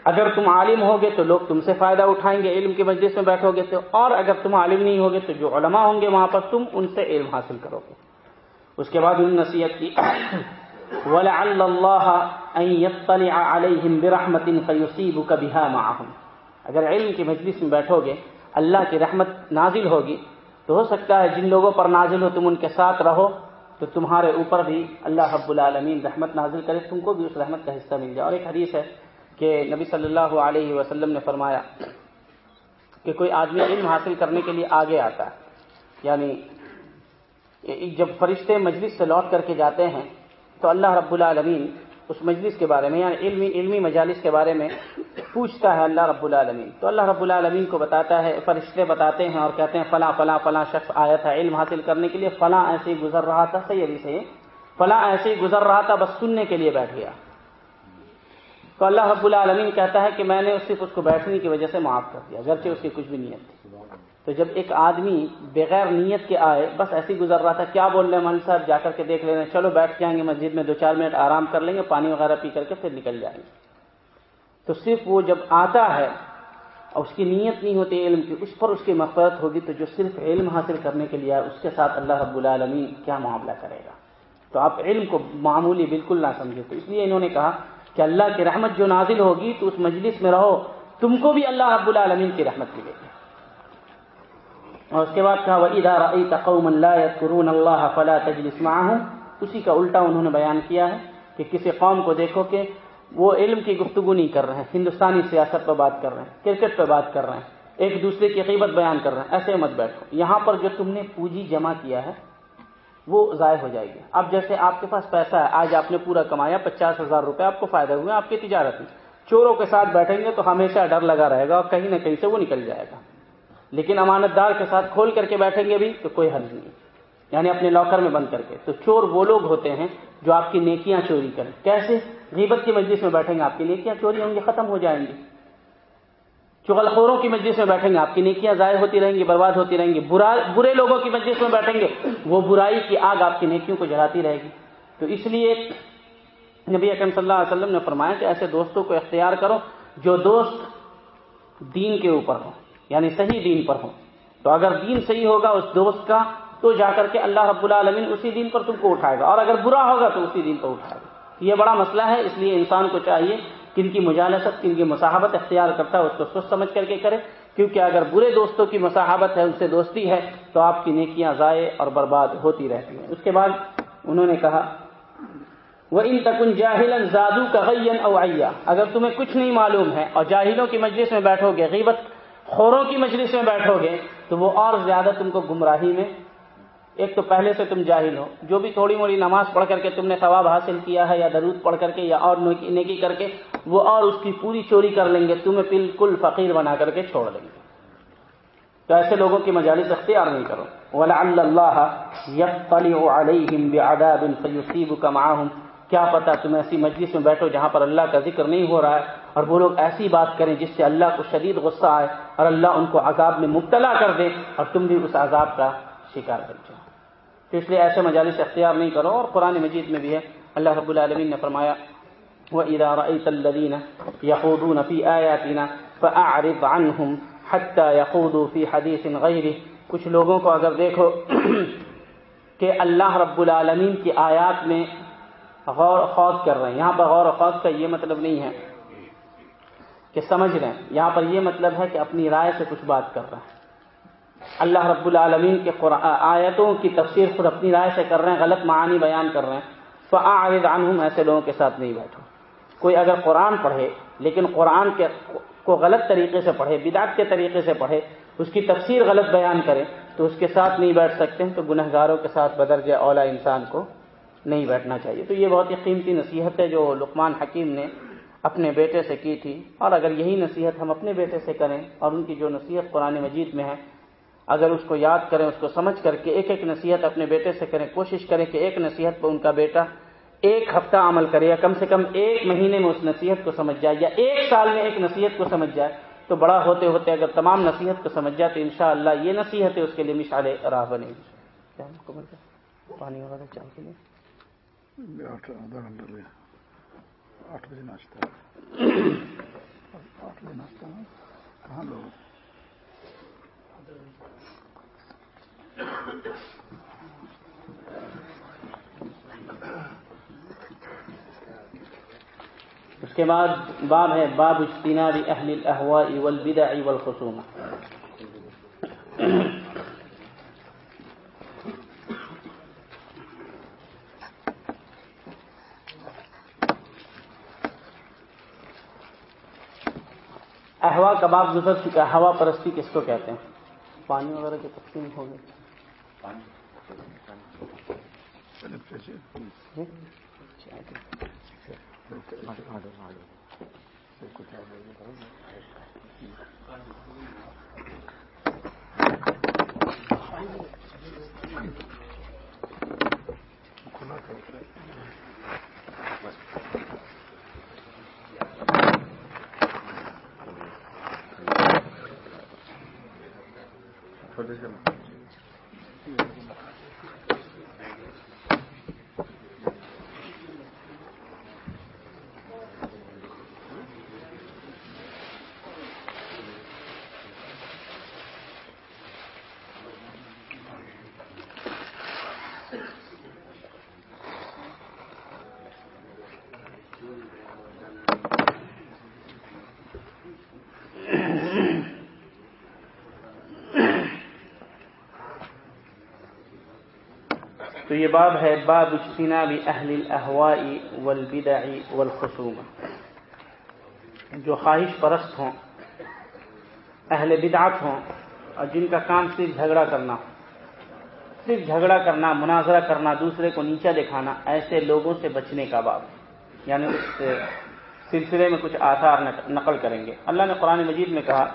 اگر تم عالم ہوگے تو لوگ تم سے فائدہ اٹھائیں گے، علم کی مجلس میں بیٹھو گے تو، اور اگر تم عالم نہیں ہوگے تو جو علماء ہوں گے وہاں پر تم ان سے علم حاصل کرو گے۔ اس کے بعد انہوں نے نصیحت کی، وَلَعَلَّ اللَّهَ أَن يَطَّلِعَ عَلَيْهِمْ بِرَحْمَةٍ فَيُصِيبُكَ بِهَا مَعَهُمْ۔ اگر علم کی مجلس میں بیٹھو گے، اللہ کی رحمت نازل ہوگی تو ہو سکتا ہے جن لوگوں پر نازل ہو تم ان کے ساتھ رہو، تو تمہارے اوپر بھی اللہ حب العالمین رحمت نازل کرے، تم کو بھی اس رحمت کا حصہ مل جائے۔ اور ایک حدیث ہے کہ نبی صلی اللہ علیہ وسلم نے فرمایا کہ کوئی آدمی علم حاصل کرنے کے لیے آگے آتا ہے یعنی جب فرشتے مجلس سے لوٹ کر کے جاتے ہیں، تو اللہ رب العالمین اس مجلس کے بارے میں یعنی علمی علمی مجالس کے بارے میں پوچھتا ہے اللہ رب العالمین۔ تو اللہ رب العالمین کو بتاتا ہے، فرشتے بتاتے ہیں اور کہتے ہیں، فلاں فلاں فلاں شخص آیا تھا علم حاصل کرنے کے لیے، فلاں ایسے ہی گزر رہا تھا، صحیح ابھی سے فلاں ایسے ہی گزر رہا تھا، بس سننے کے لیے بیٹھ گیا۔ تو اللہ رب العالمین کہتا ہے کہ میں نے صرف اس کو بیٹھنے کی وجہ سے معاف کر دیا، اگرچہ اس کی کچھ بھی نیت تھی۔ تو جب ایک آدمی بغیر نیت کے آئے، بس ایسے ہی گزر رہا تھا، کیا بول رہے ہیں صاحب؟ جا کر کے دیکھ لیں چلو بیٹھ کے آئیں گے مسجد میں، دو چار منٹ آرام کر لیں گے، پانی وغیرہ پی کر کے پھر نکل جائیں گے۔ تو صرف وہ جب آتا ہے اور اس کی نیت نہیں ہوتی علم کی، اس پر اس کی مفرت ہوگی تو جو صرف علم حاصل کرنے کے لیے اس کے ساتھ اللہ رب العالمین کیا معاملہ کرے گا؟ تو آپ علم کو معمولی بالکل نہ سمجھے تو اس لیے انہوں نے کہا کہ اللہ کی رحمت جو نازل ہوگی تو اس مجلس میں رہو، تم کو بھی اللہ رب العالمین کی رحمت ملے گی۔ اور اس کے بعد کہا وہ اللہ فلا تجلس معهم۔ اسی کا الٹا انہوں نے بیان کیا ہے کہ کسی قوم کو دیکھو کہ وہ علم کی گفتگو نہیں کر رہے ہیں، ہندوستانی سیاست پہ بات کر رہے ہیں، کرکٹ پہ بات کر رہے ہیں، ایک دوسرے کی قیمت بیان کر رہے ہیں۔ ایسے مت بیٹھو۔ یہاں پر جو تم نے پونجی جمع کیا ہے، وہ ضائع ہو جائے گی۔ اب جیسے آپ کے پاس پیسہ ہے، آج آپ نے پورا کمایا، پچاس ہزار روپے، آپ کو فائدہ ہوئے، آپ کی تجارت میں۔ چوروں کے ساتھ بیٹھیں گے تو ہمیشہ ڈر لگا رہے گا اور کہیں نہ کہیں سے وہ نکل جائے گا۔ لیکن امانت دار کے ساتھ کھول کر کے بیٹھیں گے بھی تو کوئی حل نہیں۔ یعنی اپنے لاکر میں بند کر کے۔ تو چور وہ لوگ ہوتے ہیں جو آپ کی نیکیاں چوری کریں۔ کیسے؟ غیبت کی مجلس میں بیٹھیں گے آپ کی نیکیاں چوری ہوں گی، ختم ہو جائیں گی۔ چغل خوروں کی مجلس میں بیٹھیں گے، آپ کی نیکیاں ضائع ہوتی رہیں گی، برباد ہوتی رہیں گی۔ برے لوگوں کی مجلس میں بیٹھیں گے، وہ برائی کی آگ آپ کی نیکیوں کو جلاتی رہے گی۔ تو اس لیے نبی اکرم صلی اللہ علیہ وسلم نے فرمایا کہ ایسے دوستوں کو اختیار کرو جو دوست دین کے اوپر ہو یعنی صحیح دین پر ہو تو اگر دین صحیح ہوگا اس دوست کا، تو جا کر کے اللہ رب العالمین اسی دین پر تم کو اٹھائے گا، اور اگر برا ہوگا تو اسی دین پر اٹھائے گا۔ یہ بڑا مسئلہ ہے، اس لیے انسان کو چاہیے کن کی مجالست، کن کی مصاحبت اختیار کرتا ہے، اس کو سوچ سمجھ کر کے کرے۔ کیونکہ اگر برے دوستوں کی مصاحبت ہے، ان سے دوستی ہے، تو آپ کی نیکیاں ضائع اور برباد ہوتی رہتی ہیں۔ اس کے بعد انہوں نے کہا وہ ان تکن جاہل زادو کا غین اویا اگر تمہیں کچھ نہیں معلوم ہے اور جاہلوں کی مجلس میں بیٹھو گے، غیبت خوروں کی مجلس میں بیٹھو گے، تو وہ اور زیادہ تم کو گمراہی میں ایک تو پہلے سے تم جاہل ہو۔ جو بھی تھوڑی موڑی نماز پڑھ کر کے تم نے ثواب حاصل کیا ہے یا درود پڑھ کر کے یا اور نیکی کر کے، وہ اور اس کی پوری چوری کر لیں گے، تمہیں بالکل فقیر بنا کر کے چھوڑ دیں گے۔ تو ایسے لوگوں کی مجالس اختیار نہیں کرو۔ معهم۔ کیا پتا تم ایسی مجلس میں بیٹھو جہاں پر اللہ کا ذکر نہیں ہو رہا ہے اور وہ لوگ ایسی بات کریں جس سے اللہ کو شدید غصہ آئے اور اللہ ان کو عذاب میں مبتلا کر دے اور تم بھی اس عذاب کا شکار بن جاؤ۔ تو اس لیے ایسے مجالس اختیار نہیں کرو اور قرآن مجید میں بھی ہے، اللہ رب العالمین نے فرمایا وہ ادارہ الدین یقود فی آیاتنا فأعرض عنهم حتى يخوضوا في حديث غيره۔ کچھ لوگوں کو اگر دیکھو (clears throat) کہ اللہ رب العالمین کی آیات میں غور و خوض کر رہے ہیں۔ یہاں پر غور و خوض کا یہ مطلب نہیں ہے کہ سمجھ رہے ہیں یہاں پر یہ مطلب ہے کہ اپنی رائے سے کچھ بات کر رہے ہیں۔ اللہ رب العالمین کے آیتوں کی تفسیر خود اپنی رائے سے کر رہے ہیں، غلط معانی بیان کر رہے ہیں۔ تو آرد عنہم ایسے لوگوں کے ساتھ نہیں بیٹھو۔ کوئی اگر قرآن پڑھے، لیکن قرآن کے کو غلط طریقے سے پڑھے، بدعت کے طریقے سے پڑھے، اس کی تفسیر غلط بیان کرے، تو اس کے ساتھ نہیں بیٹھ سکتے ہیں، تو گنہ گاروں کے ساتھ بدرجہ اولا انسان کو نہیں بیٹھنا چاہیے۔ تو یہ بہت ہی قیمتی نصیحت ہے جو لقمان حکیم نے اپنے بیٹے سے کی تھی۔ اور اگر یہی نصیحت ہم اپنے بیٹے سے کریں اور ان کی جو نصیحت قرآن مجید میں ہے اگر اس کو یاد کریں، اس کو سمجھ کر کے ایک ایک نصیحت اپنے بیٹے سے کریں، کوشش کریں کہ ایک نصیحت پہ ان کا بیٹا ایک ہفتہ عمل کرے یا کم سے کم ایک مہینے میں اس نصیحت کو سمجھ جائے یا ایک سال میں ایک نصیحت کو سمجھ جائے، تو بڑا ہوتے ہوتے اگر تمام نصیحت کو سمجھ جائے تو انشاءاللہ یہ نصیحت ہے، اس کے لیے مشال راہ بنے گی۔ پانی وغیرہ چاہ کے لیے؟ آٹھ بجے ناشتہ آٹھ بجے ناشتہ کہاں لوگ؟ اس کے بعد باب ہے، باب اجتناب اہل الاہواء والبدع والخصومہ۔ احوا کا باب گزر چکا ہوا پرستی کس کو کہتے ہیں؟ پانی وغیرہ کی تقسیم ہو گئی۔ ج تو یہ باب ہے باب اجتناب اہل الاہواء والبدع والخصوم جو خواہش پرست ہوں، اہل بدعت ہوں، اور جن کا کام صرف جھگڑا کرنا۔ صرف جھگڑا کرنا، مناظرہ کرنا، دوسرے کو نیچا دکھانا، ایسے لوگوں سے بچنے کا باب۔ یعنی اس سلسلے میں کچھ آثار نقل کریں گے۔ اللہ نے قرآن مجید میں کہا،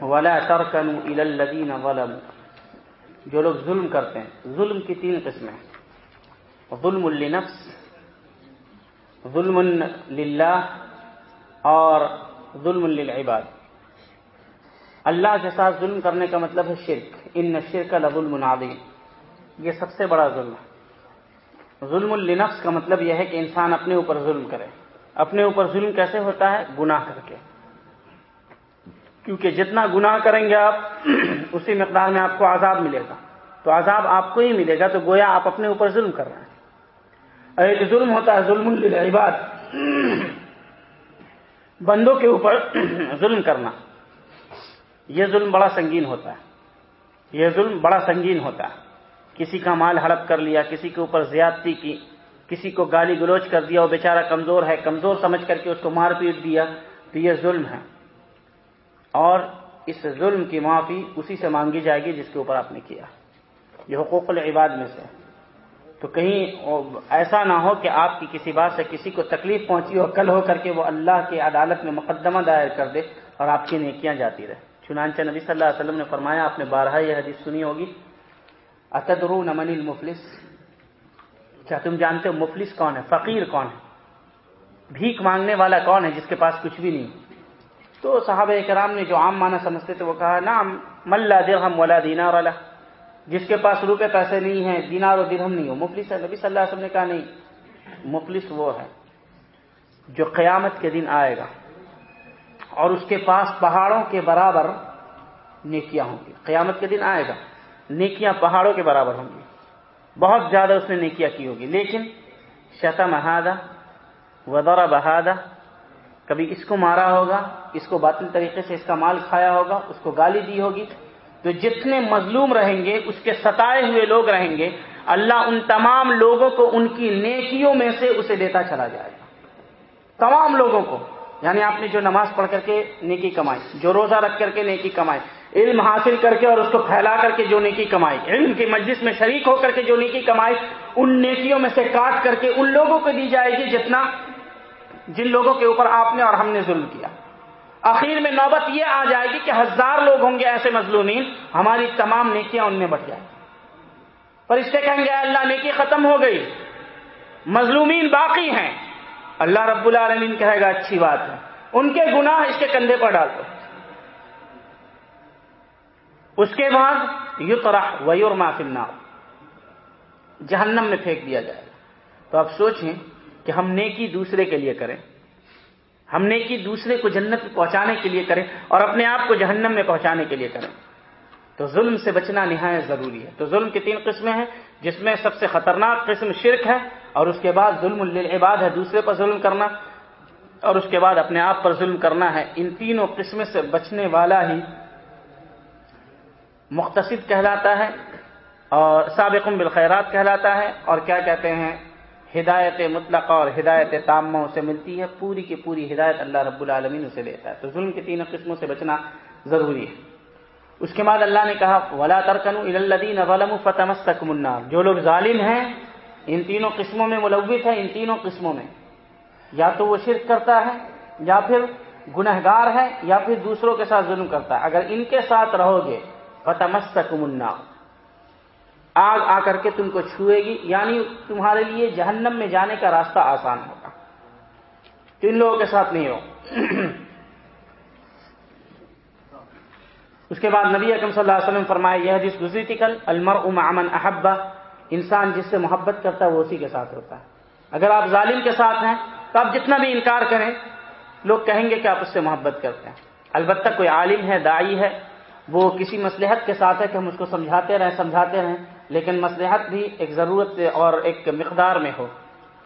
ولا ترکنوا الى الذين ظلموا۔ جو لوگ ظلم کرتے ہیں۔ ظلم کی تین قسمیں ظلم لنفس، ظلم للہ اور ظلم للعباد۔ اللہ کے ساتھ ظلم کرنے کا مطلب ہے شرک۔ ان شرک لظلم عظیم۔ یہ سب سے بڑا ظلم ہے۔ ظلم لنفس کا مطلب یہ ہے کہ انسان اپنے اوپر ظلم کرے۔ اپنے اوپر ظلم کیسے ہوتا ہے؟ گناہ کر کے۔ کیونکہ جتنا گناہ کریں گے آپ، (clears throat) اسی مقدار میں آپ کو عذاب ملے گا۔ تو عذاب آپ کو ہی ملے گا، تو گویا آپ اپنے اوپر ظلم کر رہے ہیں۔ ایک ظلم ہوتا ہے، ظلم للعباد۔ (clears throat) بندوں کے اوپر (clears throat) ظلم کرنا۔ یہ ظلم بڑا سنگین ہوتا ہے۔ یہ ظلم بڑا سنگین ہوتا ہے۔ کسی کا مال ہڑپ کر لیا، کسی کے اوپر زیادتی کی، کسی کو گالی گلوچ کر دیا، وہ بیچارہ کمزور ہے، کمزور سمجھ کر کے اس کو مار پیٹ دیا، تو یہ ظلم ہے۔ اور اس ظلم کی معافی اسی سے مانگی جائے گی جس کے اوپر آپ نے کیا۔ یہ حقوق العباد میں سے۔ تو کہیں ایسا نہ ہو کہ آپ کی کسی بات سے کسی کو تکلیف پہنچی ہو، کل ہو کر کے وہ اللہ کی عدالت میں مقدمہ دائر کر دے اور آپ کی نیکیاں جاتی رہے۔ چنانچہ نبی صلی اللہ علیہ وسلم نے فرمایا، آپ نے بارہا یہ حدیث سنی ہوگی۔ اتدرو نمن المفلس؟ کیا تم جانتے ہو مفلس کون ہے؟ فقیر کون ہے؟ بھیک مانگنے والا کون ہے جس کے پاس کچھ بھی نہیں؟ تو صحابہ کرام نے جو عام معنی سمجھتے تھے وہ کہا نام ملا درہم ولا دینار والا جس کے پاس روپے پیسے نہیں ہیں، دینار و درہم نہیں ہو۔ مفلس ہے۔ نبی صلی اللہ علیہ وسلم نے کہا، نہیں، مفلس وہ ہے جو قیامت کے دن آئے گا۔ اور اس کے پاس پہاڑوں کے برابر نیکیاں ہوں گی۔ قیامت کے دن آئے گا۔ نیکیاں پہاڑوں کے برابر ہوں گی۔ بہت زیادہ اس نے نیکیاں کی ہوگی۔ لیکن شتم محادہ ودرا بہادہ کبھی اس کو مارا ہوگا، اس کو باطل طریقے سے اس کا مال کھایا ہوگا، اس کو گالی دی ہوگی۔ تو جتنے مظلوم رہیں گے، اس کے ستائے ہوئے لوگ رہیں گے۔ اللہ ان تمام لوگوں کو ان کی نیکیوں میں سے اسے دیتا چلا جائے گا۔ تمام لوگوں کو۔ یعنی آپ نے جو نماز پڑھ کر کے نیکی کمائی، جو روزہ رکھ کر کے نیکی کمائی، علم حاصل کر کے اور اس کو پھیلا کر کے جو نیکی کمائی، علم کی مجلس میں شریک ہو کر کے جو نیکی کمائی، ان نیکیوں میں سے کاٹ کر کے ان لوگوں کو دی جائے گی جتنا جن لوگوں کے اوپر آپ نے اور ہم نے ظلم کیا۔ آخر میں نوبت یہ آ جائے گی کہ ہزار لوگ ہوں گے ایسے مظلومین، ہماری تمام نیکیاں ان میں بٹ جائیں۔ پر اس سے کہیں گے، اللہ نیکی ختم ہو گئی۔ مظلومین باقی ہیں۔ اللہ رب العالمین کہے گا، اچھی بات ہے۔ ان کے گناہ اس کے کندھے پر ڈال دو۔ اس کے بعد یو طرح ویور معافل جہنم میں پھینک دیا جائے۔ گا تو آپ سوچیں کہ ہم نیکی دوسرے کے لیے کریں۔ ہم نیکی دوسرے کو جنت پہنچانے کے لیے کریں اور اپنے آپ کو جہنم میں پہنچانے کے لیے کریں۔ تو ظلم سے بچنا نہایت ضروری ہے۔ تو ظلم کی تین قسمیں ہیں، جس میں سب سے خطرناک قسم شرک ہے اور اس کے بعد ظلم للعباد ہے، دوسرے پر ظلم کرنا۔ اور اس کے بعد اپنے آپ پر ظلم کرنا ہے۔ ان تینوں قسم سے بچنے والا ہی مختصد کہلاتا ہے اور سابق بالخیرات کہلاتا ہے۔ اور کیا کہتے ہیں؟ ہدایت مطلق اور ہدایت تامہ اسے ملتی ہے۔ پوری کی پوری ہدایت اللہ رب العالمین اسے دیتا ہے۔ تو ظلم کی تینوں قسموں سے بچنا ضروری ہے۔ اس کے بعد اللہ نے کہا، ولا ترکن الدین ولم فتح النار۔ جو لوگ ظالم ہیں، ان تینوں قسموں میں ملوث ہے ان تینوں قسموں میں۔ یا تو وہ شرک کرتا ہے، یا پھر گنہگار ہے، یا پھر دوسروں کے ساتھ ظلم کرتا ہے۔ اگر ان کے ساتھ رہو گے فتمست منا آگ آ کر کے تم کو چھوئے گی یعنی تمہارے لیے جہنم میں جانے کا راستہ آسان ہوگا۔ تو ان لوگوں کے ساتھ نہیں ہو۔ اس کے بعد نبی اکم صلی اللہ علیہ وسلم فرمائے، یہ حدیث گزری تھی کل المر ام امن احبا انسان جس سے محبت کرتا ہے وہ اسی کے ساتھ ہوتا ہے۔ اگر آپ ظالم کے ساتھ ہیں، تو آپ جتنا بھی انکار کریں، لوگ کہیں گے کہ آپ اس سے محبت کرتے ہیں۔ البتہ کوئی عالم ہے دائی ہے، وہ کسی مسلحت کے ساتھ ہے کہ ہم اس کو سمجھاتے رہیں سمجھاتے رہیں۔ لیکن مسلحت بھی ایک ضرورت اور ایک مقدار میں ہو۔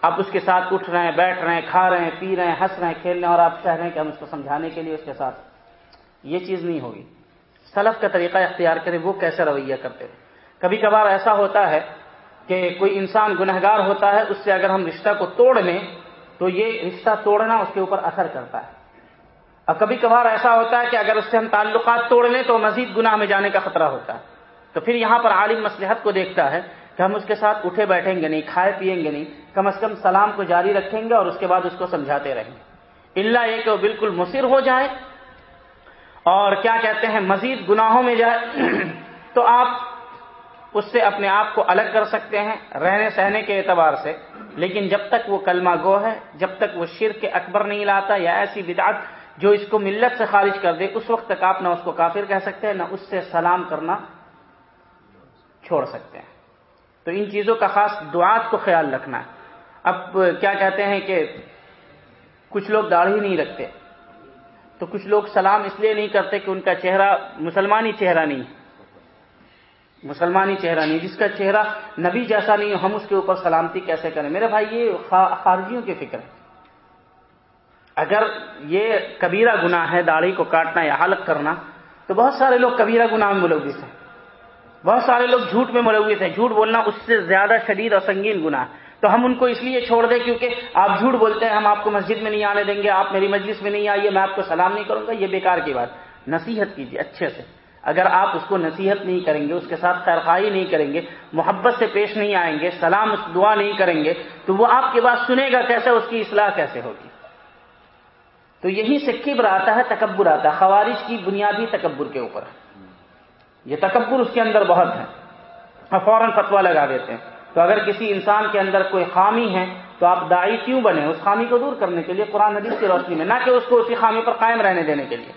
آپ اس کے ساتھ اٹھ رہے ہیں، بیٹھ رہے ہیں، کھا رہے ہیں، پی رہے ہیں، ہنس رہے ہیں کھیل رہے ہیں اور آپ چاہ رہے ہیں کہ ہم اس کو سمجھانے کے لیے اس کے ساتھ۔ یہ چیز نہیں ہوگی۔ سلف کا طریقہ اختیار کریں، وہ کیسے رویہ کرتے ہیں؟ کبھی کبھار ایسا ہوتا ہے کہ کوئی انسان گنہگار ہوتا ہے، اس سے اگر ہم رشتہ کو توڑ لیں، تو یہ رشتہ توڑنا اس کے اوپر اثر کرتا ہے۔ اور کبھی کبھار ایسا ہوتا ہے کہ اگر اس سے ہم تعلقات توڑ لیں، تو مزید گناہ میں جانے کا خطرہ ہوتا ہے۔ تو پھر یہاں پر عالم مسلحت کو دیکھتا ہے کہ ہم اس کے ساتھ اٹھے بیٹھیں گے نہیں، کھائے پیئیں گے نہیں، کم از کم سلام کو جاری رکھیں گے اور اس کے بعد اس کو سمجھاتے رہیں گے۔ اللہ یہ کہ وہ بالکل مصر ہو جائے۔ اور کیا کہتے ہیں، مزید گناہوں میں جائے۔ (clears throat) تو آپ اس سے اپنے آپ کو الگ کر سکتے ہیں، رہنے سہنے کے اعتبار سے۔ لیکن جب تک وہ کلمہ گو ہے، جب تک وہ شرک اکبر نہیں لاتا یا ایسی بدعت جو اس کو ملت سے خارج کر دے، اس وقت تک آپ نہ اس کو کافر کہہ سکتے ہیں نہ اس سے سلام کرنا چھوڑ سکتے ہیں۔ تو ان چیزوں کا خاص دعات کو خیال رکھنا۔ ہے اب کیا کہتے ہیں کہ کچھ لوگ داڑھی نہیں رکھتے۔ تو کچھ لوگ سلام اس لیے نہیں کرتے کہ ان کا چہرہ مسلمانی چہرہ نہیں مسلمانی چہرہ نہیں، جس کا چہرہ نبی جیسا نہیں ہم اس کے اوپر سلامتی کیسے کریں؟ میرے بھائی، یہ خارجیوں کی فکر ہے۔ اگر یہ کبیرہ گناہ ہے داڑھی کو کاٹنا یا حلق کرنا، تو بہت سارے لوگ کبیرہ گناہ میں ملوث ہیں۔ بہت سارے لوگ جھوٹ میں ملوث ہیں جھوٹ بولنا اس سے زیادہ شدید اور سنگین گناہ ہے۔ تو ہم ان کو اس لیے چھوڑ دیں کیونکہ آپ جھوٹ بولتے ہیں، ہم آپ کو مسجد میں نہیں آنے دیں گے، آپ میری مجلس میں نہیں آئیے، میں آپ کو سلام نہیں کروں گا، یہ بیکار کی بات۔ نصیحت کیجیے اچھے سے۔ اگر آپ اس کو نصیحت نہیں کریں گے، اس کے ساتھ خیرخائی نہیں کریں گے، محبت سے پیش نہیں آئیں گے، سلام، دعا نہیں کریں گے، تو وہ آپ کی بات سنے گا کیسے، اس کی اصلاح کیسے ہوگی؟ تو یہی سے کبر آتا ہے، تکبر آتا ہے خوارش کی بنیادی تکبر کے اوپر۔ یہ تکبر اس کے اندر بہت ہے۔ اور فوراً فتوا لگا دیتے ہیں۔ تو اگر کسی انسان کے اندر کوئی خامی ہے، تو آپ دائی کیوں بنے؟ اس خامی کو دور کرنے کے لیے قرآن حدیث کی روشنی میں، نہ کہ اس کو اسی خامی پر قائم رہنے دینے کے لیے۔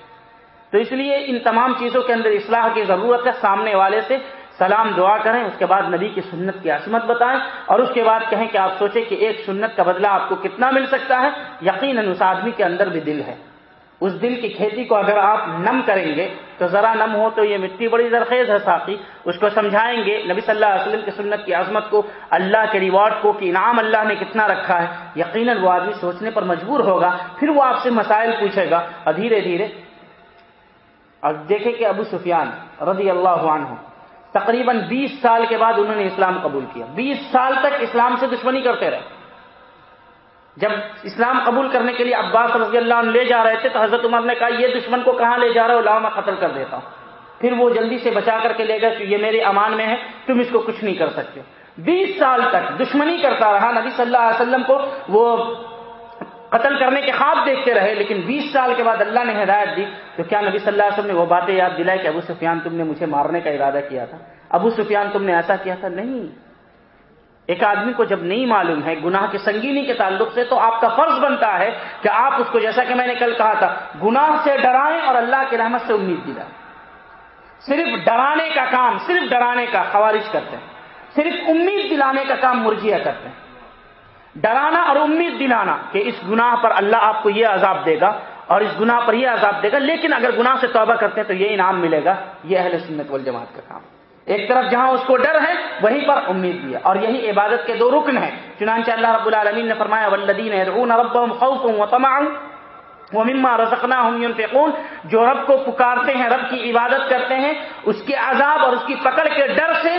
تو اس لیے ان تمام چیزوں کے اندر اصلاح کی ضرورت ہے، سامنے والے سے سلام، دعا کریں، اس کے بعد نبی کی سنت کی عصمت بتائیں، اور اس کے بعد کہیں کہ آپ سوچیں کہ ایک سنت کا بدلہ آپ کو کتنا مل سکتا ہے۔ یقیناً اس آدمی کے اندر بھی دل ہے۔ اس دل کی کھیتی کو اگر آپ نم کریں گے، تو ذرا نم ہو تو یہ مٹی بڑی زرخیز ہے ساتھی اس کو سمجھائیں گے نبی صلی اللہ علیہ وسلم کی سنت کی عظمت کو، اللہ کے ریوارڈ کو کہ انعام اللہ نے کتنا رکھا ہے۔ یقیناً وہ آدمی سوچنے پر مجبور ہوگا، پھر وہ آپ سے مسائل پوچھے گا۔ اور دھیرے دھیرے، اور دیکھیں کہ ابو سفیان رضی اللہ عنہ، تقریباً بیس سال کے بعد انہوں نے اسلام قبول کیا۔ بیس سال تک اسلام سے دشمنی کرتے رہے۔ جب اسلام قبول کرنے کے لیے عباس رضی اللہ عنہ لے جا رہے تھے تو حضرت عمر نے کہا، یہ دشمن کو کہاں لے جا رہا ہو؟ لاؤ میں قتل کر دیتا ہوں۔ پھر وہ جلدی سے بچا کر کے لے گئے کہ یہ میرے امان میں ہے، تم اس کو کچھ نہیں کر سکتے۔ بیس سال تک دشمنی کرتا رہا نبی صلی اللہ علیہ وسلم کو۔ وہ قتل کرنے کے خواب دیکھتے رہے، لیکن بیس سال کے بعد اللہ نے ہدایت دی۔ تو کیا نبی صلی اللہ علیہ وسلم نے وہ باتیں یاد دلائی کہ ابو سفیان تم نے مجھے مارنے کا ارادہ کیا تھا؟ ابو سفیان تم نے ایسا کیا تھا؟ نہیں۔ ایک آدمی کو جب نہیں معلوم ہے گناہ کی سنگینی کے تعلق سے تو آپ کا فرض بنتا ہے کہ آپ اس کو جیسا کہ میں نے کل کہا تھا، گناہ سے ڈرائیں اور اللہ کی رحمت سے امید دلائیں۔ صرف ڈرانے کا کام، صرف ڈرانے کا خوارش کرتے ہیں۔ صرف امید دلانے کا کام مرجیا کرتے ہیں۔ ڈرانا اور امید دلانا کہ اس گناہ پر اللہ آپ کو یہ عذاب دے گا اور اس گناہ پر یہ عذاب دے گا، لیکن اگر گناہ سے توبہ کرتے ہیں تو یہ انعام ملے گا۔ یہ اہل سنت والجماعت کا کام۔ ایک طرف جہاں اس کو ڈر ہے، وہیں پر امید بھی ہے۔ اور یہی عبادت کے دو رکن ہیں۔ چنانچہ اللہ رب العالمین نے فرمایا ولدین ومما رزقناهم ينفقون۔ جو رب کو پکارتے ہیں، رب کی عبادت کرتے ہیں، اس کے عذاب اور اس کی پکڑ کے ڈر سے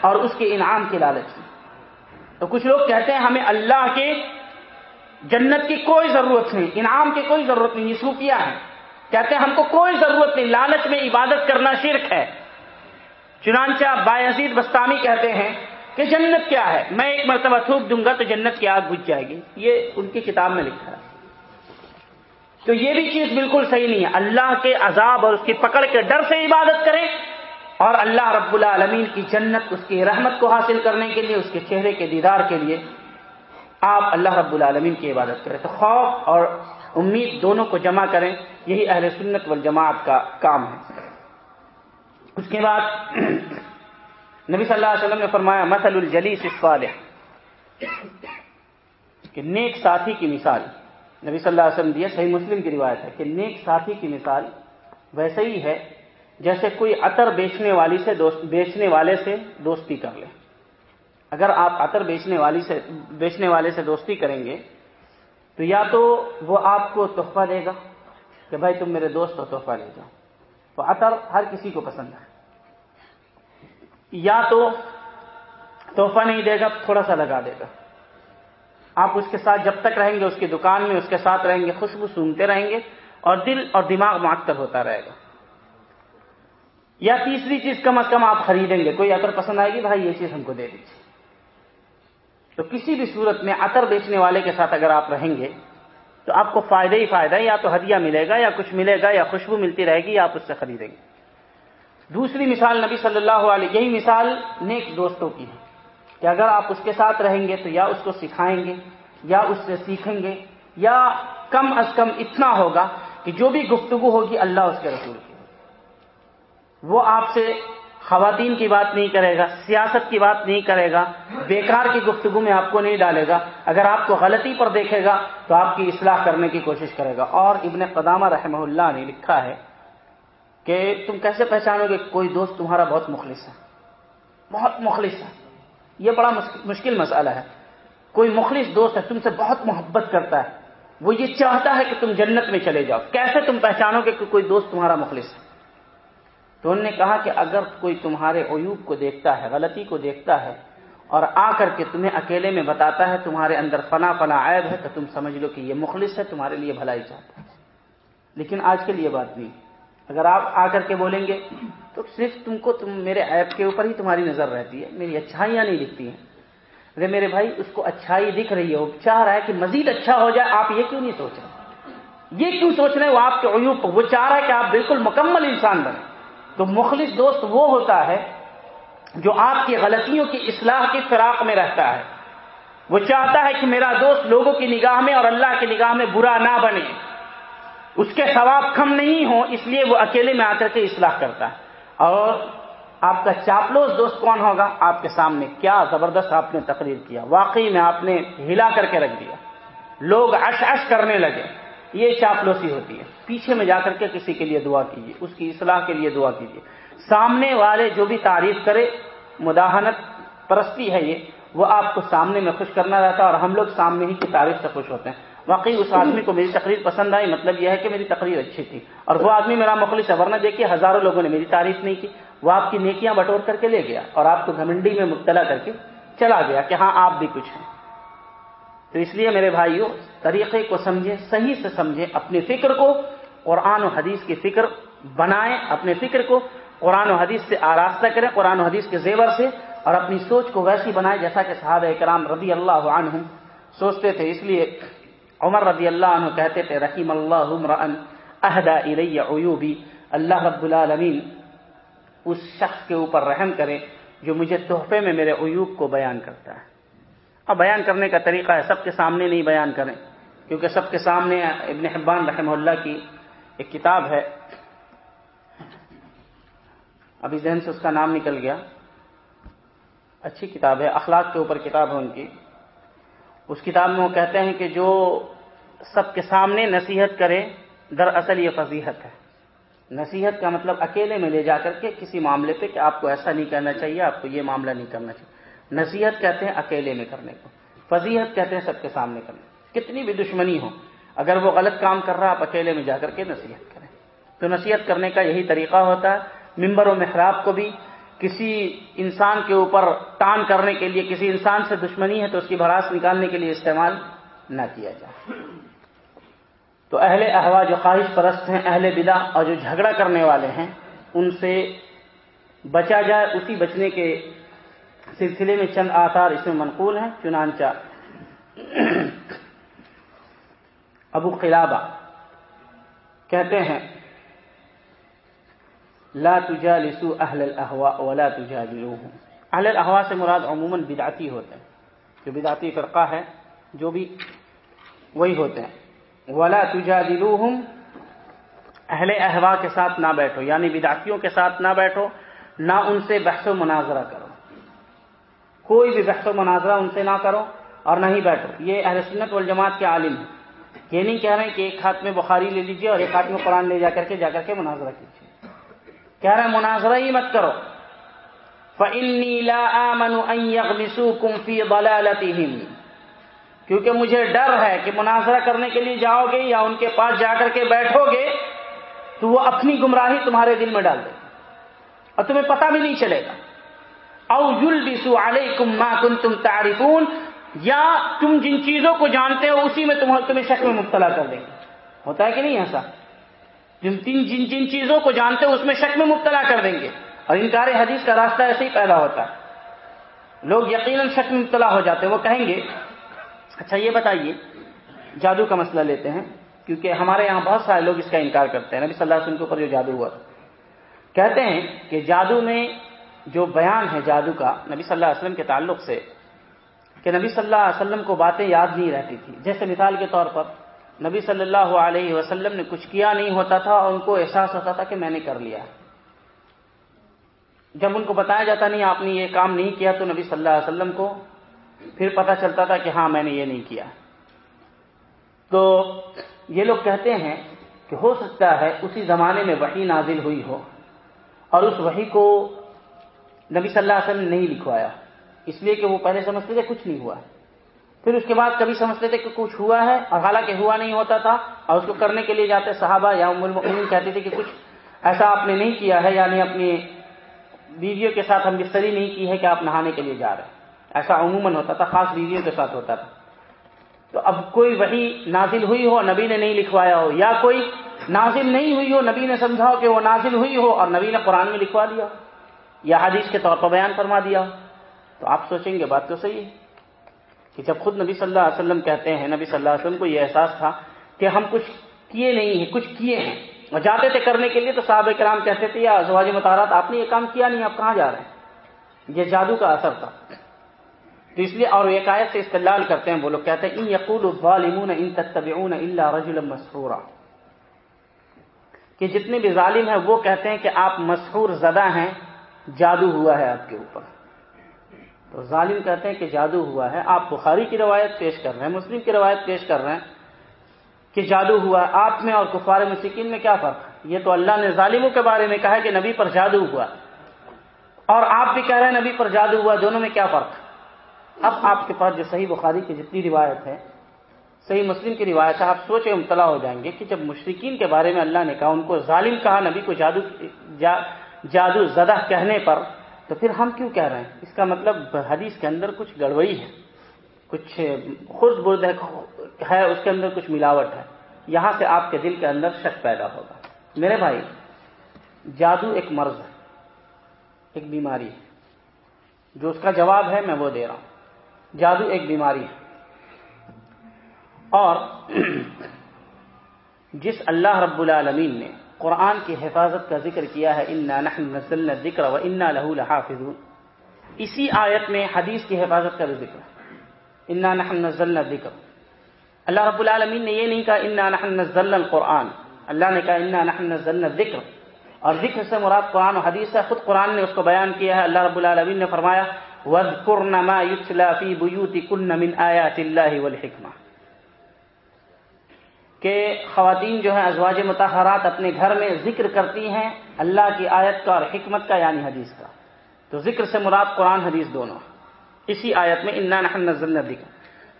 اور اس کے انعام کے لالچ سے۔ تو کچھ لوگ کہتے ہیں، ہمیں اللہ کے جنت کی کوئی ضرورت نہیں، انعام کی کوئی ضرورت نہیں، یہ صوفیہ ہے۔ کہتے ہیں، ہم کو کوئی ضرورت نہیں، لالچ میں عبادت کرنا شرک ہے۔ چنانچہ باعزید بستانی کہتے ہیں کہ جنت کیا ہے؟ میں ایک مرتبہ تھوک دوں گا تو جنت کی آگ بجھ جائے گی۔ یہ ان کی کتاب میں لکھا ہے۔ تو یہ بھی چیز بالکل صحیح نہیں ہے۔ اللہ کے عذاب اور اس کی پکڑ کے ڈر سے عبادت کریں اور اللہ رب العالمین کی جنت، اس کی رحمت کو حاصل کرنے کے لیے، اس کے چہرے کے دیدار کے لیے آپ اللہ رب العالمین کی عبادت کریں۔ تو خوف اور امید دونوں کو جمع کریں، یہی اہل سنت والجماعت کا کام ہے۔ اس کے بعد (clears throat) نبی صلی اللہ علیہ وسلم نے فرمایا، مثل الجلیس الصالح۔ کہ نیک ساتھی کی مثال، نبی صلی اللہ علیہ وسلم دیا، صحیح مسلم کی روایت ہے کہ نیک ساتھی کی مثال ویسے ہی ہے، جیسے کوئی عطر بیچنے والی سے دوست، بیچنے والے سے دوستی کر لے۔ اگر آپ عطر بیچنے والی سے، بیچنے والے سے دوستی کریں گے، تو یا تو وہ آپ کو تحفہ دے گا کہ بھائی تم میرے دوست ہو، تحفہ لے جاؤ۔ تو عطر ہر کسی کو پسند ہے۔ یا تو تحفہ نہیں دے گا، تھوڑا سا لگا دے گا۔ آپ اس کے ساتھ جب تک رہیں گے، اس کی دکان میں، اس کے ساتھ رہیں گے، خوشبو سونگتے رہیں گے اور دل اور دماغ معطر ہوتا رہے گا۔ یا تیسری چیز، کم از کم آپ خریدیں گے۔ کوئی عطر پسند آئے گی، بھائی یہ چیز ہم کو دے دیجیے تو کسی بھی صورت میں عطر بیچنے والے کے ساتھ اگر آپ رہیں گے، تو آپ کو فائدہ ہی فائدہ یا تو ہدیہ ملے گا، یا کچھ ملے گا، یا خوشبو ملتی رہے گی، یا آپ اس سے خریدیں گے۔ دوسری مثال نبی صلی اللہ علیہ یہی مثال نیک دوستوں کی ہے کہ اگر آپ اس کے ساتھ رہیں گے تو یا اس کو سکھائیں گے، یا اس سے سیکھیں گے، یا کم از کم اتنا ہوگا کہ جو بھی گفتگو ہوگی اللہ اس کے رسول کی۔ وہ آپ سے خواتین کی بات نہیں کرے گا، سیاست کی بات نہیں کرے گا، بیکار کی گفتگو میں آپ کو نہیں ڈالے گا۔ اگر آپ کو غلطی پر دیکھے گا تو آپ کی اصلاح کرنے کی کوشش کرے گا۔ اور ابن قدامہ رحمہ اللہ نے لکھا ہے کہ تم کیسے پہچانو گے کوئی دوست تمہارا بہت مخلص ہے؟ بہت مخلص ہے۔ یہ بڑا مشکل مسئلہ ہے۔ کوئی مخلص دوست ہے، تم سے بہت محبت کرتا ہے۔ وہ یہ چاہتا ہے کہ تم جنت میں چلے جاؤ۔ کیسے تم پہچانو گے کہ کوئی دوست تمہارا مخلص ہے؟ تو انہوں نے کہا کہ اگر کوئی تمہارے عیوب کو دیکھتا ہے، غلطی کو دیکھتا ہے اور آ کر کے تمہیں اکیلے میں بتاتا ہے، تمہارے اندر فنا فنا عیب ہے، تو تم سمجھ لو کہ یہ مخلص ہے، تمہارے لیے بھلائی چاہتا ہے۔ لیکن آج کل یہ بات نہیں۔ اگر آپ آ کر کے بولیں گے، تو صرف تم کو تم میرے ایپ کے اوپر ہی تمہاری نظر رہتی ہے، میری اچھائیاں نہیں دکھتی ہیں۔ ارے میرے بھائی، اس کو اچھائی دکھ رہی ہے، وہ چاہ رہا ہے کہ مزید اچھا ہو جائے، آپ یہ کیوں نہیں سوچ رہے؟ یہ کیوں سوچ رہے ہیں؟ وہ آپ کے عیوب، وہ چاہ رہا ہے کہ آپ بالکل مکمل انسان بنے تو مخلص دوست وہ ہوتا ہے جو آپ کی غلطیوں کی اصلاح کی فراق میں رہتا ہے۔ وہ چاہتا ہے کہ میرا دوست لوگوں کی نگاہ میں اور اللہ کی نگاہ میں برا نہ بنے۔ اس کے ثواب کم نہیں ہو اس لیے وہ اکیلے میں آ کر کے اصلاح کرتا ہے۔ اور آپ کا چاپلوس دوست کون ہوگا؟ آپ کے سامنے کیا زبردست آپ نے تقریر کیا۔ واقعی میں آپ نے ہلا کر کے رکھ دیا۔ لوگ اش اش کرنے لگے۔ یہ چاپلوسی ہوتی ہے۔ پیچھے میں جا کر کے کسی کے لیے دعا کیجیے، اس کی اصلاح کے لیے دعا کیجیے۔ سامنے والے جو بھی تعریف کرے، مداحنت پرستی ہے یہ، وہ آپ کو سامنے میں خوش کرنا رہتا ہے اور ہم لوگ سامنے ہی کی تعریف سے خوش ہوتے ہیں۔ واقعی اس آدمی کو میری تقریر پسند آئی مطلب یہ ہے کہ میری تقریر اچھی تھی۔ اور وہ آدمی میرا مخلص ورنہ دیکھیے ہزاروں لوگوں نے میری تعریف نہیں کی۔ وہ آپ کی نیکیاں بٹور کر کے لے گیا اور آپ کو گھمنڈی میں مبتلا کر کے چلا گیا کہ ہاں آپ بھی کچھ ہیں۔ تو اس لیے میرے بھائیوں طریقے کو سمجھیں صحیح سے سمجھیں اپنی فکر کو، قرآن و حدیث کی فکر بنائیں اپنے فکر کو۔ قرآن و حدیث سے آراستہ کریں، قرآن و حدیث کے زیور سے اور اپنی سوچ کو ویسی بنائیں جیسا کہ صحابہ کرام رضی اللہ عنہ سوچتے تھے۔ اس لیے عمر رضی اللہ عنہ کہتے تھے، رحیم اللہ عہدہ عیوبی. اللہ رب العالمین اس شخص کے اوپر رحم کرے جو مجھے تحفے میں میرے عیوب کو بیان کرتا ہے۔ اب بیان کرنے کا طریقہ ہے، سب کے سامنے نہیں بیان کریں، کیونکہ سب کے سامنے ابن حبان رحمہ اللہ کی ایک کتاب ہے۔ ابھی ذہن سے اس کا نام نکل گیا۔ اچھی کتاب ہے، اخلاق کے اوپر کتاب ہے ان کی۔ اس کتاب میں وہ کہتے ہیں کہ جو سب کے سامنے نصیحت کرے، دراصل یہ فضیحت ہے۔ نصیحت کا مطلب اکیلے میں لے جا کر کے کسی معاملے پہ کہ آپ کو ایسا نہیں کرنا چاہیے، آپ کو یہ معاملہ نہیں کرنا چاہیے۔ نصیحت کہتے ہیں اکیلے میں کرنے کو۔ فضیحت کہتے ہیں سب کے سامنے کرنے کتنی بھی دشمنی ہو، اگر وہ غلط کام کر رہا، آپ اکیلے میں جا کر کے نصیحت کریں۔ تو نصیحت کرنے کا یہی طریقہ ہوتا ہے، ممبر و محراب کو بھی کسی انسان کے اوپر ٹان کرنے کے لیے، کسی انسان سے دشمنی ہے تو اس کی بھراس نکالنے کے لیے استعمال نہ کیا جائے۔ تو اہل احوا جو خواہش پرست ہیں، اہل بدا اور جو جھگڑا کرنے والے ہیں، ان سے بچا جائے۔ اسی بچنے کے سلسلے میں چند آثار اس میں منقول ہیں، چنانچہ (clears throat) ابو خلابہ کہتے ہیں لا تجالسوا اہل الاحواء ولا تجادلوهم. اہل الاحواء سے مراد عموماً بدعتی ہوتے ہیں. جو بدعتی فرقہ ہے، جو بھی وہی ہوتے ہیں. ولا تجادلوهم، اہل احوا کے ساتھ نہ بیٹھو. یعنی بدعتیوں کے ساتھ نہ بیٹھو، نہ ان سے بحث و مناظرہ کرو. کوئی بھی بحث و مناظرہ ان سے نہ کرو اور نہ ہی بیٹھو. یہ اہل سنت والجماعت کے عالم ہیں. یہ نہیں کہہ رہے ہیں کہ ایک ہاتھ میں بخاری لے لیجیے اور ایک ہاتھ میں قرآن لے جا کر کے جا کر کے مناظرہ کیجیے کہہ رہے مناظرہ ہی مت کرو۔ فَإِنِّي لَا آمَنُ أَن يَغْمِسُوكُمْ فِي ضَلَالَتِهِمْ۔ کیونکہ مجھے ڈر ہے کہ مناظرہ کرنے کے لیے جاؤ گے یا ان کے پاس جا کر کے بیٹھو گے تو وہ اپنی گمراہی تمہارے دل میں ڈال دے۔ اور تمہیں پتہ بھی نہیں چلے گا۔ او یلبسو علیکم ما کنتم تعرفون۔ یا تم جن چیزوں کو جانتے ہو اسی میں تمہیں تمہیں شک میں مبتلا کر دیں گے۔ ہوتا ہے کہ نہیں ایسا؟ جن جن جن چیزوں کو جانتے ہو اس میں شک میں مبتلا کر دیں گے۔ اور انکار حدیث کا راستہ ایسے ہی پیدا ہوتا ہے۔ لوگ یقیناً شک میں مبتلا ہو جاتے ہیں، وہ کہیں گے اچھا یہ بتائیے، جادو کا مسئلہ لیتے ہیں، کیونکہ ہمارے یہاں بہت سارے لوگ اس کا انکار کرتے ہیں۔ نبی صلی اللہ علیہ وسلم کے اوپر جو جادو ہوا تھا، کہتے ہیں کہ جادو میں جو بیان ہے جادو کا، نبی صلی اللہ علیہ وسلم کے تعلق سے، کہ نبی صلی اللہ علیہ وسلم کو باتیں یاد نہیں رہتی تھی جیسے مثال کے طور پر نبی صلی اللہ علیہ وسلم نے کچھ کیا نہیں ہوتا تھا اور ان کو احساس ہوتا تھا کہ میں نے کر لیا۔ جب ان کو بتایا جاتا نہیں آپ نے یہ کام نہیں کیا تو نبی صلی اللہ علیہ وسلم کو پھر پتا چلتا تھا کہ ہاں میں نے یہ نہیں کیا۔ تو یہ لوگ کہتے ہیں کہ ہو سکتا ہے اسی زمانے میں وہی نازل ہوئی ہو اور اس وہی کو نبی صلی اللہ علیہ وسلم نے نہیں لکھوایا۔ اس لیے کہ وہ پہلے سمجھتے تھے کچھ نہیں ہوا۔ پھر اس کے بعد کبھی سمجھتے تھے کہ کچھ ہوا ہے اور حالانکہ ہوا نہیں ہوتا تھا اور اس کو کرنے کے لیے جاتے صحابہ یا ام المؤمنین کہتے تھے کہ کچھ ایسا آپ نے نہیں کیا ہے یعنی اپنی بیویوں کے ساتھ ہم بستری نہیں کی ہے کہ آپ نہانے کے لیے جا رہے ہیں۔ ایسا عموماً ہوتا تھا، خاص بیویوں کے ساتھ ہوتا تھا۔ تو اب کوئی وہی نازل ہوئی ہو، نبی نے نہیں لکھوایا ہو، یا کوئی نازل نہیں ہوئی ہو، نبی نے سمجھا ہو کہ وہ نازل ہوئی ہو اور نبی نے قرآن میں لکھوا دیا یا حدیث کے طور پر بیان فرما دیا تو آپ سوچیں گے بات تو صحیح ہے۔ کہ جب خود نبی صلی اللہ علیہ وسلم کہتے ہیں، نبی صلی اللہ علیہ وسلم کو یہ احساس تھا کہ ہم کچھ کیے نہیں ہیں، کچھ کیے ہیں۔ اور جاتے تھے کرنے کے لیے تو صحابہ کرام کہتے تھے، یا زواج متارات آپ نے یہ کام کیا نہیں، آپ کہاں جا رہے ہیں؟ یہ جادو کا اثر تھا۔ تو اس لیے اور ایک آیت سے استدلال کرتے ہیں، وہ لوگ کہتے ہیں، ان یقول الظالمون ان تتبعون الا رجلا مسحورا۔ کہ جتنے بھی ظالم ہیں، وہ کہتے ہیں کہ آپ مسحور زدہ ہیں، جادو ہوا ہے آپ کے اوپر۔ تو ظالم کہتے ہیں کہ جادو ہوا ہے۔ آپ بخاری کی روایت پیش کر رہے ہیں، مسلم کی روایت پیش کر رہے ہیں کہ جادو ہوا۔ ہے آپ میں اور کفار مسکین میں کیا فرق ہے؟ یہ تو اللہ نے ظالموں کے بارے میں کہا کہ نبی پر جادو ہوا۔ اور آپ بھی کہہ رہے ہیں نبی پر جادو ہوا، دونوں میں کیا فرق اب آپ کے پاس جو صحیح بخاری کی جتنی روایت ہے، صحیح مسلم کی روایت ہے، آپ سوچے مبتلا ہو جائیں گے کہ جب مشرقین کے بارے میں اللہ نے کہا، ان کو ظالم کہا، نبی کو جادو جادو زدہ کہنے پر تو پھر ہم کیوں کہہ رہے ہیں؟ اس کا مطلب حدیث کے اندر کچھ گڑبڑی ہے، کچھ خرد برد ہے، اس کے اندر کچھ ملاوٹ ہے۔ یہاں سے آپ کے دل کے اندر شک پیدا ہوگا۔ میرے بھائی، جادو ایک مرض ہے، ایک بیماری ہے۔ جو اس کا جواب ہے، میں وہ دے رہا ہوں۔ جادو ایک بیماری ہے۔ اور (clears throat) جس اللہ رب العالمین نے قرآن کی حفاظت کا ذکر کیا ہے انا نحن نزلنا الذکر و انا له لحافظون. اسی آیت میں حدیث کی حفاظت کا بھی ذکر ہے انا نحن نزلنا الذکر اللہ رب العالمین نے یہ نہیں کہا انا نحن نزلنا القرآن. اللہ نے کہا انا نحن نزلنا الذکر اور ذکر سے مراد قرآن و حدیث ہے، خود قرآن نے اس کو بیان کیا ہے۔ اللہ رب العالمین نے فرمایا وَذْكُرْنَ مَا يُتْلَى فِي بُيُوتِكُنَّ مِنْ آيَاتِ اللَّهِ وَالْحِكْمَةِ. کہ خواتین جو ہیں ازواج متحرات اپنے گھر میں ذکر کرتی ہیں اللہ کی آیت کا اور حکمت کا یعنی حدیث کا۔ تو ذکر سے مراد قرآن، حدیث دونوں۔ اسی آیت میں انا نحن نزلنا ذکر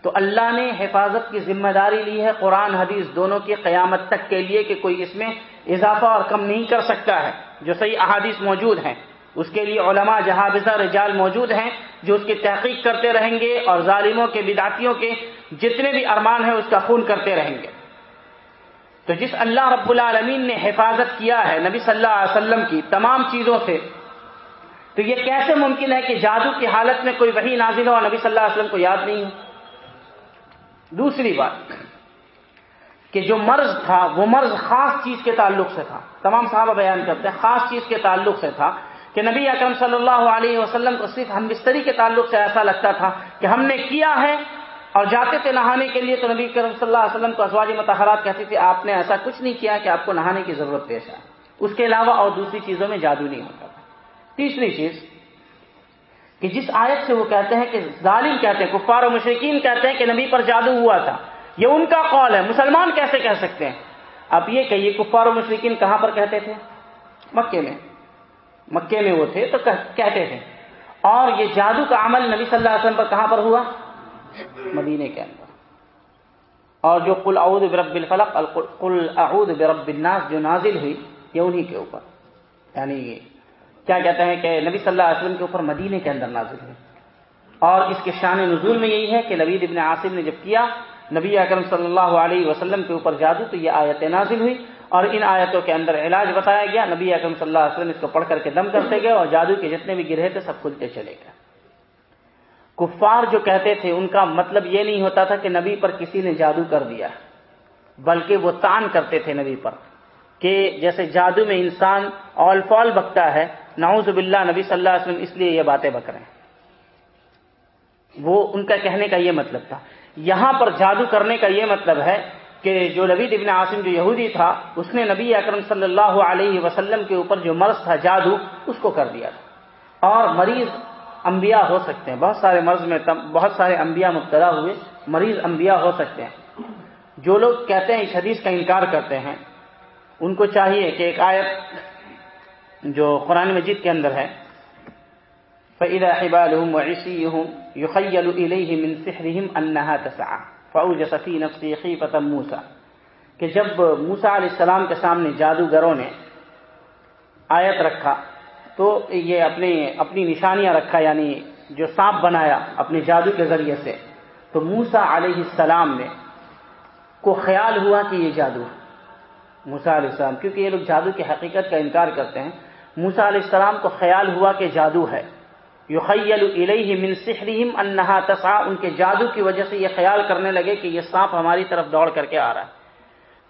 تو اللہ نے حفاظت کی ذمہ داری لی ہے قرآن، حدیث دونوں کی قیامت تک کے لیے کہ کوئی اس میں اضافہ اور کم نہیں کر سکتا ہے۔ جو صحیح احادیث موجود ہیں، اس کے لیے علماء جہابزہ رجال موجود ہیں جو اس کی تحقیق کرتے رہیں گے اور ظالموں کے، بدعتیوں کے جتنے بھی ارمان ہیں، اس کا خون کرتے رہیں گے۔ تو جس اللہ رب العالمین نے حفاظت کیا ہے نبی صلی اللہ علیہ وسلم کی تمام چیزوں سے، تو یہ کیسے ممکن ہے کہ جادو کی حالت میں کوئی وہی نازل ہو اور نبی صلی اللہ علیہ وسلم کو یاد نہیں ہو؟ دوسری بات، کہ جو مرض تھا، وہ مرض خاص چیز کے تعلق سے تھا۔ تمام صحابہ بیان کرتے ہیں، خاص چیز کے تعلق سے تھا کہ نبی اکرم صلی اللہ علیہ وسلم کو صرف ہم بستری کے تعلق سے ایسا لگتا تھا کہ ہم نے کیا ہے اور جاتے تھے نہانے کے لیے تو نبی کرم صلی اللہ علیہ وسلم کو ازواج متحرات کہتی تھی آپ نے ایسا کچھ نہیں کیا کہ آپ کو نہانے کی ضرورت پیش آئے۔ اس کے علاوہ اور دوسری چیزوں میں جادو نہیں ہوتا تھا۔ تیسری چیز، کہ جس آیت سے وہ کہتے ہیں کہ ظالم کہتے ہیں، کفار و مشرقین کہتے ہیں کہ نبی پر جادو ہوا تھا۔ یہ ان کا قول ہے۔ مسلمان کیسے کہہ سکتے ہیں؟ اب یہ کہیے کفار و مشرقین کہاں پر کہتے تھے؟ مکے میں۔ مکے میں وہ تھے تو کہتے تھے۔ اور یہ جادو کا عمل نبی صلی اللہ علیہ وسلم پر کہاں پر ہوا؟ مدینے کے اندر۔ اور جو قل اعوذ برب الفلق قل اعوذ برب الناس جو نازل ہوئی، یہ انہی کے اوپر۔ یعنی کیا کہتے ہیں کہ نبی صلی اللہ علیہ وسلم کے اوپر مدینے کے اندر نازل ہوئی۔ اور اس کے شان نزول میں یہی ہے کہ نبید ابن عاصم نے جب کیا، نبی اکرم صلی اللہ علیہ وسلم کے اوپر جادو، تو یہ آیت نازل ہوئی۔ اور ان آیتوں کے اندر علاج بتایا گیا۔ نبی اکرم صلی اللہ علیہ وسلم اس کو پڑھ کر کے دم کرتے گئے اور جادو کے جتنے بھی گرہے تھے، سب کھلتے چلے گئے۔ کفار جو کہتے تھے، ان کا مطلب یہ نہیں ہوتا تھا کہ نبی پر کسی نے جادو کر دیا، بلکہ وہ تان کرتے تھے نبی پر کہ جیسے جادو میں انسان اول فال بکتا ہے، نعوذ باللہ نبی صلی اللہ علیہ وسلم اس لیے یہ باتیں بک رہے ہیں۔ وہ ان کا کہنے کا یہ مطلب تھا۔ یہاں پر جادو کرنے کا یہ مطلب ہے کہ جو نبی ابن عاصم جو یہودی تھا، اس نے نبی اکرم صلی اللہ علیہ وسلم کے اوپر جو مرض تھا جادو، اس کو کر دیا تھا۔ اور مریض انبیاء ہو سکتے ہیں۔ بہت سارے مرض میں بہت سارے انبیاء مبتلا ہوئے، مریض انبیاء ہو سکتے ہیں۔ جو لوگ کہتے ہیں اس حدیث کا انکار کرتے ہیں، ان کو چاہیے کہ ایک آیت جو قرآن مجید کے اندر ہے، فَإِذَا حِبَالُهُمْ وَعِشِيُّهُمْ يُخَيَّلُ إِلَيْهِ مِن سِحْرِهِمْ أَنَّهَا تَسْعَى فَأَوْجَسَ فِي نَفْسِهِ خِيفَةً مُوسَى۔ کہ جب موسیٰ علیہ السلام کے سامنے جادوگروں نے آیت رکھا تو یہ اپنی اپنی نشانیاں رکھا یعنی جو سانپ بنایا اپنے جادو کے ذریعے سے۔ تو موسا علیہ السلام نے کو خیال ہوا کہ یہ جادو ہے۔ موسا علیہ السلام، کیونکہ یہ لوگ جادو کی حقیقت کا انکار کرتے ہیں۔ موسا علیہ السلام کو خیال ہوا کہ جادو ہے۔ یخیل الیہ من سحرہم انہا تسعا ان کے جادو کی وجہ سے یہ خیال کرنے لگے کہ یہ سانپ ہماری طرف دوڑ کر کے آ رہا ہے۔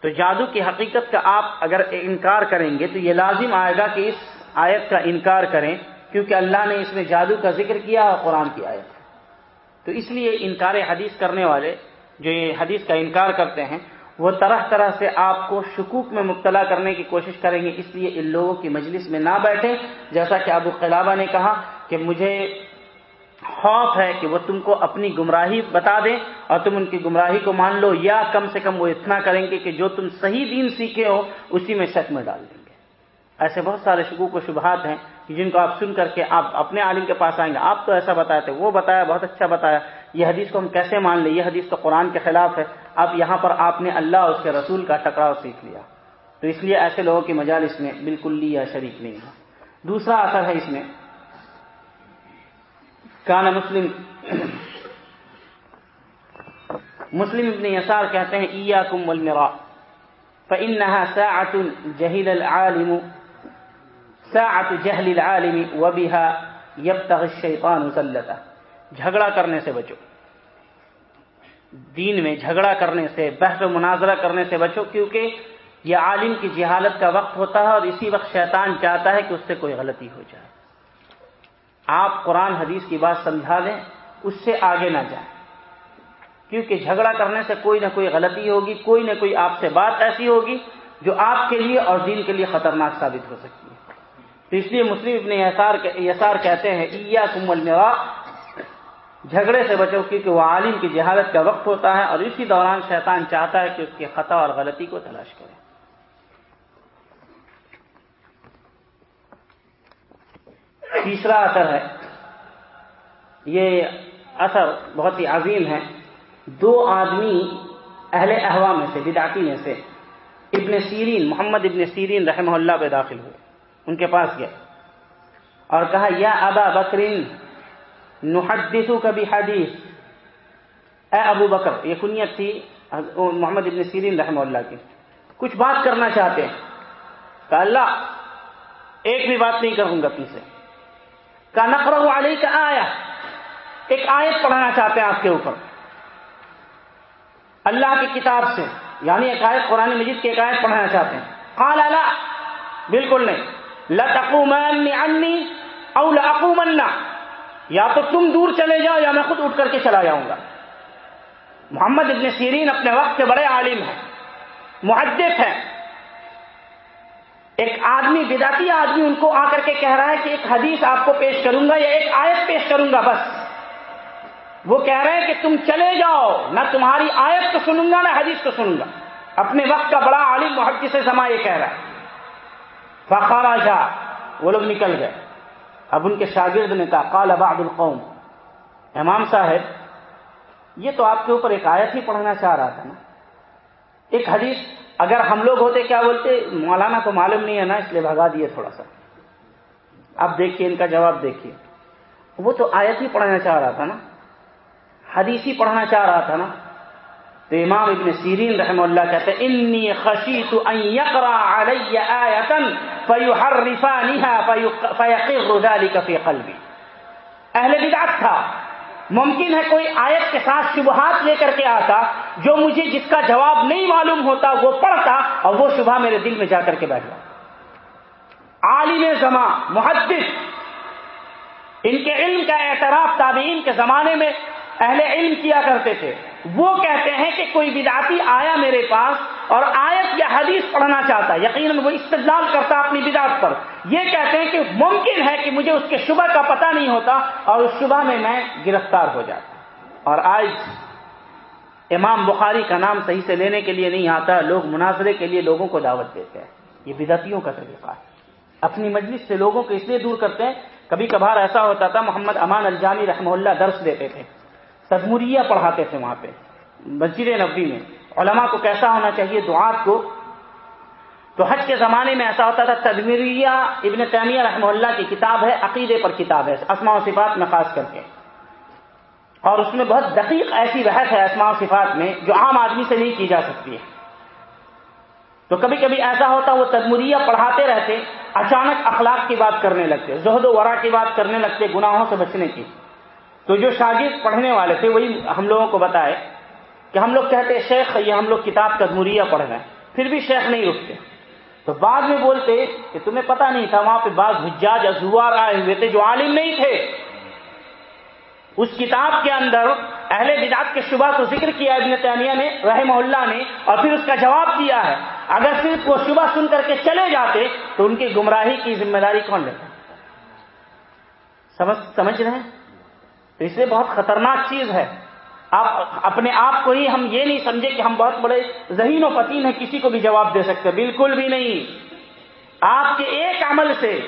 تو جادو کی حقیقت کا آپ اگر انکار کریں گے تو یہ لازم آئے گا کہ اس آیت کا انکار کریں کیونکہ اللہ نے اس میں جادو کا ذکر کیا اور قرآن کی آیت تو اس لیے انکار حدیث کرنے والے جو یہ حدیث کا انکار کرتے ہیں، وہ طرح طرح سے آپ کو شکوک میں مبتلا کرنے کی کوشش کریں گے۔ اس لیے ان لوگوں کی مجلس میں نہ بیٹھیں۔ جیسا کہ ابو قلابہ نے کہا کہ مجھے خوف ہے کہ وہ تم کو اپنی گمراہی بتا دیں اور تم ان کی گمراہی کو مان لو، یا کم سے کم وہ اتنا کریں گے کہ جو تم صحیح دین سیکھے ہو، اسی میں شک میں ڈال دیں۔ ایسے بہت سارے شکوک و شبہات ہیں جن کو آپ سن کر کے آپ اپنے عالم کے پاس آئیں گے۔ آپ تو ایسا بتایا تھے، وہ بتایا، بہت اچھا بتایا۔ یہ حدیث کو ہم کیسے مان لیں؟ یہ حدیث تو قرآن کے خلاف ہے۔ اب یہاں پر آپ نے اللہ اور اس کے رسول کا ٹکراؤ سیکھ لیا۔ تو اس لیے ایسے لوگوں کی مجالس میں بالکل لی یا شریک نہیں ہے دوسرا اثر ہے اس میں۔ کانا مسلم۔ مسلم ابن یسار کہتے ہیں ایا کم فإنها ساعة جهل العالم ساعت جہل العالم وبها يبتغ الشیطان زلتا۔ جھگڑا کرنے سے بچو۔ دین میں جھگڑا کرنے سے، بحث و مناظرہ کرنے سے بچو، کیونکہ یہ عالم کی جہالت کا وقت ہوتا ہے اور اسی وقت شیطان چاہتا ہے کہ اس سے کوئی غلطی ہو جائے۔ آپ قرآن حدیث کی بات سمجھا دیں اس سے آگے نہ جائیں۔ کیونکہ جھگڑا کرنے سے کوئی نہ کوئی غلطی ہوگی، کوئی نہ کوئی آپ سے بات ایسی ہوگی جو آپ کے لیے اور دین کے لیے خطرناک ثابت ہو سکتی ہے۔ تو اس لیے مسلم ابن یسار یسار کہتے ہیں ایا کم المرا جھگڑے سے بچو، کیونکہ وہ عالم کی جہالت کا وقت ہوتا ہے اور اسی دوران شیطان چاہتا ہے کہ اس کی خطا اور غلطی کو تلاش کرے۔ تیسرا اثر ہے۔ یہ اثر بہت ہی عظیم ہے۔ دو آدمی اہل احوا میں سے بداتی میں سے، ابن سیرین، محمد ابن سیرین رحمہ اللہ پہ داخل ہوئے۔ ان کے پاس گئے اور کہا، یا ابا بکرین نحدثو کبھی حدیث اے ابو بکر، یہ کنیت تھی محمد ابن سیرین رحمہ اللہ کی۔ کچھ بات کرنا چاہتے ہیں۔ کہا، اللہ، ایک بھی بات نہیں کروں گا تم سے۔ کہا نقرہ علیہ کا آیا ایک آیت پڑھانا چاہتے ہیں آپ کے اوپر۔ اللہ کی کتاب سے یعنی ایک آیت قرآن مجید کی ایک آیت پڑھنا چاہتے ہیں۔ قال، لا. بالکل نہیں۔ لتقومن عنی او لاقومن یا تو تم دور چلے جاؤ یا میں خود اٹھ کر کے چلا جاؤں گا. محمد ابن سیرین اپنے وقت کے بڑے عالم ہیں، محدث ہیں. ایک آدمی بداتی آدمی ان کو آ کر کے کہہ رہا ہے کہ ایک حدیث آپ کو پیش کروں گا یا ایک آیت پیش کروں گا بس. وہ کہہ رہے ہیں کہ تم چلے جاؤ نہ تمہاری آیت کو سنوں گا نہ حدیث کو سنوں گا. اپنے وقت کا بڑا عالم، محدث سے سما یہ کہہ رہا ہے۔ فخارا وہ لوگ نکل گئے. اب ان کے شاگرد نے کہا، قال بعض القوم. امام صاحب، یہ تو آپ کے اوپر ایک آیت ہی پڑھنا چاہ رہا تھا نا؟ ایک حدیث، اگر ہم لوگ ہوتے کیا بولتے؟ مولانا کو معلوم نہیں ہے نا، اس لیے بھگا دیے تھوڑا سا۔ اب دیکھیے، ان کا جواب دیکھیے۔ وہ تو آیت ہی پڑھنا چاہ رہا تھا نا؟ حدیث ہی پڑھنا چاہ رہا تھا نا؟ تو امام ابن سیرین رحم اللہ کہتے ہیں، انی خشیت ان یقرا علی آیتا فیحرفانها فیقر ذلك فی قلبی. اہل بدعت تھا۔ ممکن ہے کوئی آیت کے ساتھ شبہات لے کر کے آتا جو مجھے جس کا جواب نہیں معلوم ہوتا وہ پڑھتا اور وہ شبہ میرے دل میں جا کر کے بیٹھ جاتا۔ عالم زماں، محدث۔ ان کے علم کا اعتراف تابعین کے زمانے میں اہل علم کیا کرتے تھے۔ وہ کہتے ہیں کہ کوئی بدعتی آیا میرے پاس اور آیت یا حدیث پڑھنا چاہتا ہے، یقیناً وہ استدلال کرتا اپنی بدعت پر۔ یہ کہتے ہیں کہ ممکن ہے کہ مجھے اس کے شبہ کا پتہ نہیں ہوتا اور اس شبہ میں میں گرفتار ہو جاتا۔ اور آج امام بخاری کا نام صحیح سے لینے کے لیے نہیں آتا، لوگ مناظرے کے لیے لوگوں کو دعوت دیتے ہیں۔ یہ بدعتیوں کا طریقہ ہے۔ اپنی مجلس سے لوگوں کو اس لیے دور کرتے ہیں، کبھی کبھار ایسا ہوتا تھا، محمد امان الجامی رحمہ اللہ درس دیتے تھے۔ تدمریہ پڑھاتے تھے وہاں پہ، مسجد نبی میں۔ علماء کو کیسا ہونا چاہیے دعات کو؟ تو حج کے زمانے میں ایسا ہوتا تھا تدمریہ ابن تیمیہ رحمہ اللہ کی کتاب ہے، عقیدے پر کتاب ہے، اسماء و صفات میں خاص کر کے۔ اور اس میں بہت دقیق ایسی بحث ہے اسماء و صفات میں، جو عام آدمی سے نہیں کی جا سکتی ہے۔ تو کبھی کبھی ایسا ہوتا، وہ تدمریہ پڑھاتے رہتے، اچانک اخلاق کی بات کرنے لگتے، زہد و ورا کی بات کرنے لگتے، گناہوں سے بچنے کی۔ تو جو شاگرد پڑھنے والے تھے، وہی ہم لوگوں کو بتائے کہ ہم لوگ کہتے شیخ، یہ ہم لوگ کتاب کا مریہ پڑھ رہے ہیں۔ پھر بھی شیخ نہیں رکتے۔ تو بعد میں بولتے کہ تمہیں پتا نہیں تھا، وہاں پہ بعض حجاج ازوار آئے ہوئے تھے جو عالم نہیں تھے۔ اس کتاب کے اندر اہل بدعت کے شبہ کو ذکر کیا ابن تیمیہ نے، رحمہ اللہ نے، اور پھر اس کا جواب دیا ہے۔ اگر صرف وہ شبہ سن کر کے چلے جاتے تو ان کی گمراہی کی ذمہ داری کون لیتا؟ سمجھ سمجھ رہے ہیں؟ تو اس لیے بہت خطرناک چیز ہے۔ آپ اپنے آپ کو ہی ہم یہ نہیں سمجھے کہ ہم بہت بڑے ذہین و فتین ہیں، کسی کو بھی جواب دے سکتے۔ بالکل بھی نہیں۔ آپ کے ایک عمل سے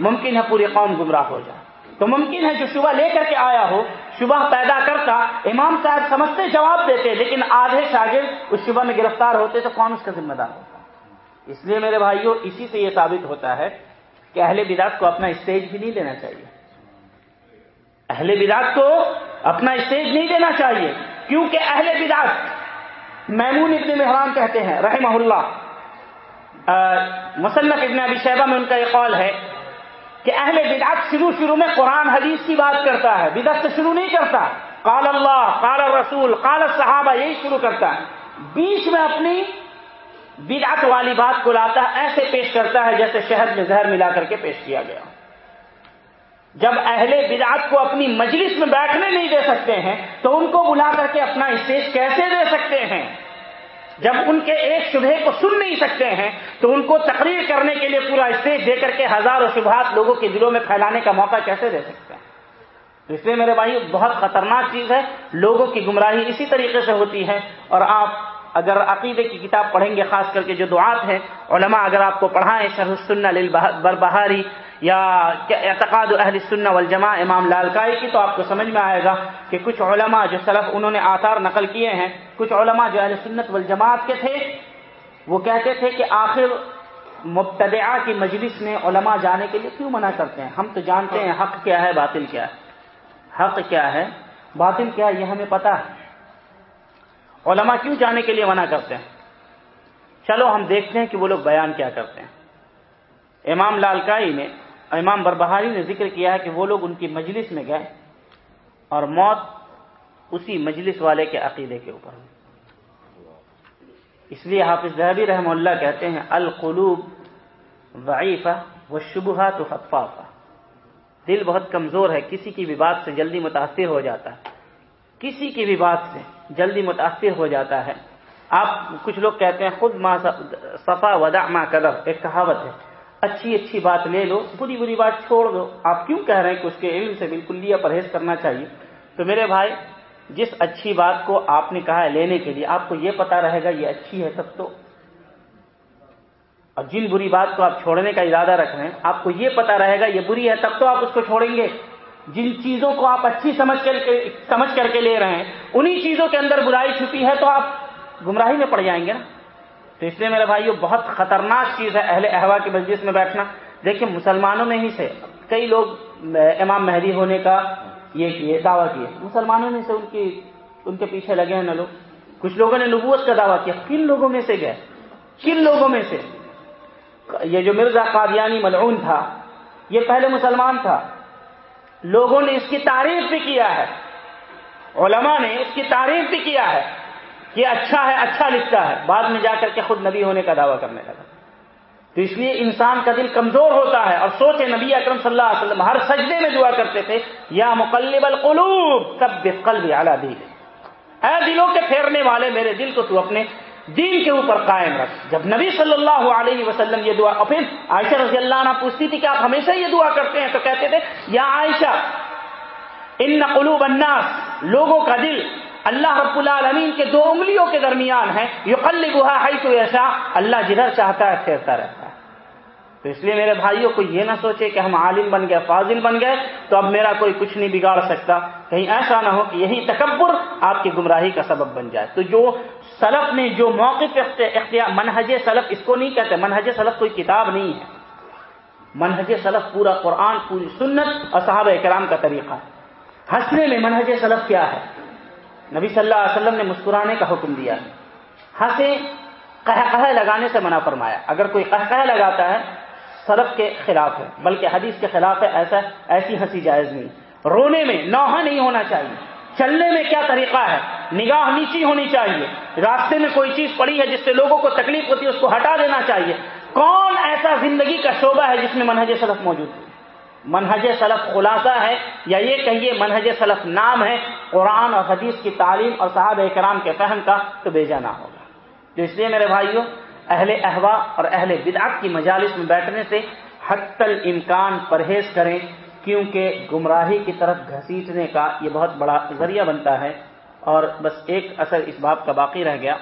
ممکن ہے پوری قوم گمراہ ہو جائے۔ تو ممکن ہے جو شبہ لے کر کے آیا ہو، شبہ پیدا کرتا، امام صاحب سمجھتے، جواب دیتے، لیکن آدھے شاگرد اس شبہ میں گرفتار ہوتے تو کون اس کا ذمہ دار ہوتا؟ اس لیے میرے بھائیوں اسی سے یہ ثابت ہوتا ہے کہ اہل بدعت کو اپنا اسٹیج بھی نہیں دینا چاہیے۔ اہل بدعت کو اپنا اسٹیج نہیں دینا چاہیے، کیونکہ اہل بدعت میمون ابن مہران کہتے ہیں، رحمہ اللہ۔ مصنف ابن ابی شیبہ میں ان کا یہ قول ہے کہ اہل بدعت شروع شروع میں قرآن حدیث کی بات کرتا ہے، بدعت سے شروع نہیں کرتا۔ قال اللہ، قال رسول قال صحابہ یہی شروع کرتا ہے۔ بیچ میں اپنی بدعت والی بات کو لاتا ہے ایسے پیش کرتا ہے جیسے شہد میں زہر ملا کر کے پیش کیا گیا۔ جب اہل بدعت کو اپنی مجلس میں بیٹھنے نہیں دے سکتے ہیں، تو ان کو بلا کر کے اپنا اسٹیج کیسے دے سکتے ہیں؟ جب ان کے ایک شبہ کو سن نہیں سکتے ہیں، تو ان کو تقریر کرنے کے لیے پورا اسٹیج دے کر کے ہزاروں شبہات لوگوں کے دلوں میں پھیلانے کا موقع کیسے دے سکتے ہیں؟ تو اس لیے میرے بھائی، بہت خطرناک چیز ہے، لوگوں کی گمراہی اسی طریقے سے ہوتی ہے۔ اور آپ اگر عقیدے کی کتاب پڑھیں گے، خاص کر کے جو دعات ہیں، علماء اگر آپ کو پڑھائیں، شرح السنہ بربہاری یا اعتقاد اہل السنہ والجماع امام لالکائی کی تو آپ کو سمجھ میں آئے گا کہ کچھ علماء جو سلف انہوں نے آثار نقل کیے ہیں، کچھ علماء جو اہل سنت والجماعت کے تھے، وہ کہتے تھے کہ آخر مبتدعہ کی مجلس میں علماء جانے کے لیے کیوں منع کرتے ہیں؟ ہم تو جانتے ہیں حق کیا ہے، باطل کیا ہے۔ حق کیا ہے، باطل کیا ہے، یہ ہمیں پتا ہے۔ علماء کیوں جانے کے لیے منع کرتے ہیں؟ چلو ہم دیکھتے ہیں کہ وہ لوگ بیان کیا کرتے ہیں۔ امام لالکائی نے امام بربہاری نے ذکر کیا ہے کہ وہ لوگ ان کی مجلس میں گئے اور موت اسی مجلس والے کے عقیدے کے اوپر اس لیے حافظ ذہبی رحم اللہ کہتے ہیں، القلوب ضعیفہ و شبہ تو دل بہت کمزور ہے، کسی کی بھی بات سے جلدی متاثر ہو جاتا ہے۔ کسی کی بھی بات سے جلدی متاثر ہو جاتا ہے۔ آپ کچھ لوگ کہتے ہیں، خود ما صفا ودا ما قدر ایک کہاوت ہے۔ اچھی اچھی بات لے لو، بری بری بات چھوڑ دو۔ آپ کیوں کہہ رہے ہیں کہ اس کے علم سے بالکل لیا پرہیز کرنا چاہیے؟ تو میرے بھائی، جس اچھی بات کو آپ نے کہا ہے لینے کے لیے، آپ کو یہ پتا رہے گا یہ اچھی ہے تب تو۔ اور جن بری بات کو آپ چھوڑنے کا ارادہ رکھ رہے ہیں، آپ کو یہ پتا رہے گا یہ بری ہے تب تو آپ اس کو چھوڑیں گے۔ جن چیزوں کو آپ اچھی سمجھ کر کے، سمجھ کر کے لے رہے ہیں، انہی چیزوں کے اندر برائی چھپی ہے تو آپ گمراہی میں پڑ جائیں گے نا۔ تو اس لیے میرے بھائی بہت خطرناک چیز ہے اہل احوا کی مجلس میں بیٹھنا۔ دیکھیں مسلمانوں میں ہی سے کئی لوگ، امام مہدی ہونے کا یہ کیے، دعویٰ کیے۔ مسلمانوں میں سے ان کی، ان کے پیچھے لگے ہیں نا لوگ۔ کچھ لوگوں نے نبوت کا دعویٰ کیا۔ کن لوگوں میں سے گئے؟ کن لوگوں میں سے؟ یہ جو مرزا قادیانی ملعون تھا، یہ پہلے مسلمان تھا۔ لوگوں نے اس کی تعریف بھی کیا ہے۔ علماء نے اس کی تعریف بھی کیا ہے۔ کہ اچھا ہے اچھا لکھتا ہے۔ بعد میں جا کر کے خود نبی ہونے کا دعویٰ کرنے لگا۔ تو اس لیے انسان کا دل کمزور ہوتا ہے اور سوچے نبی اکرم صلی اللہ علیہ وسلم ہر سجدے میں دعا کرتے تھے، یا مقلب القلوب تب قلب اعلیٰ دل اے دلوں کے پھیرنے والے، میرے دل کو تو اپنے دین کے اوپر قائم رکھ۔ جب نبی صلی اللہ علیہ وسلم یہ دعا اور پھر عائشہ رضی اللہ عنہ پوچھتی تھی کہ آپ ہمیشہ یہ دعا کرتے ہیں، تو کہتے تھے، یا عائشہ، ان قلوب الناس، لوگوں کا دل اللہ رب العالمین کے دو انگلیوں کے درمیان ہے یہ قل گہا تو ایسا اللہ جدھر چاہتا ہے پھیرتا رہتا ہے۔ تو اس لیے میرے بھائیوں کو یہ نہ سوچے کہ ہم عالم بن گئے، فاضل بن گئے، تو اب میرا کوئی کچھ نہیں بگاڑ سکتا۔ کہیں ایسا نہ ہو کہ یہی تکبر آپ کی گمراہی کا سبب بن جائے۔ تو جو سلف نے جو موقف اختیار منہج سلف اس کو نہیں کہتے، منہج سلف کوئی کتاب نہیں ہے۔ منہج سلف پورا قرآن، پوری سنت اور صحابہ کرام کا طریقہ ہے۔ ہنسنے میں منہج سلف کیا ہے؟ نبی صلی اللہ علیہ وسلم نے مسکرانے کا حکم دیا۔ ہنسے کہ لگانے سے منع فرمایا۔ اگر کوئی کہ لگاتا ہے سلف کے خلاف ہے، بلکہ حدیث کے خلاف ہے، ایسا، ایسی ہنسی جائز نہیں۔ رونے میں نوحہ نہیں ہونا چاہیے۔ چلنے میں کیا طریقہ ہے؟ نگاہ نیچی ہونی چاہیے۔ راستے میں کوئی چیز پڑی ہے جس سے لوگوں کو تکلیف ہوتی ہے، اس کو ہٹا دینا چاہیے۔ کون ایسا زندگی کا شعبہ ہے جس میں منہج سلف موجود ہے؟ منہج سلف خلاصہ ہے یا یہ کہیے منہج سلف نام ہے قرآن اور حدیث کی تعلیم اور صحاب اکرام کے فہم کا تو بے جانا ہوگا۔ تو اس لیے میرے بھائیوں اہل احوا اور اہل بدعت کی مجالس میں بیٹھنے سے حت الامکان پرہیز کریں، کیونکہ گمراہی کی طرف گھسیٹنے کا یہ بہت بڑا ذریعہ بنتا ہے۔ اور بس ایک اثر اس بات کا باقی رہ گیا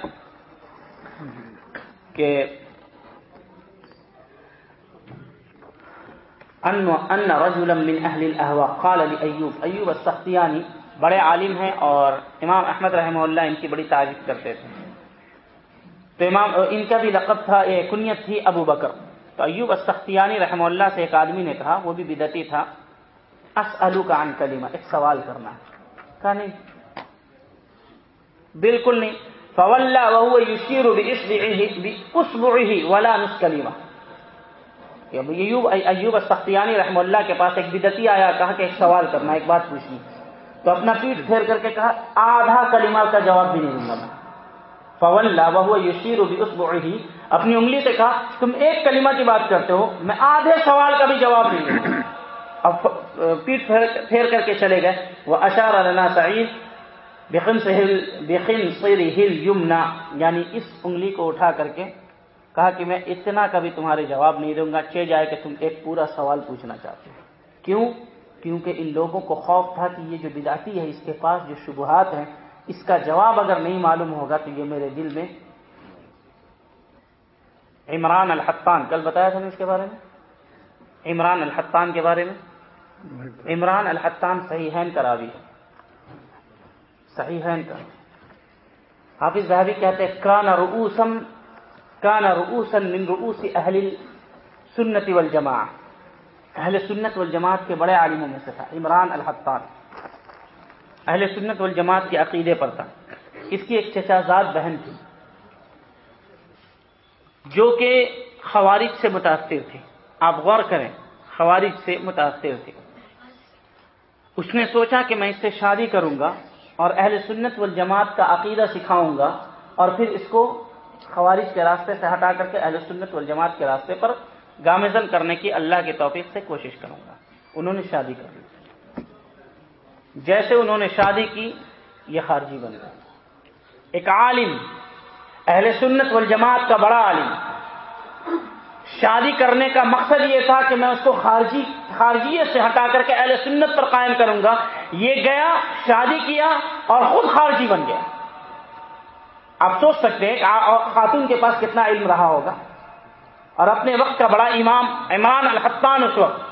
کہ ان رجلا من اہل الاہوا قال ایوب ایوب السختیانی بڑے عالم ہیں اور امام احمد رحمہ اللہ ان کی بڑی تعریف کرتے تھے۔ تو امام، ان کا بھی لقب تھا کنیت تھی ابو بکر۔ تو ایوب السختیانی رحمہ اللہ سے ایک آدمی نے کہا، وہ بھی بدتی تھا اسلو کا عن کلیمہ ایک سوال کرنا۔ کہا، نہیں، بالکل نہیں۔ فولہ وهو يشير باصبعه ولا نس کلیمہ ایوب ایوب السختیانی رحمہ اللہ کے پاس ایک بدتی آیا، کہا کہ ایک سوال کرنا، ایک بات پوچھنی۔ تو اپنا پیٹ پھیر کر کے کہا، آدھا کلمہ کا جواب بھی نہیں دوں گا۔ میں فول وہ یشیر بھی اپنی انگلی سے کہا، تم ایک کلمہ کی بات کرتے ہو، میں آدھے سوال کا بھی جواب نہیں دوں اب پیٹ پھیر کر کے چلے گئے۔ وہ اشار النا سعید بخن بخن ہل یمنا یعنی اس انگلی کو اٹھا کر کے کہا کہ میں اتنا کبھی تمہارے جواب نہیں دوں گا، چے جائے کہ تم ایک پورا سوال پوچھنا چاہتے ہو۔ کیوں؟ کیونکہ ان لوگوں کو خوف تھا کہ یہ جو بداتی ہے، اس کے پاس جو شبہات ہیں، اس کا جواب اگر نہیں معلوم ہوگا تو یہ میرے دل میں عمران الحطان، کل بتایا تھا نے اس کے بارے میں؟ عمران الحطان کے بارے میں؟ عمران الحطان صحیح ہے۔ کراوی صحیح ہے کا۔ حافظ صاحبی کہتے ہیں، کان رؤوسم کان رؤوسن من رؤوس اہل سنت والجماع اہل سنت والجماعت کے بڑے عالموں میں سے تھا. عمران الحطان. اہل سنت والجماعت کے عقیدے پر تھا. اس کی ایک چچا زاد بہن تھی، جو کہ خوارج سے متاثر تھے آپ غور کریں، خوارج سے متاثر تھے اس نے سوچا کہ میں اس سے شادی کروں گا اور اہل سنت والجماعت کا عقیدہ سکھاؤں گا اور پھر اس کو خوارج کے راستے سے ہٹا کر کے اہل سنت والجماعت کے راستے پر گامزن کرنے کی اللہ کے توفیق سے کوشش کروں گا۔ انہوں نے شادی کر لی۔ جیسے انہوں نے شادی کی، یہ خارجی بن گئے۔ ایک عالم، اہل سنت والجماعت کا بڑا عالم۔ شادی کرنے کا مقصد یہ تھا کہ میں اس کو خارجی، خارجیت سے ہٹا کر کے اہل سنت پر قائم کروں گا۔ یہ گیا، شادی کیا اور خود خارجی بن گیا۔ آپ سوچ سکتے ہیں خاتون کے پاس کتنا علم رہا ہوگا؟ اور اپنے وقت کا بڑا امام عمران الحطان اس وقت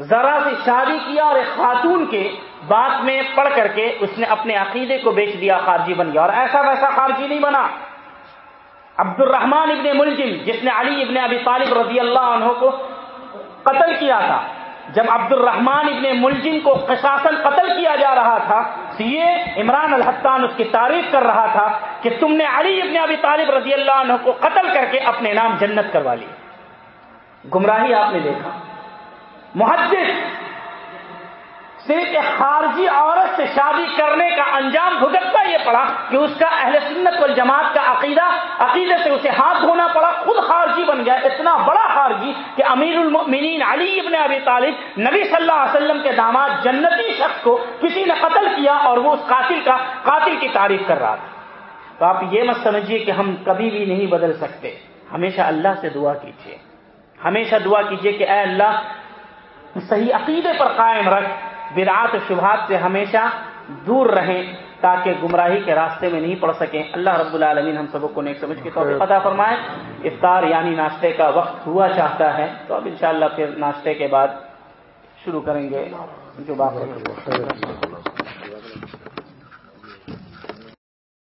ذرا سے شادی کیا اور ایک خاتون کے بات میں پڑھ کر کے اس نے اپنے عقیدے کو بیچ دیا، خارجی بن گیا اور ایسا ویسا خارجی نہیں بنا۔ عبد الرحمان ابن ملجم، جس نے علی ابن ابی طالب رضی اللہ عنہ کو قتل کیا تھا جب عبد الرحمان ابن ملجم کو قصاصن قتل کیا جا رہا تھا تو یہ عمران الحتان اس کی تعریف کر رہا تھا کہ تم نے علی ابن ابی طالب رضی اللہ عنہ کو قتل کر کے اپنے نام جنت کروا لی گمراہی آپ نے دیکھا۔ محدث صرف ایک خارجی عورت سے شادی کرنے کا انجام بھگتنا یہ پڑا کہ اس کا اہل سنت والجماعت کا عقیدہ، عقیدے سے اسے ہاتھ دھونا پڑا، خود خارجی بن گیا، اتنا بڑا خارجی کہ امیر المؤمنین علی ابن ابی طالب نبی صلی اللہ علیہ وسلم کے داماد جنتی شخص کو کسی نے قتل کیا اور وہ اس قاتل کا، قاتل کی تعریف کر رہا تھا۔ تو آپ یہ مت سمجھیے کہ ہم کبھی بھی نہیں بدل سکتے۔ ہمیشہ اللہ سے دعا کیجیے ہمیشہ دعا کیجیے کہ اے اللہ، صحیح عقیدے پر قائم رکھ۔ بدعات و شبہات سے ہمیشہ دور رہیں تاکہ گمراہی کے راستے میں نہیں پڑ سکیں۔ اللہ رب العالمین ہم سب کو نیک سمجھ کے طور پر فرمائے۔ افطار یعنی ناشتے کا وقت ہوا چاہتا ہے تو اب انشاءاللہ پھر ناشتے کے بعد شروع کریں گے۔ جو بات